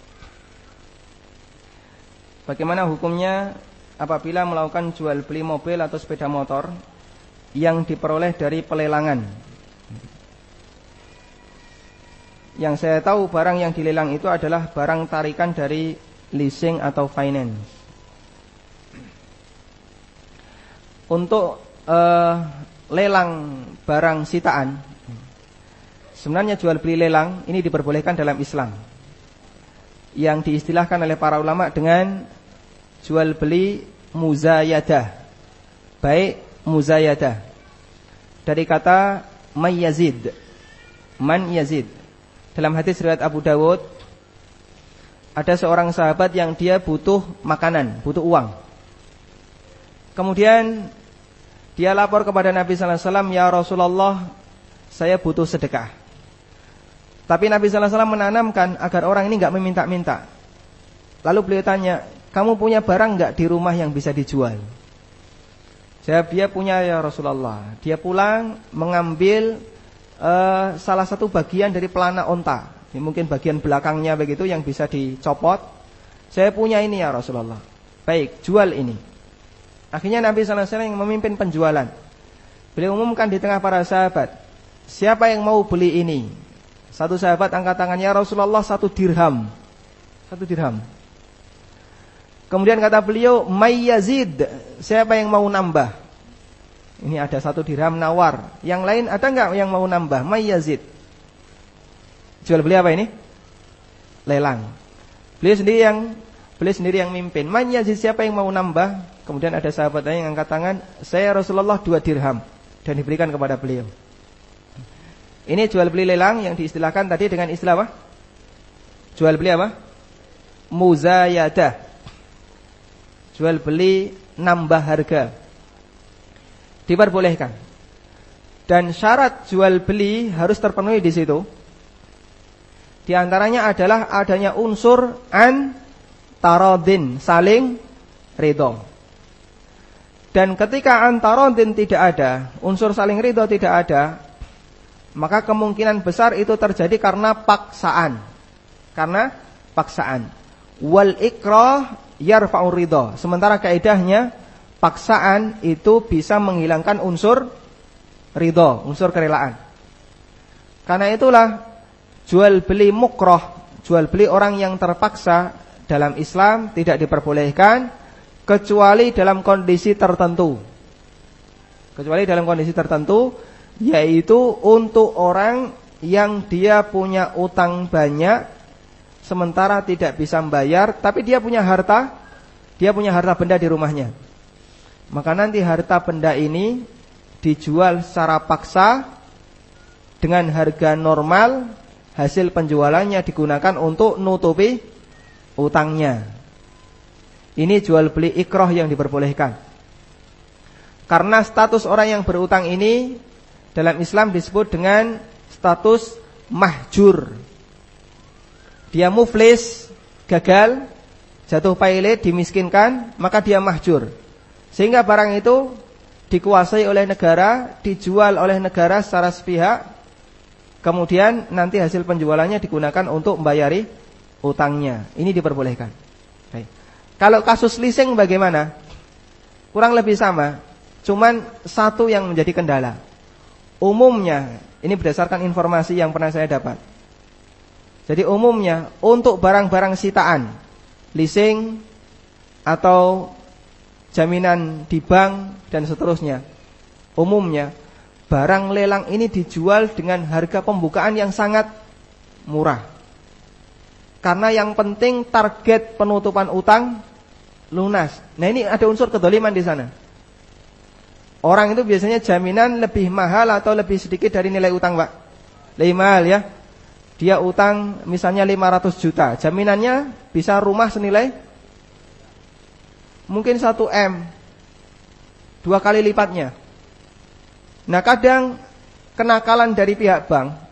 Bagaimana hukumnya apabila melakukan jual beli mobil atau sepeda motor Yang diperoleh dari pelelangan? Yang saya tahu barang yang dilelang itu adalah barang tarikan dari leasing atau finance. Untuk uh, lelang barang sitaan Sebenarnya jual beli lelang ini diperbolehkan dalam Islam. Yang diistilahkan oleh para ulama dengan jual beli muzayadah. Baik muzayadah. Dari kata mayyazid. Man yazid. Dalam hadis riwayat Abu Dawud ada seorang sahabat yang dia butuh makanan, butuh uang. Kemudian dia lapor kepada Nabi wasallam, "Ya Rasulullah, saya butuh sedekah." Tapi Nabi Sallallahu Alaihi menanamkan agar orang ini nggak meminta-minta. Lalu beliau tanya, kamu punya barang nggak di rumah yang bisa dijual? Jawab dia punya ya Rasulullah. Dia pulang mengambil uh, salah satu bagian dari pelana onta. Ini mungkin bagian belakangnya begitu yang bisa dicopot. Saya punya ini ya Rasulullah. Baik, jual ini. Akhirnya Nabi Sallallahu Alaihi Wasallam yang memimpin penjualan. Beliau umumkan di tengah para sahabat, siapa yang mau beli ini? Satu sahabat angkat tangannya Rasulullah satu dirham. Satu dirham. Kemudian kata beliau, Mayyazid. Siapa yang mau nambah? Ini ada satu dirham nawar. Yang lain ada nggak yang mau nambah? Mayyazid. Jual beli apa ini? Lelang. Beliau sendiri yang Beliau sendiri yang mimpin. Man yazid siapa yang mau nambah? Kemudian ada sahabat yang angkat tangan, saya Rasulullah dua dirham dan diberikan kepada beliau. Ini jual beli lelang yang diistilahkan tadi dengan istilah apa? Jual beli apa? Muzayadah. Jual beli nambah harga. Diperbolehkan. Dan syarat jual beli harus terpenuhi di situ. Di antaranya adalah adanya unsur an tarodin, saling ridho. Dan ketika antarodin tidak ada, unsur saling ridho tidak ada, maka kemungkinan besar itu terjadi karena paksaan. Karena paksaan. Wal ikrah yarfa'ur ridho. Sementara kaidahnya paksaan itu bisa menghilangkan unsur ridho, unsur kerelaan. Karena itulah jual beli mukroh, jual beli orang yang terpaksa dalam Islam tidak diperbolehkan kecuali dalam kondisi tertentu. Kecuali dalam kondisi tertentu yaitu untuk orang yang dia punya utang banyak sementara tidak bisa membayar tapi dia punya harta dia punya harta benda di rumahnya. Maka nanti harta benda ini dijual secara paksa dengan harga normal hasil penjualannya digunakan untuk nutupi utangnya. Ini jual beli ikroh yang diperbolehkan. Karena status orang yang berutang ini dalam Islam disebut dengan status mahjur. Dia muflis, gagal, jatuh pailit, dimiskinkan, maka dia mahjur. Sehingga barang itu dikuasai oleh negara, dijual oleh negara secara sepihak, kemudian nanti hasil penjualannya digunakan untuk membayari utangnya. Ini diperbolehkan. Baik. Kalau kasus leasing bagaimana? Kurang lebih sama, cuman satu yang menjadi kendala. Umumnya, ini berdasarkan informasi yang pernah saya dapat. Jadi umumnya untuk barang-barang sitaan, leasing atau jaminan di bank dan seterusnya. Umumnya barang lelang ini dijual dengan harga pembukaan yang sangat murah. Karena yang penting target penutupan utang lunas. Nah ini ada unsur kedoliman di sana. Orang itu biasanya jaminan lebih mahal atau lebih sedikit dari nilai utang, Pak. Lebih mahal ya. Dia utang misalnya 500 juta, jaminannya bisa rumah senilai mungkin 1 M. Dua kali lipatnya. Nah, kadang kenakalan dari pihak bank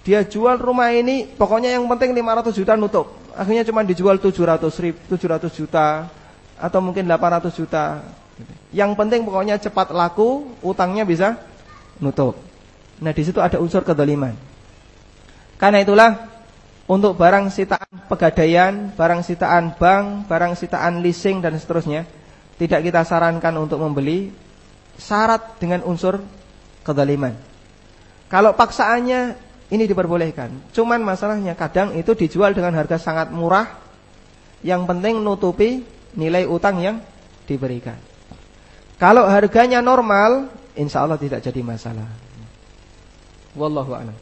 dia jual rumah ini pokoknya yang penting 500 juta nutup. Akhirnya cuma dijual 700 ribu, 700 juta atau mungkin 800 juta. Yang penting pokoknya cepat laku, utangnya bisa nutup. Nah, di situ ada unsur kedoliman. Karena itulah untuk barang sitaan pegadaian, barang sitaan bank, barang sitaan leasing dan seterusnya, tidak kita sarankan untuk membeli syarat dengan unsur kedoliman. Kalau paksaannya ini diperbolehkan. Cuman masalahnya kadang itu dijual dengan harga sangat murah. Yang penting nutupi nilai utang yang diberikan. Kalau harganya normal, insya Allah tidak jadi masalah. Wallahu a'lam.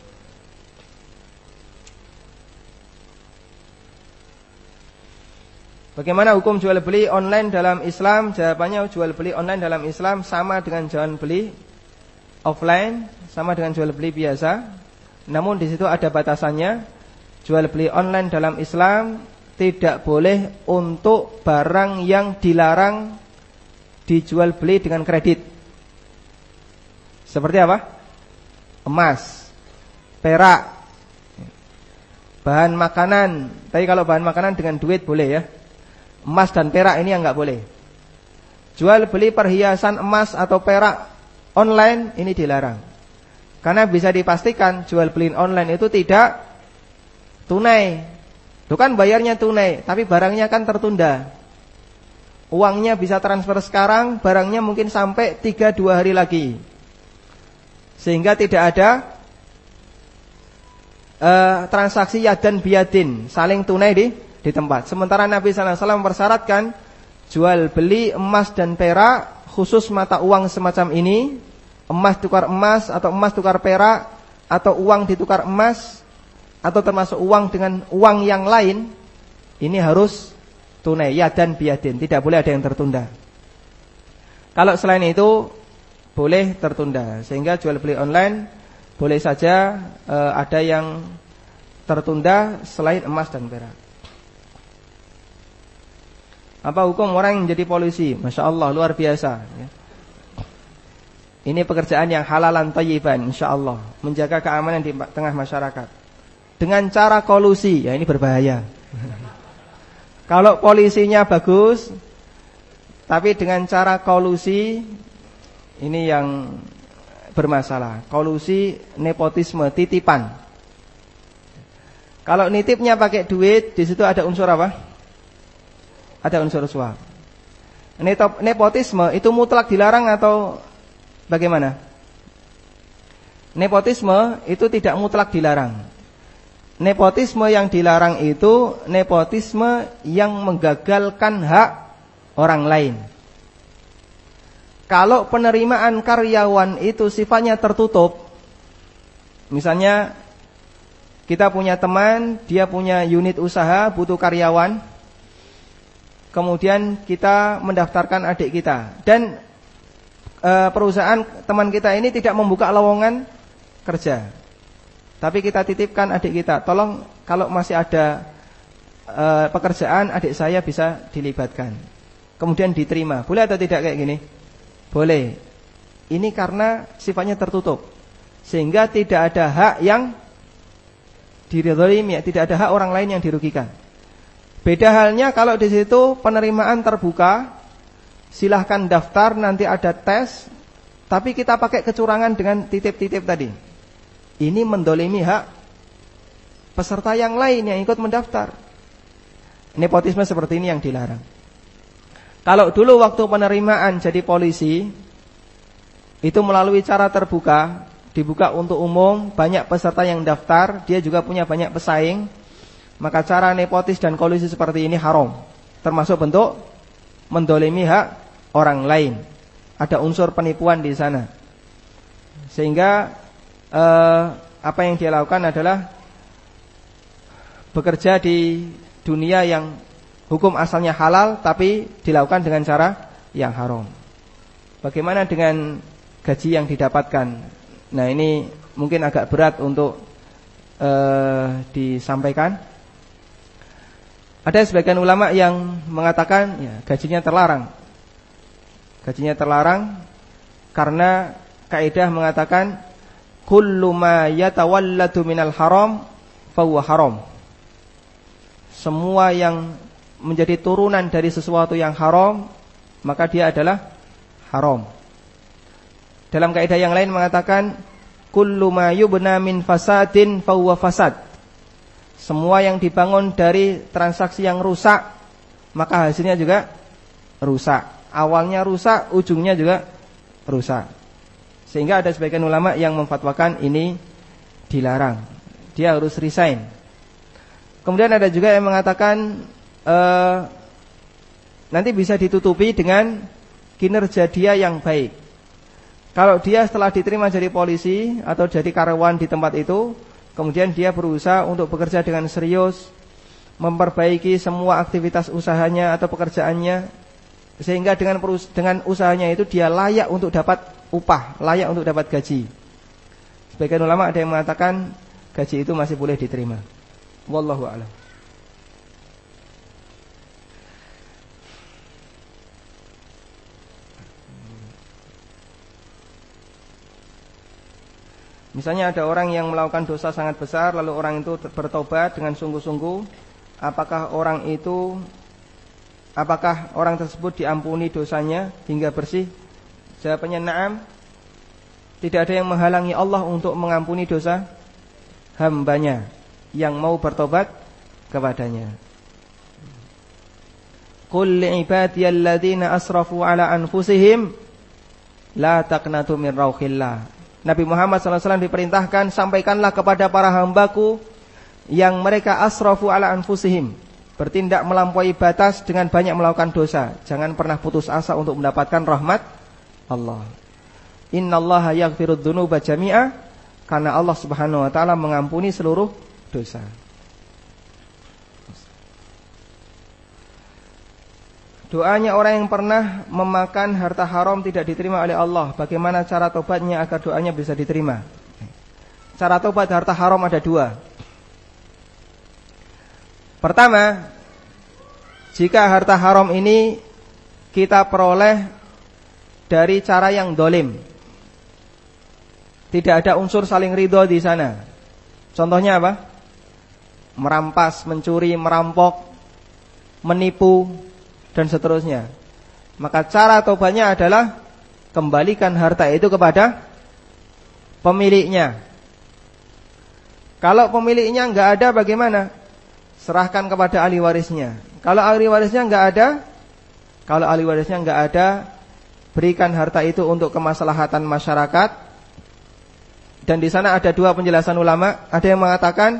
Bagaimana hukum jual beli online dalam Islam? Jawabannya jual beli online dalam Islam sama dengan jual beli offline, sama dengan jual beli biasa. Namun di situ ada batasannya. Jual beli online dalam Islam tidak boleh untuk barang yang dilarang dijual beli dengan kredit. Seperti apa? Emas, perak, bahan makanan. Tapi kalau bahan makanan dengan duit boleh ya. Emas dan perak ini yang nggak boleh. Jual beli perhiasan emas atau perak online ini dilarang. Karena bisa dipastikan jual beli online itu tidak tunai. Itu kan bayarnya tunai, tapi barangnya kan tertunda. Uangnya bisa transfer sekarang, barangnya mungkin sampai 3-2 hari lagi. Sehingga tidak ada uh, transaksi yadan biadin, saling tunai di di tempat. Sementara Nabi sallallahu alaihi wasallam mempersyaratkan jual beli emas dan perak khusus mata uang semacam ini, emas tukar emas atau emas tukar perak atau uang ditukar emas atau termasuk uang dengan uang yang lain, ini harus tunai ya dan biadin, tidak boleh ada yang tertunda. Kalau selain itu boleh tertunda, sehingga jual beli online boleh saja e, ada yang tertunda selain emas dan perak. Apa hukum orang yang menjadi polisi? Masya Allah luar biasa. Ya. Ini pekerjaan yang halalan tayyiban insya Allah menjaga keamanan di tengah masyarakat. Dengan cara kolusi, ya ini berbahaya. Kalau polisinya bagus, tapi dengan cara kolusi ini yang bermasalah. Kolusi nepotisme titipan. Kalau nitipnya pakai duit, di situ ada unsur apa? Ada unsur suap. Nepotisme itu mutlak dilarang atau bagaimana? Nepotisme itu tidak mutlak dilarang. Nepotisme yang dilarang itu nepotisme yang menggagalkan hak orang lain. Kalau penerimaan karyawan itu sifatnya tertutup, misalnya kita punya teman, dia punya unit usaha, butuh karyawan, kemudian kita mendaftarkan adik kita, dan e, perusahaan teman kita ini tidak membuka lowongan kerja, tapi kita titipkan adik kita, tolong kalau masih ada e, pekerjaan adik saya bisa dilibatkan kemudian diterima. Boleh atau tidak kayak gini? Boleh. Ini karena sifatnya tertutup. Sehingga tidak ada hak yang diridhoi, tidak ada hak orang lain yang dirugikan. Beda halnya kalau di situ penerimaan terbuka, silahkan daftar nanti ada tes, tapi kita pakai kecurangan dengan titip-titip tadi. Ini mendolimi hak peserta yang lain yang ikut mendaftar. Nepotisme seperti ini yang dilarang. Kalau dulu waktu penerimaan jadi polisi itu melalui cara terbuka, dibuka untuk umum, banyak peserta yang daftar, dia juga punya banyak pesaing, maka cara nepotis dan kolusi seperti ini haram. Termasuk bentuk mendolimi hak orang lain. Ada unsur penipuan di sana. Sehingga eh, apa yang dia lakukan adalah bekerja di dunia yang hukum asalnya halal tapi dilakukan dengan cara yang haram. Bagaimana dengan gaji yang didapatkan? Nah ini mungkin agak berat untuk uh, disampaikan. Ada sebagian ulama yang mengatakan ya, gajinya terlarang. Gajinya terlarang karena kaidah mengatakan kullu ma yatawallatu minal haram fahuwa haram. Semua yang menjadi turunan dari sesuatu yang haram, maka dia adalah haram. Dalam kaidah yang lain mengatakan kullu ma yubna min fasadin fahuwa fasad. Semua yang dibangun dari transaksi yang rusak, maka hasilnya juga rusak. Awalnya rusak, ujungnya juga rusak. Sehingga ada sebagian ulama yang memfatwakan ini dilarang. Dia harus resign. Kemudian ada juga yang mengatakan uh, nanti bisa ditutupi dengan kinerja dia yang baik. Kalau dia setelah diterima jadi polisi atau jadi karyawan di tempat itu, kemudian dia berusaha untuk bekerja dengan serius, memperbaiki semua aktivitas usahanya atau pekerjaannya, sehingga dengan dengan usahanya itu dia layak untuk dapat upah, layak untuk dapat gaji. Sebagian ulama ada yang mengatakan gaji itu masih boleh diterima. Wallahu a'lam. Misalnya ada orang yang melakukan dosa sangat besar lalu orang itu bertobat dengan sungguh-sungguh, apakah orang itu apakah orang tersebut diampuni dosanya hingga bersih? Jawabannya na'am. Tidak ada yang menghalangi Allah untuk mengampuni dosa hambanya yang mau bertobat kepadanya. Qul li'ibadiyalladzina asrafu ala anfusihim la taqnatu min rauhillah Nabi Muhammad SAW diperintahkan sampaikanlah kepada para hambaku yang mereka asrafu ala anfusihim bertindak melampaui batas dengan banyak melakukan dosa. Jangan pernah putus asa untuk mendapatkan rahmat Allah. Innallaha yaghfirud dzunuba jami'a karena Allah Subhanahu wa taala mengampuni seluruh dosa. Doanya orang yang pernah memakan harta haram tidak diterima oleh Allah. Bagaimana cara tobatnya agar doanya bisa diterima? Cara tobat harta haram ada dua. Pertama, jika harta haram ini kita peroleh dari cara yang dolim, tidak ada unsur saling ridho di sana. Contohnya apa? Merampas, mencuri, merampok, menipu, dan seterusnya. Maka cara tobatnya adalah kembalikan harta itu kepada pemiliknya. Kalau pemiliknya nggak ada bagaimana? Serahkan kepada ahli warisnya. Kalau ahli warisnya nggak ada, kalau ahli warisnya nggak ada, berikan harta itu untuk kemaslahatan masyarakat. Dan di sana ada dua penjelasan ulama. Ada yang mengatakan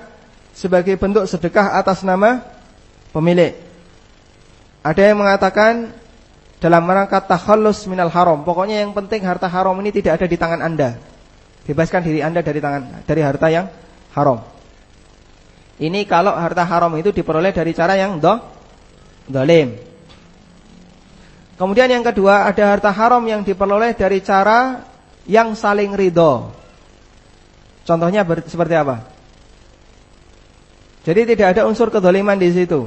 sebagai bentuk sedekah atas nama pemilik. Ada yang mengatakan dalam rangka takhallus minal haram. Pokoknya yang penting harta haram ini tidak ada di tangan Anda. Bebaskan diri Anda dari tangan dari harta yang haram. Ini kalau harta haram itu diperoleh dari cara yang do dolim. Kemudian yang kedua ada harta haram yang diperoleh dari cara yang saling ridho. Contohnya seperti apa? Jadi tidak ada unsur kedoliman di situ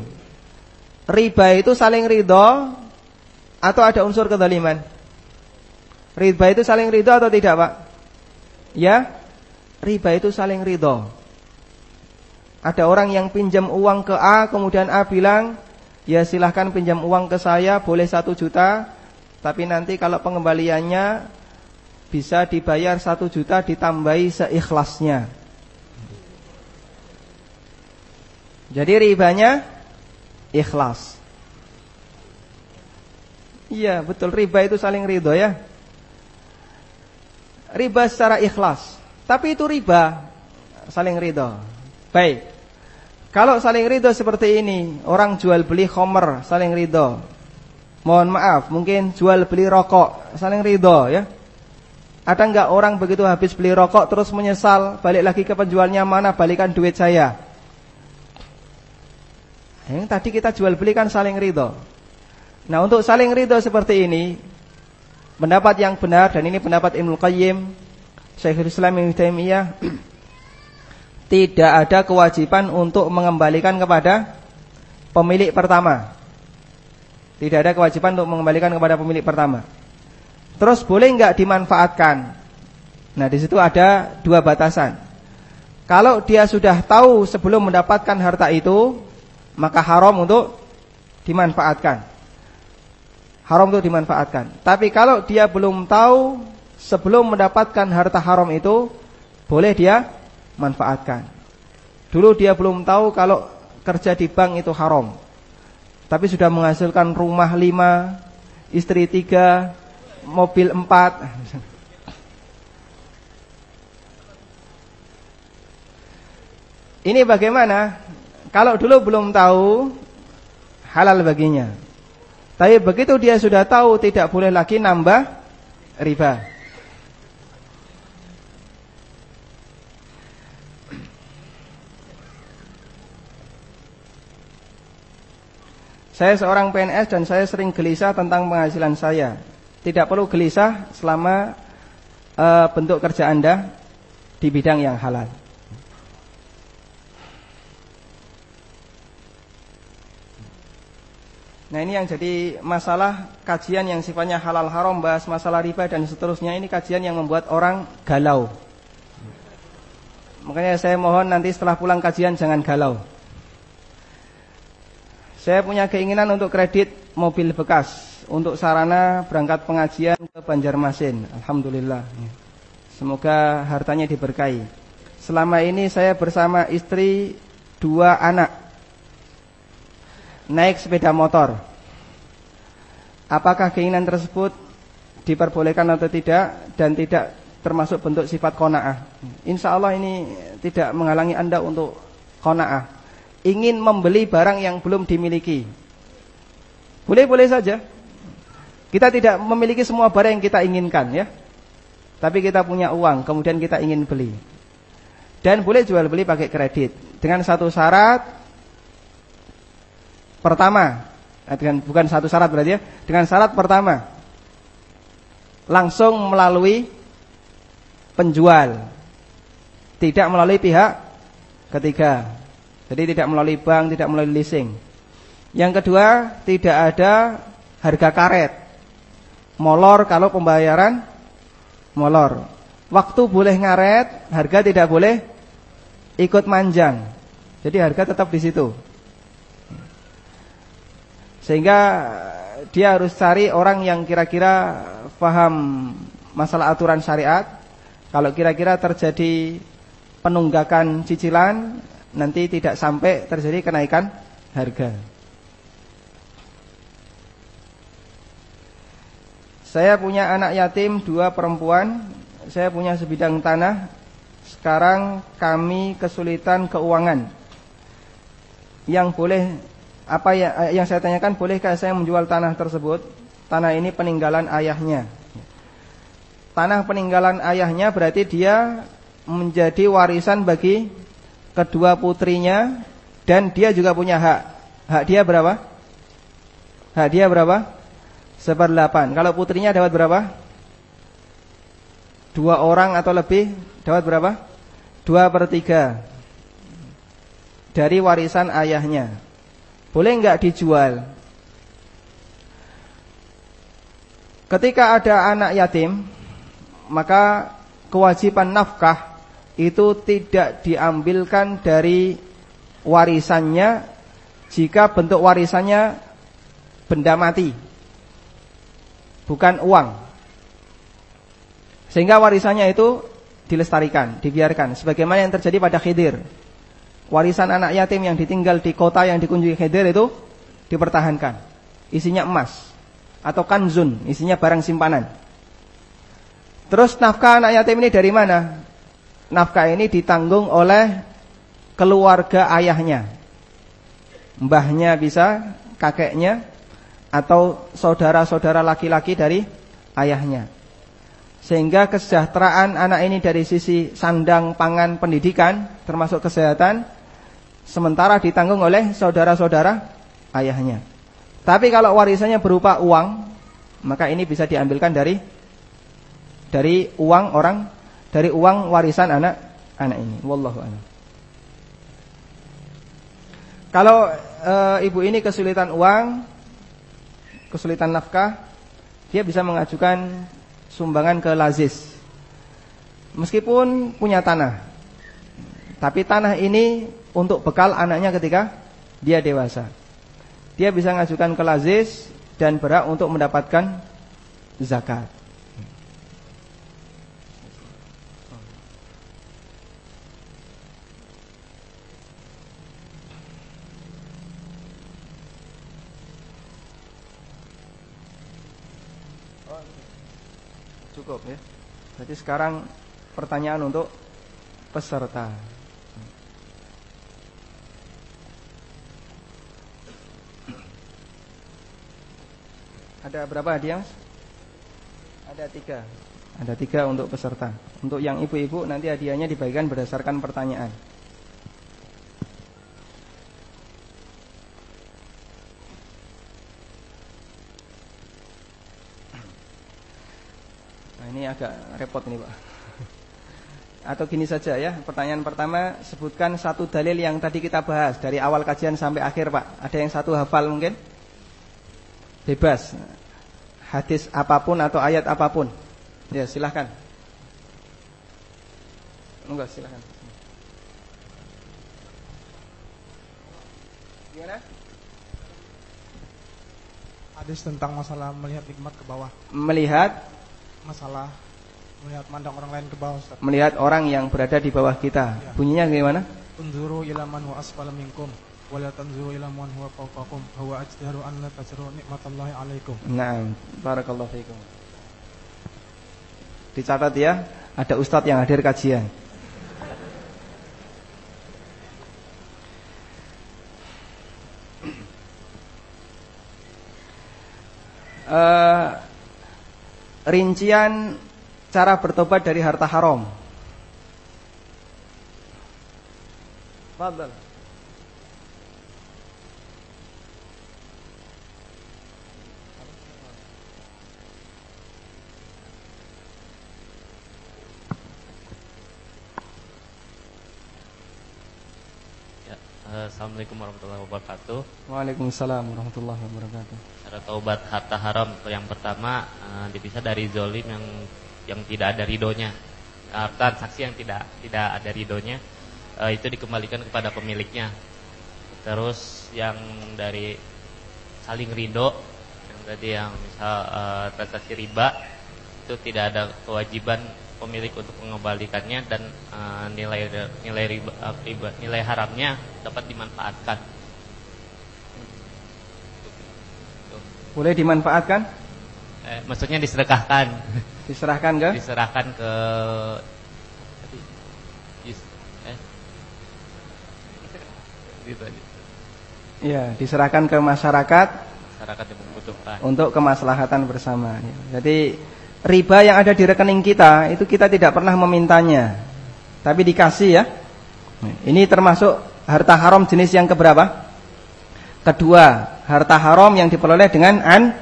riba itu saling ridho atau ada unsur kedaliman? Riba itu saling ridho atau tidak pak? Ya, riba itu saling ridho. Ada orang yang pinjam uang ke A, kemudian A bilang, ya silahkan pinjam uang ke saya, boleh satu juta, tapi nanti kalau pengembaliannya bisa dibayar satu juta ditambahi seikhlasnya. Jadi ribanya ikhlas. Iya, betul riba itu saling ridho ya. Riba secara ikhlas. Tapi itu riba saling ridho. Baik. Kalau saling ridho seperti ini, orang jual beli khomer saling ridho. Mohon maaf, mungkin jual beli rokok saling ridho ya. Ada enggak orang begitu habis beli rokok terus menyesal, balik lagi ke penjualnya mana balikan duit saya. Yang tadi kita jual belikan saling ridho. Nah untuk saling ridho seperti ini, pendapat yang benar dan ini pendapat Ibnu Qayyim, Syekhul Islam Ibnu Taimiyah, tidak ada kewajiban untuk mengembalikan kepada pemilik pertama. Tidak ada kewajiban untuk mengembalikan kepada pemilik pertama. Terus boleh nggak dimanfaatkan? Nah di situ ada dua batasan. Kalau dia sudah tahu sebelum mendapatkan harta itu, maka haram untuk dimanfaatkan. Haram untuk dimanfaatkan. Tapi kalau dia belum tahu sebelum mendapatkan harta haram itu boleh dia manfaatkan. Dulu dia belum tahu kalau kerja di bank itu haram. Tapi sudah menghasilkan rumah lima, istri tiga, mobil empat. Ini bagaimana? Kalau dulu belum tahu halal baginya. Tapi begitu dia sudah tahu tidak boleh lagi nambah riba. Saya seorang PNS dan saya sering gelisah tentang penghasilan saya. Tidak perlu gelisah selama uh, bentuk kerja Anda di bidang yang halal. Nah ini yang jadi masalah kajian yang sifatnya halal haram bahas masalah riba dan seterusnya ini kajian yang membuat orang galau. Makanya saya mohon nanti setelah pulang kajian jangan galau. Saya punya keinginan untuk kredit mobil bekas untuk sarana berangkat pengajian ke Banjarmasin. Alhamdulillah. Semoga hartanya diberkahi. Selama ini saya bersama istri dua anak naik sepeda motor. Apakah keinginan tersebut diperbolehkan atau tidak dan tidak termasuk bentuk sifat kona'ah. Insya Allah ini tidak menghalangi anda untuk kona'ah. Ingin membeli barang yang belum dimiliki. Boleh-boleh saja. Kita tidak memiliki semua barang yang kita inginkan ya. Tapi kita punya uang, kemudian kita ingin beli. Dan boleh jual beli pakai kredit. Dengan satu syarat, Pertama, Eh, dengan bukan satu syarat berarti ya. Dengan syarat pertama langsung melalui penjual. Tidak melalui pihak ketiga. Jadi tidak melalui bank, tidak melalui leasing. Yang kedua, tidak ada harga karet. Molor kalau pembayaran molor. Waktu boleh ngaret, harga tidak boleh ikut manjang. Jadi harga tetap di situ. Sehingga dia harus cari orang yang kira-kira paham masalah aturan syariat. Kalau kira-kira terjadi penunggakan cicilan, nanti tidak sampai terjadi kenaikan harga. Saya punya anak yatim dua perempuan. Saya punya sebidang tanah. Sekarang kami kesulitan keuangan. Yang boleh apa ya, eh, yang saya tanyakan bolehkah saya menjual tanah tersebut? Tanah ini peninggalan ayahnya. Tanah peninggalan ayahnya berarti dia menjadi warisan bagi kedua putrinya dan dia juga punya hak. Hak dia berapa? Hak dia berapa? Seperdelapan. Kalau putrinya dapat berapa? Dua orang atau lebih dapat berapa? Dua per tiga dari warisan ayahnya. Boleh enggak dijual? Ketika ada anak yatim, maka kewajiban nafkah itu tidak diambilkan dari warisannya jika bentuk warisannya benda mati. Bukan uang. Sehingga warisannya itu dilestarikan, dibiarkan sebagaimana yang terjadi pada Khidir warisan anak yatim yang ditinggal di kota yang dikunjungi Khidir itu dipertahankan. Isinya emas atau kanzun, isinya barang simpanan. Terus nafkah anak yatim ini dari mana? Nafkah ini ditanggung oleh keluarga ayahnya. Mbahnya bisa, kakeknya atau saudara-saudara laki-laki dari ayahnya. Sehingga kesejahteraan anak ini dari sisi sandang, pangan, pendidikan termasuk kesehatan sementara ditanggung oleh saudara-saudara ayahnya. Tapi kalau warisannya berupa uang, maka ini bisa diambilkan dari dari uang orang dari uang warisan anak anak ini. Wallahu a'lam. Kalau e, ibu ini kesulitan uang, kesulitan nafkah, dia bisa mengajukan sumbangan ke lazis. Meskipun punya tanah. Tapi tanah ini untuk bekal anaknya ketika dia dewasa. Dia bisa mengajukan ke lazis dan berhak untuk mendapatkan zakat. Cukup ya. Jadi sekarang pertanyaan untuk peserta. Ada berapa hadiah? Ada tiga. Ada tiga untuk peserta. Untuk yang ibu-ibu nanti hadiahnya dibagikan berdasarkan pertanyaan. Ini agak repot nih Pak. Atau gini saja ya, pertanyaan pertama sebutkan satu dalil yang tadi kita bahas dari awal kajian sampai akhir Pak. Ada yang satu hafal mungkin? Bebas. Hadis apa pun atau ayat apa pun. Ya, silahkan. Enggak, silahkan. Gimana? Hadis tentang masalah melihat nikmat ke bawah. Melihat masalah melihat mandang orang lain ke bawah. Ustaz. Melihat orang yang berada di bawah kita. Ya. Bunyinya gimana? Unzuru ila man huwa asfala minkum wala tanzuru ila man huwa fawqakum huwa ajdaru an la tajru nikmatallahi alaikum. Naam, barakallahu fiikum. Dicatat ya, ada ustadz yang hadir kajian. Uh, rincian cara bertobat dari harta haram. Fadl. Ya, eh, Assalamualaikum warahmatullahi wabarakatuh. Waalaikumsalam warahmatullahi wabarakatuh. Cara taubat harta haram yang pertama uh, dipisah dari zolim yang yang tidak ada ridonya, uh, transaksi yang tidak tidak ada ridonya uh, itu dikembalikan kepada pemiliknya. Terus yang dari saling ridho, yang tadi yang misal uh, transaksi riba itu tidak ada kewajiban pemilik untuk mengembalikannya dan uh, nilai nilai riba, riba nilai haramnya dapat dimanfaatkan. Boleh dimanfaatkan? Eh, maksudnya disedekahkan. Diserahkan ke? Diserahkan ke eh. gitu aja. Ya, diserahkan ke masyarakat. Masyarakat yang membutuhkan. Untuk kemaslahatan bersama. Jadi riba yang ada di rekening kita itu kita tidak pernah memintanya, tapi dikasih ya. Ini termasuk harta haram jenis yang keberapa? Kedua, harta haram yang diperoleh dengan an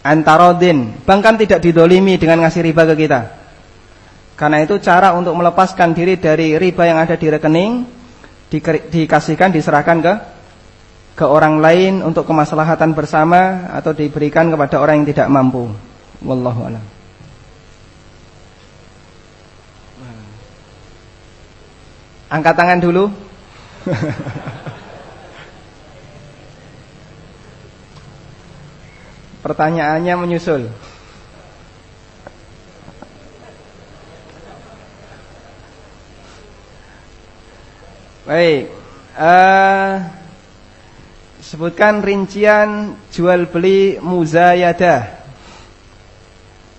antarodin. Bank kan tidak didolimi dengan ngasih riba ke kita. Karena itu cara untuk melepaskan diri dari riba yang ada di rekening di, dikasihkan diserahkan ke ke orang lain untuk kemaslahatan bersama atau diberikan kepada orang yang tidak mampu. Wallahu a'lam. Angkat tangan dulu. Pertanyaannya menyusul. Baik. Uh, sebutkan rincian jual beli muzayadah.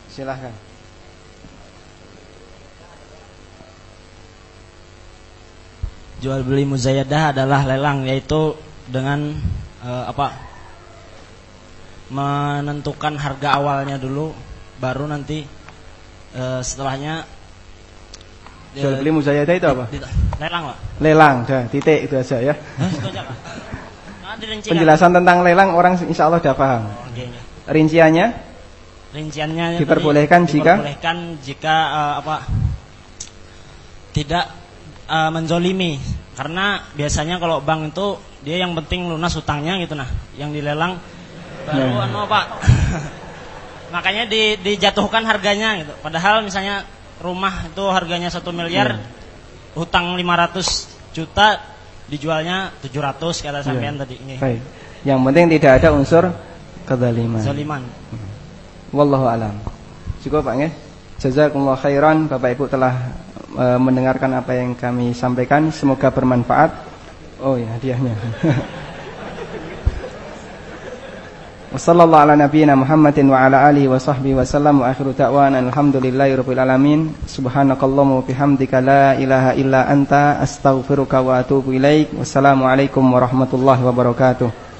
Silahkan. Jual beli muzayadah adalah lelang yaitu dengan uh, apa? Menentukan harga awalnya dulu baru nanti uh, setelahnya jual beli muzayadah itu apa? Lelang, Pak. Lelang, dah, titik itu aja ya. itu aja, Pak. Nah, Penjelasan tentang lelang orang insya Allah sudah paham. Oh, okay. Rinciannya? Rinciannya diperbolehkan jika diperbolehkan jika uh, apa? Tidak uh, menzolimi karena biasanya kalau bank itu dia yang penting lunas utangnya gitu nah, yang dilelang baru yeah. anu Pak. Makanya di, dijatuhkan harganya gitu. Padahal misalnya rumah itu harganya satu miliar, yeah. hutang 500 juta dijualnya 700 kata iya. sampean yeah. tadi. Ini. Baik. Yang penting tidak ada unsur kezaliman. Zaliman. Wallahu alam. Cukup Pak nggih. Jazakumullah khairan Bapak Ibu telah e, mendengarkan apa yang kami sampaikan, semoga bermanfaat. Oh ya, hadiahnya. Nabiyyina Muhammadin wa ala alihi wa sahbihi wa sallam. Wa akhiru da'wana alhamdulillahi rabbil alamin. Subhanakallahumma wa bihamdika la ilaha illa anta astaghfiruka wa atubu ilaik. Wassalamu alaikum warahmatullahi wabarakatuh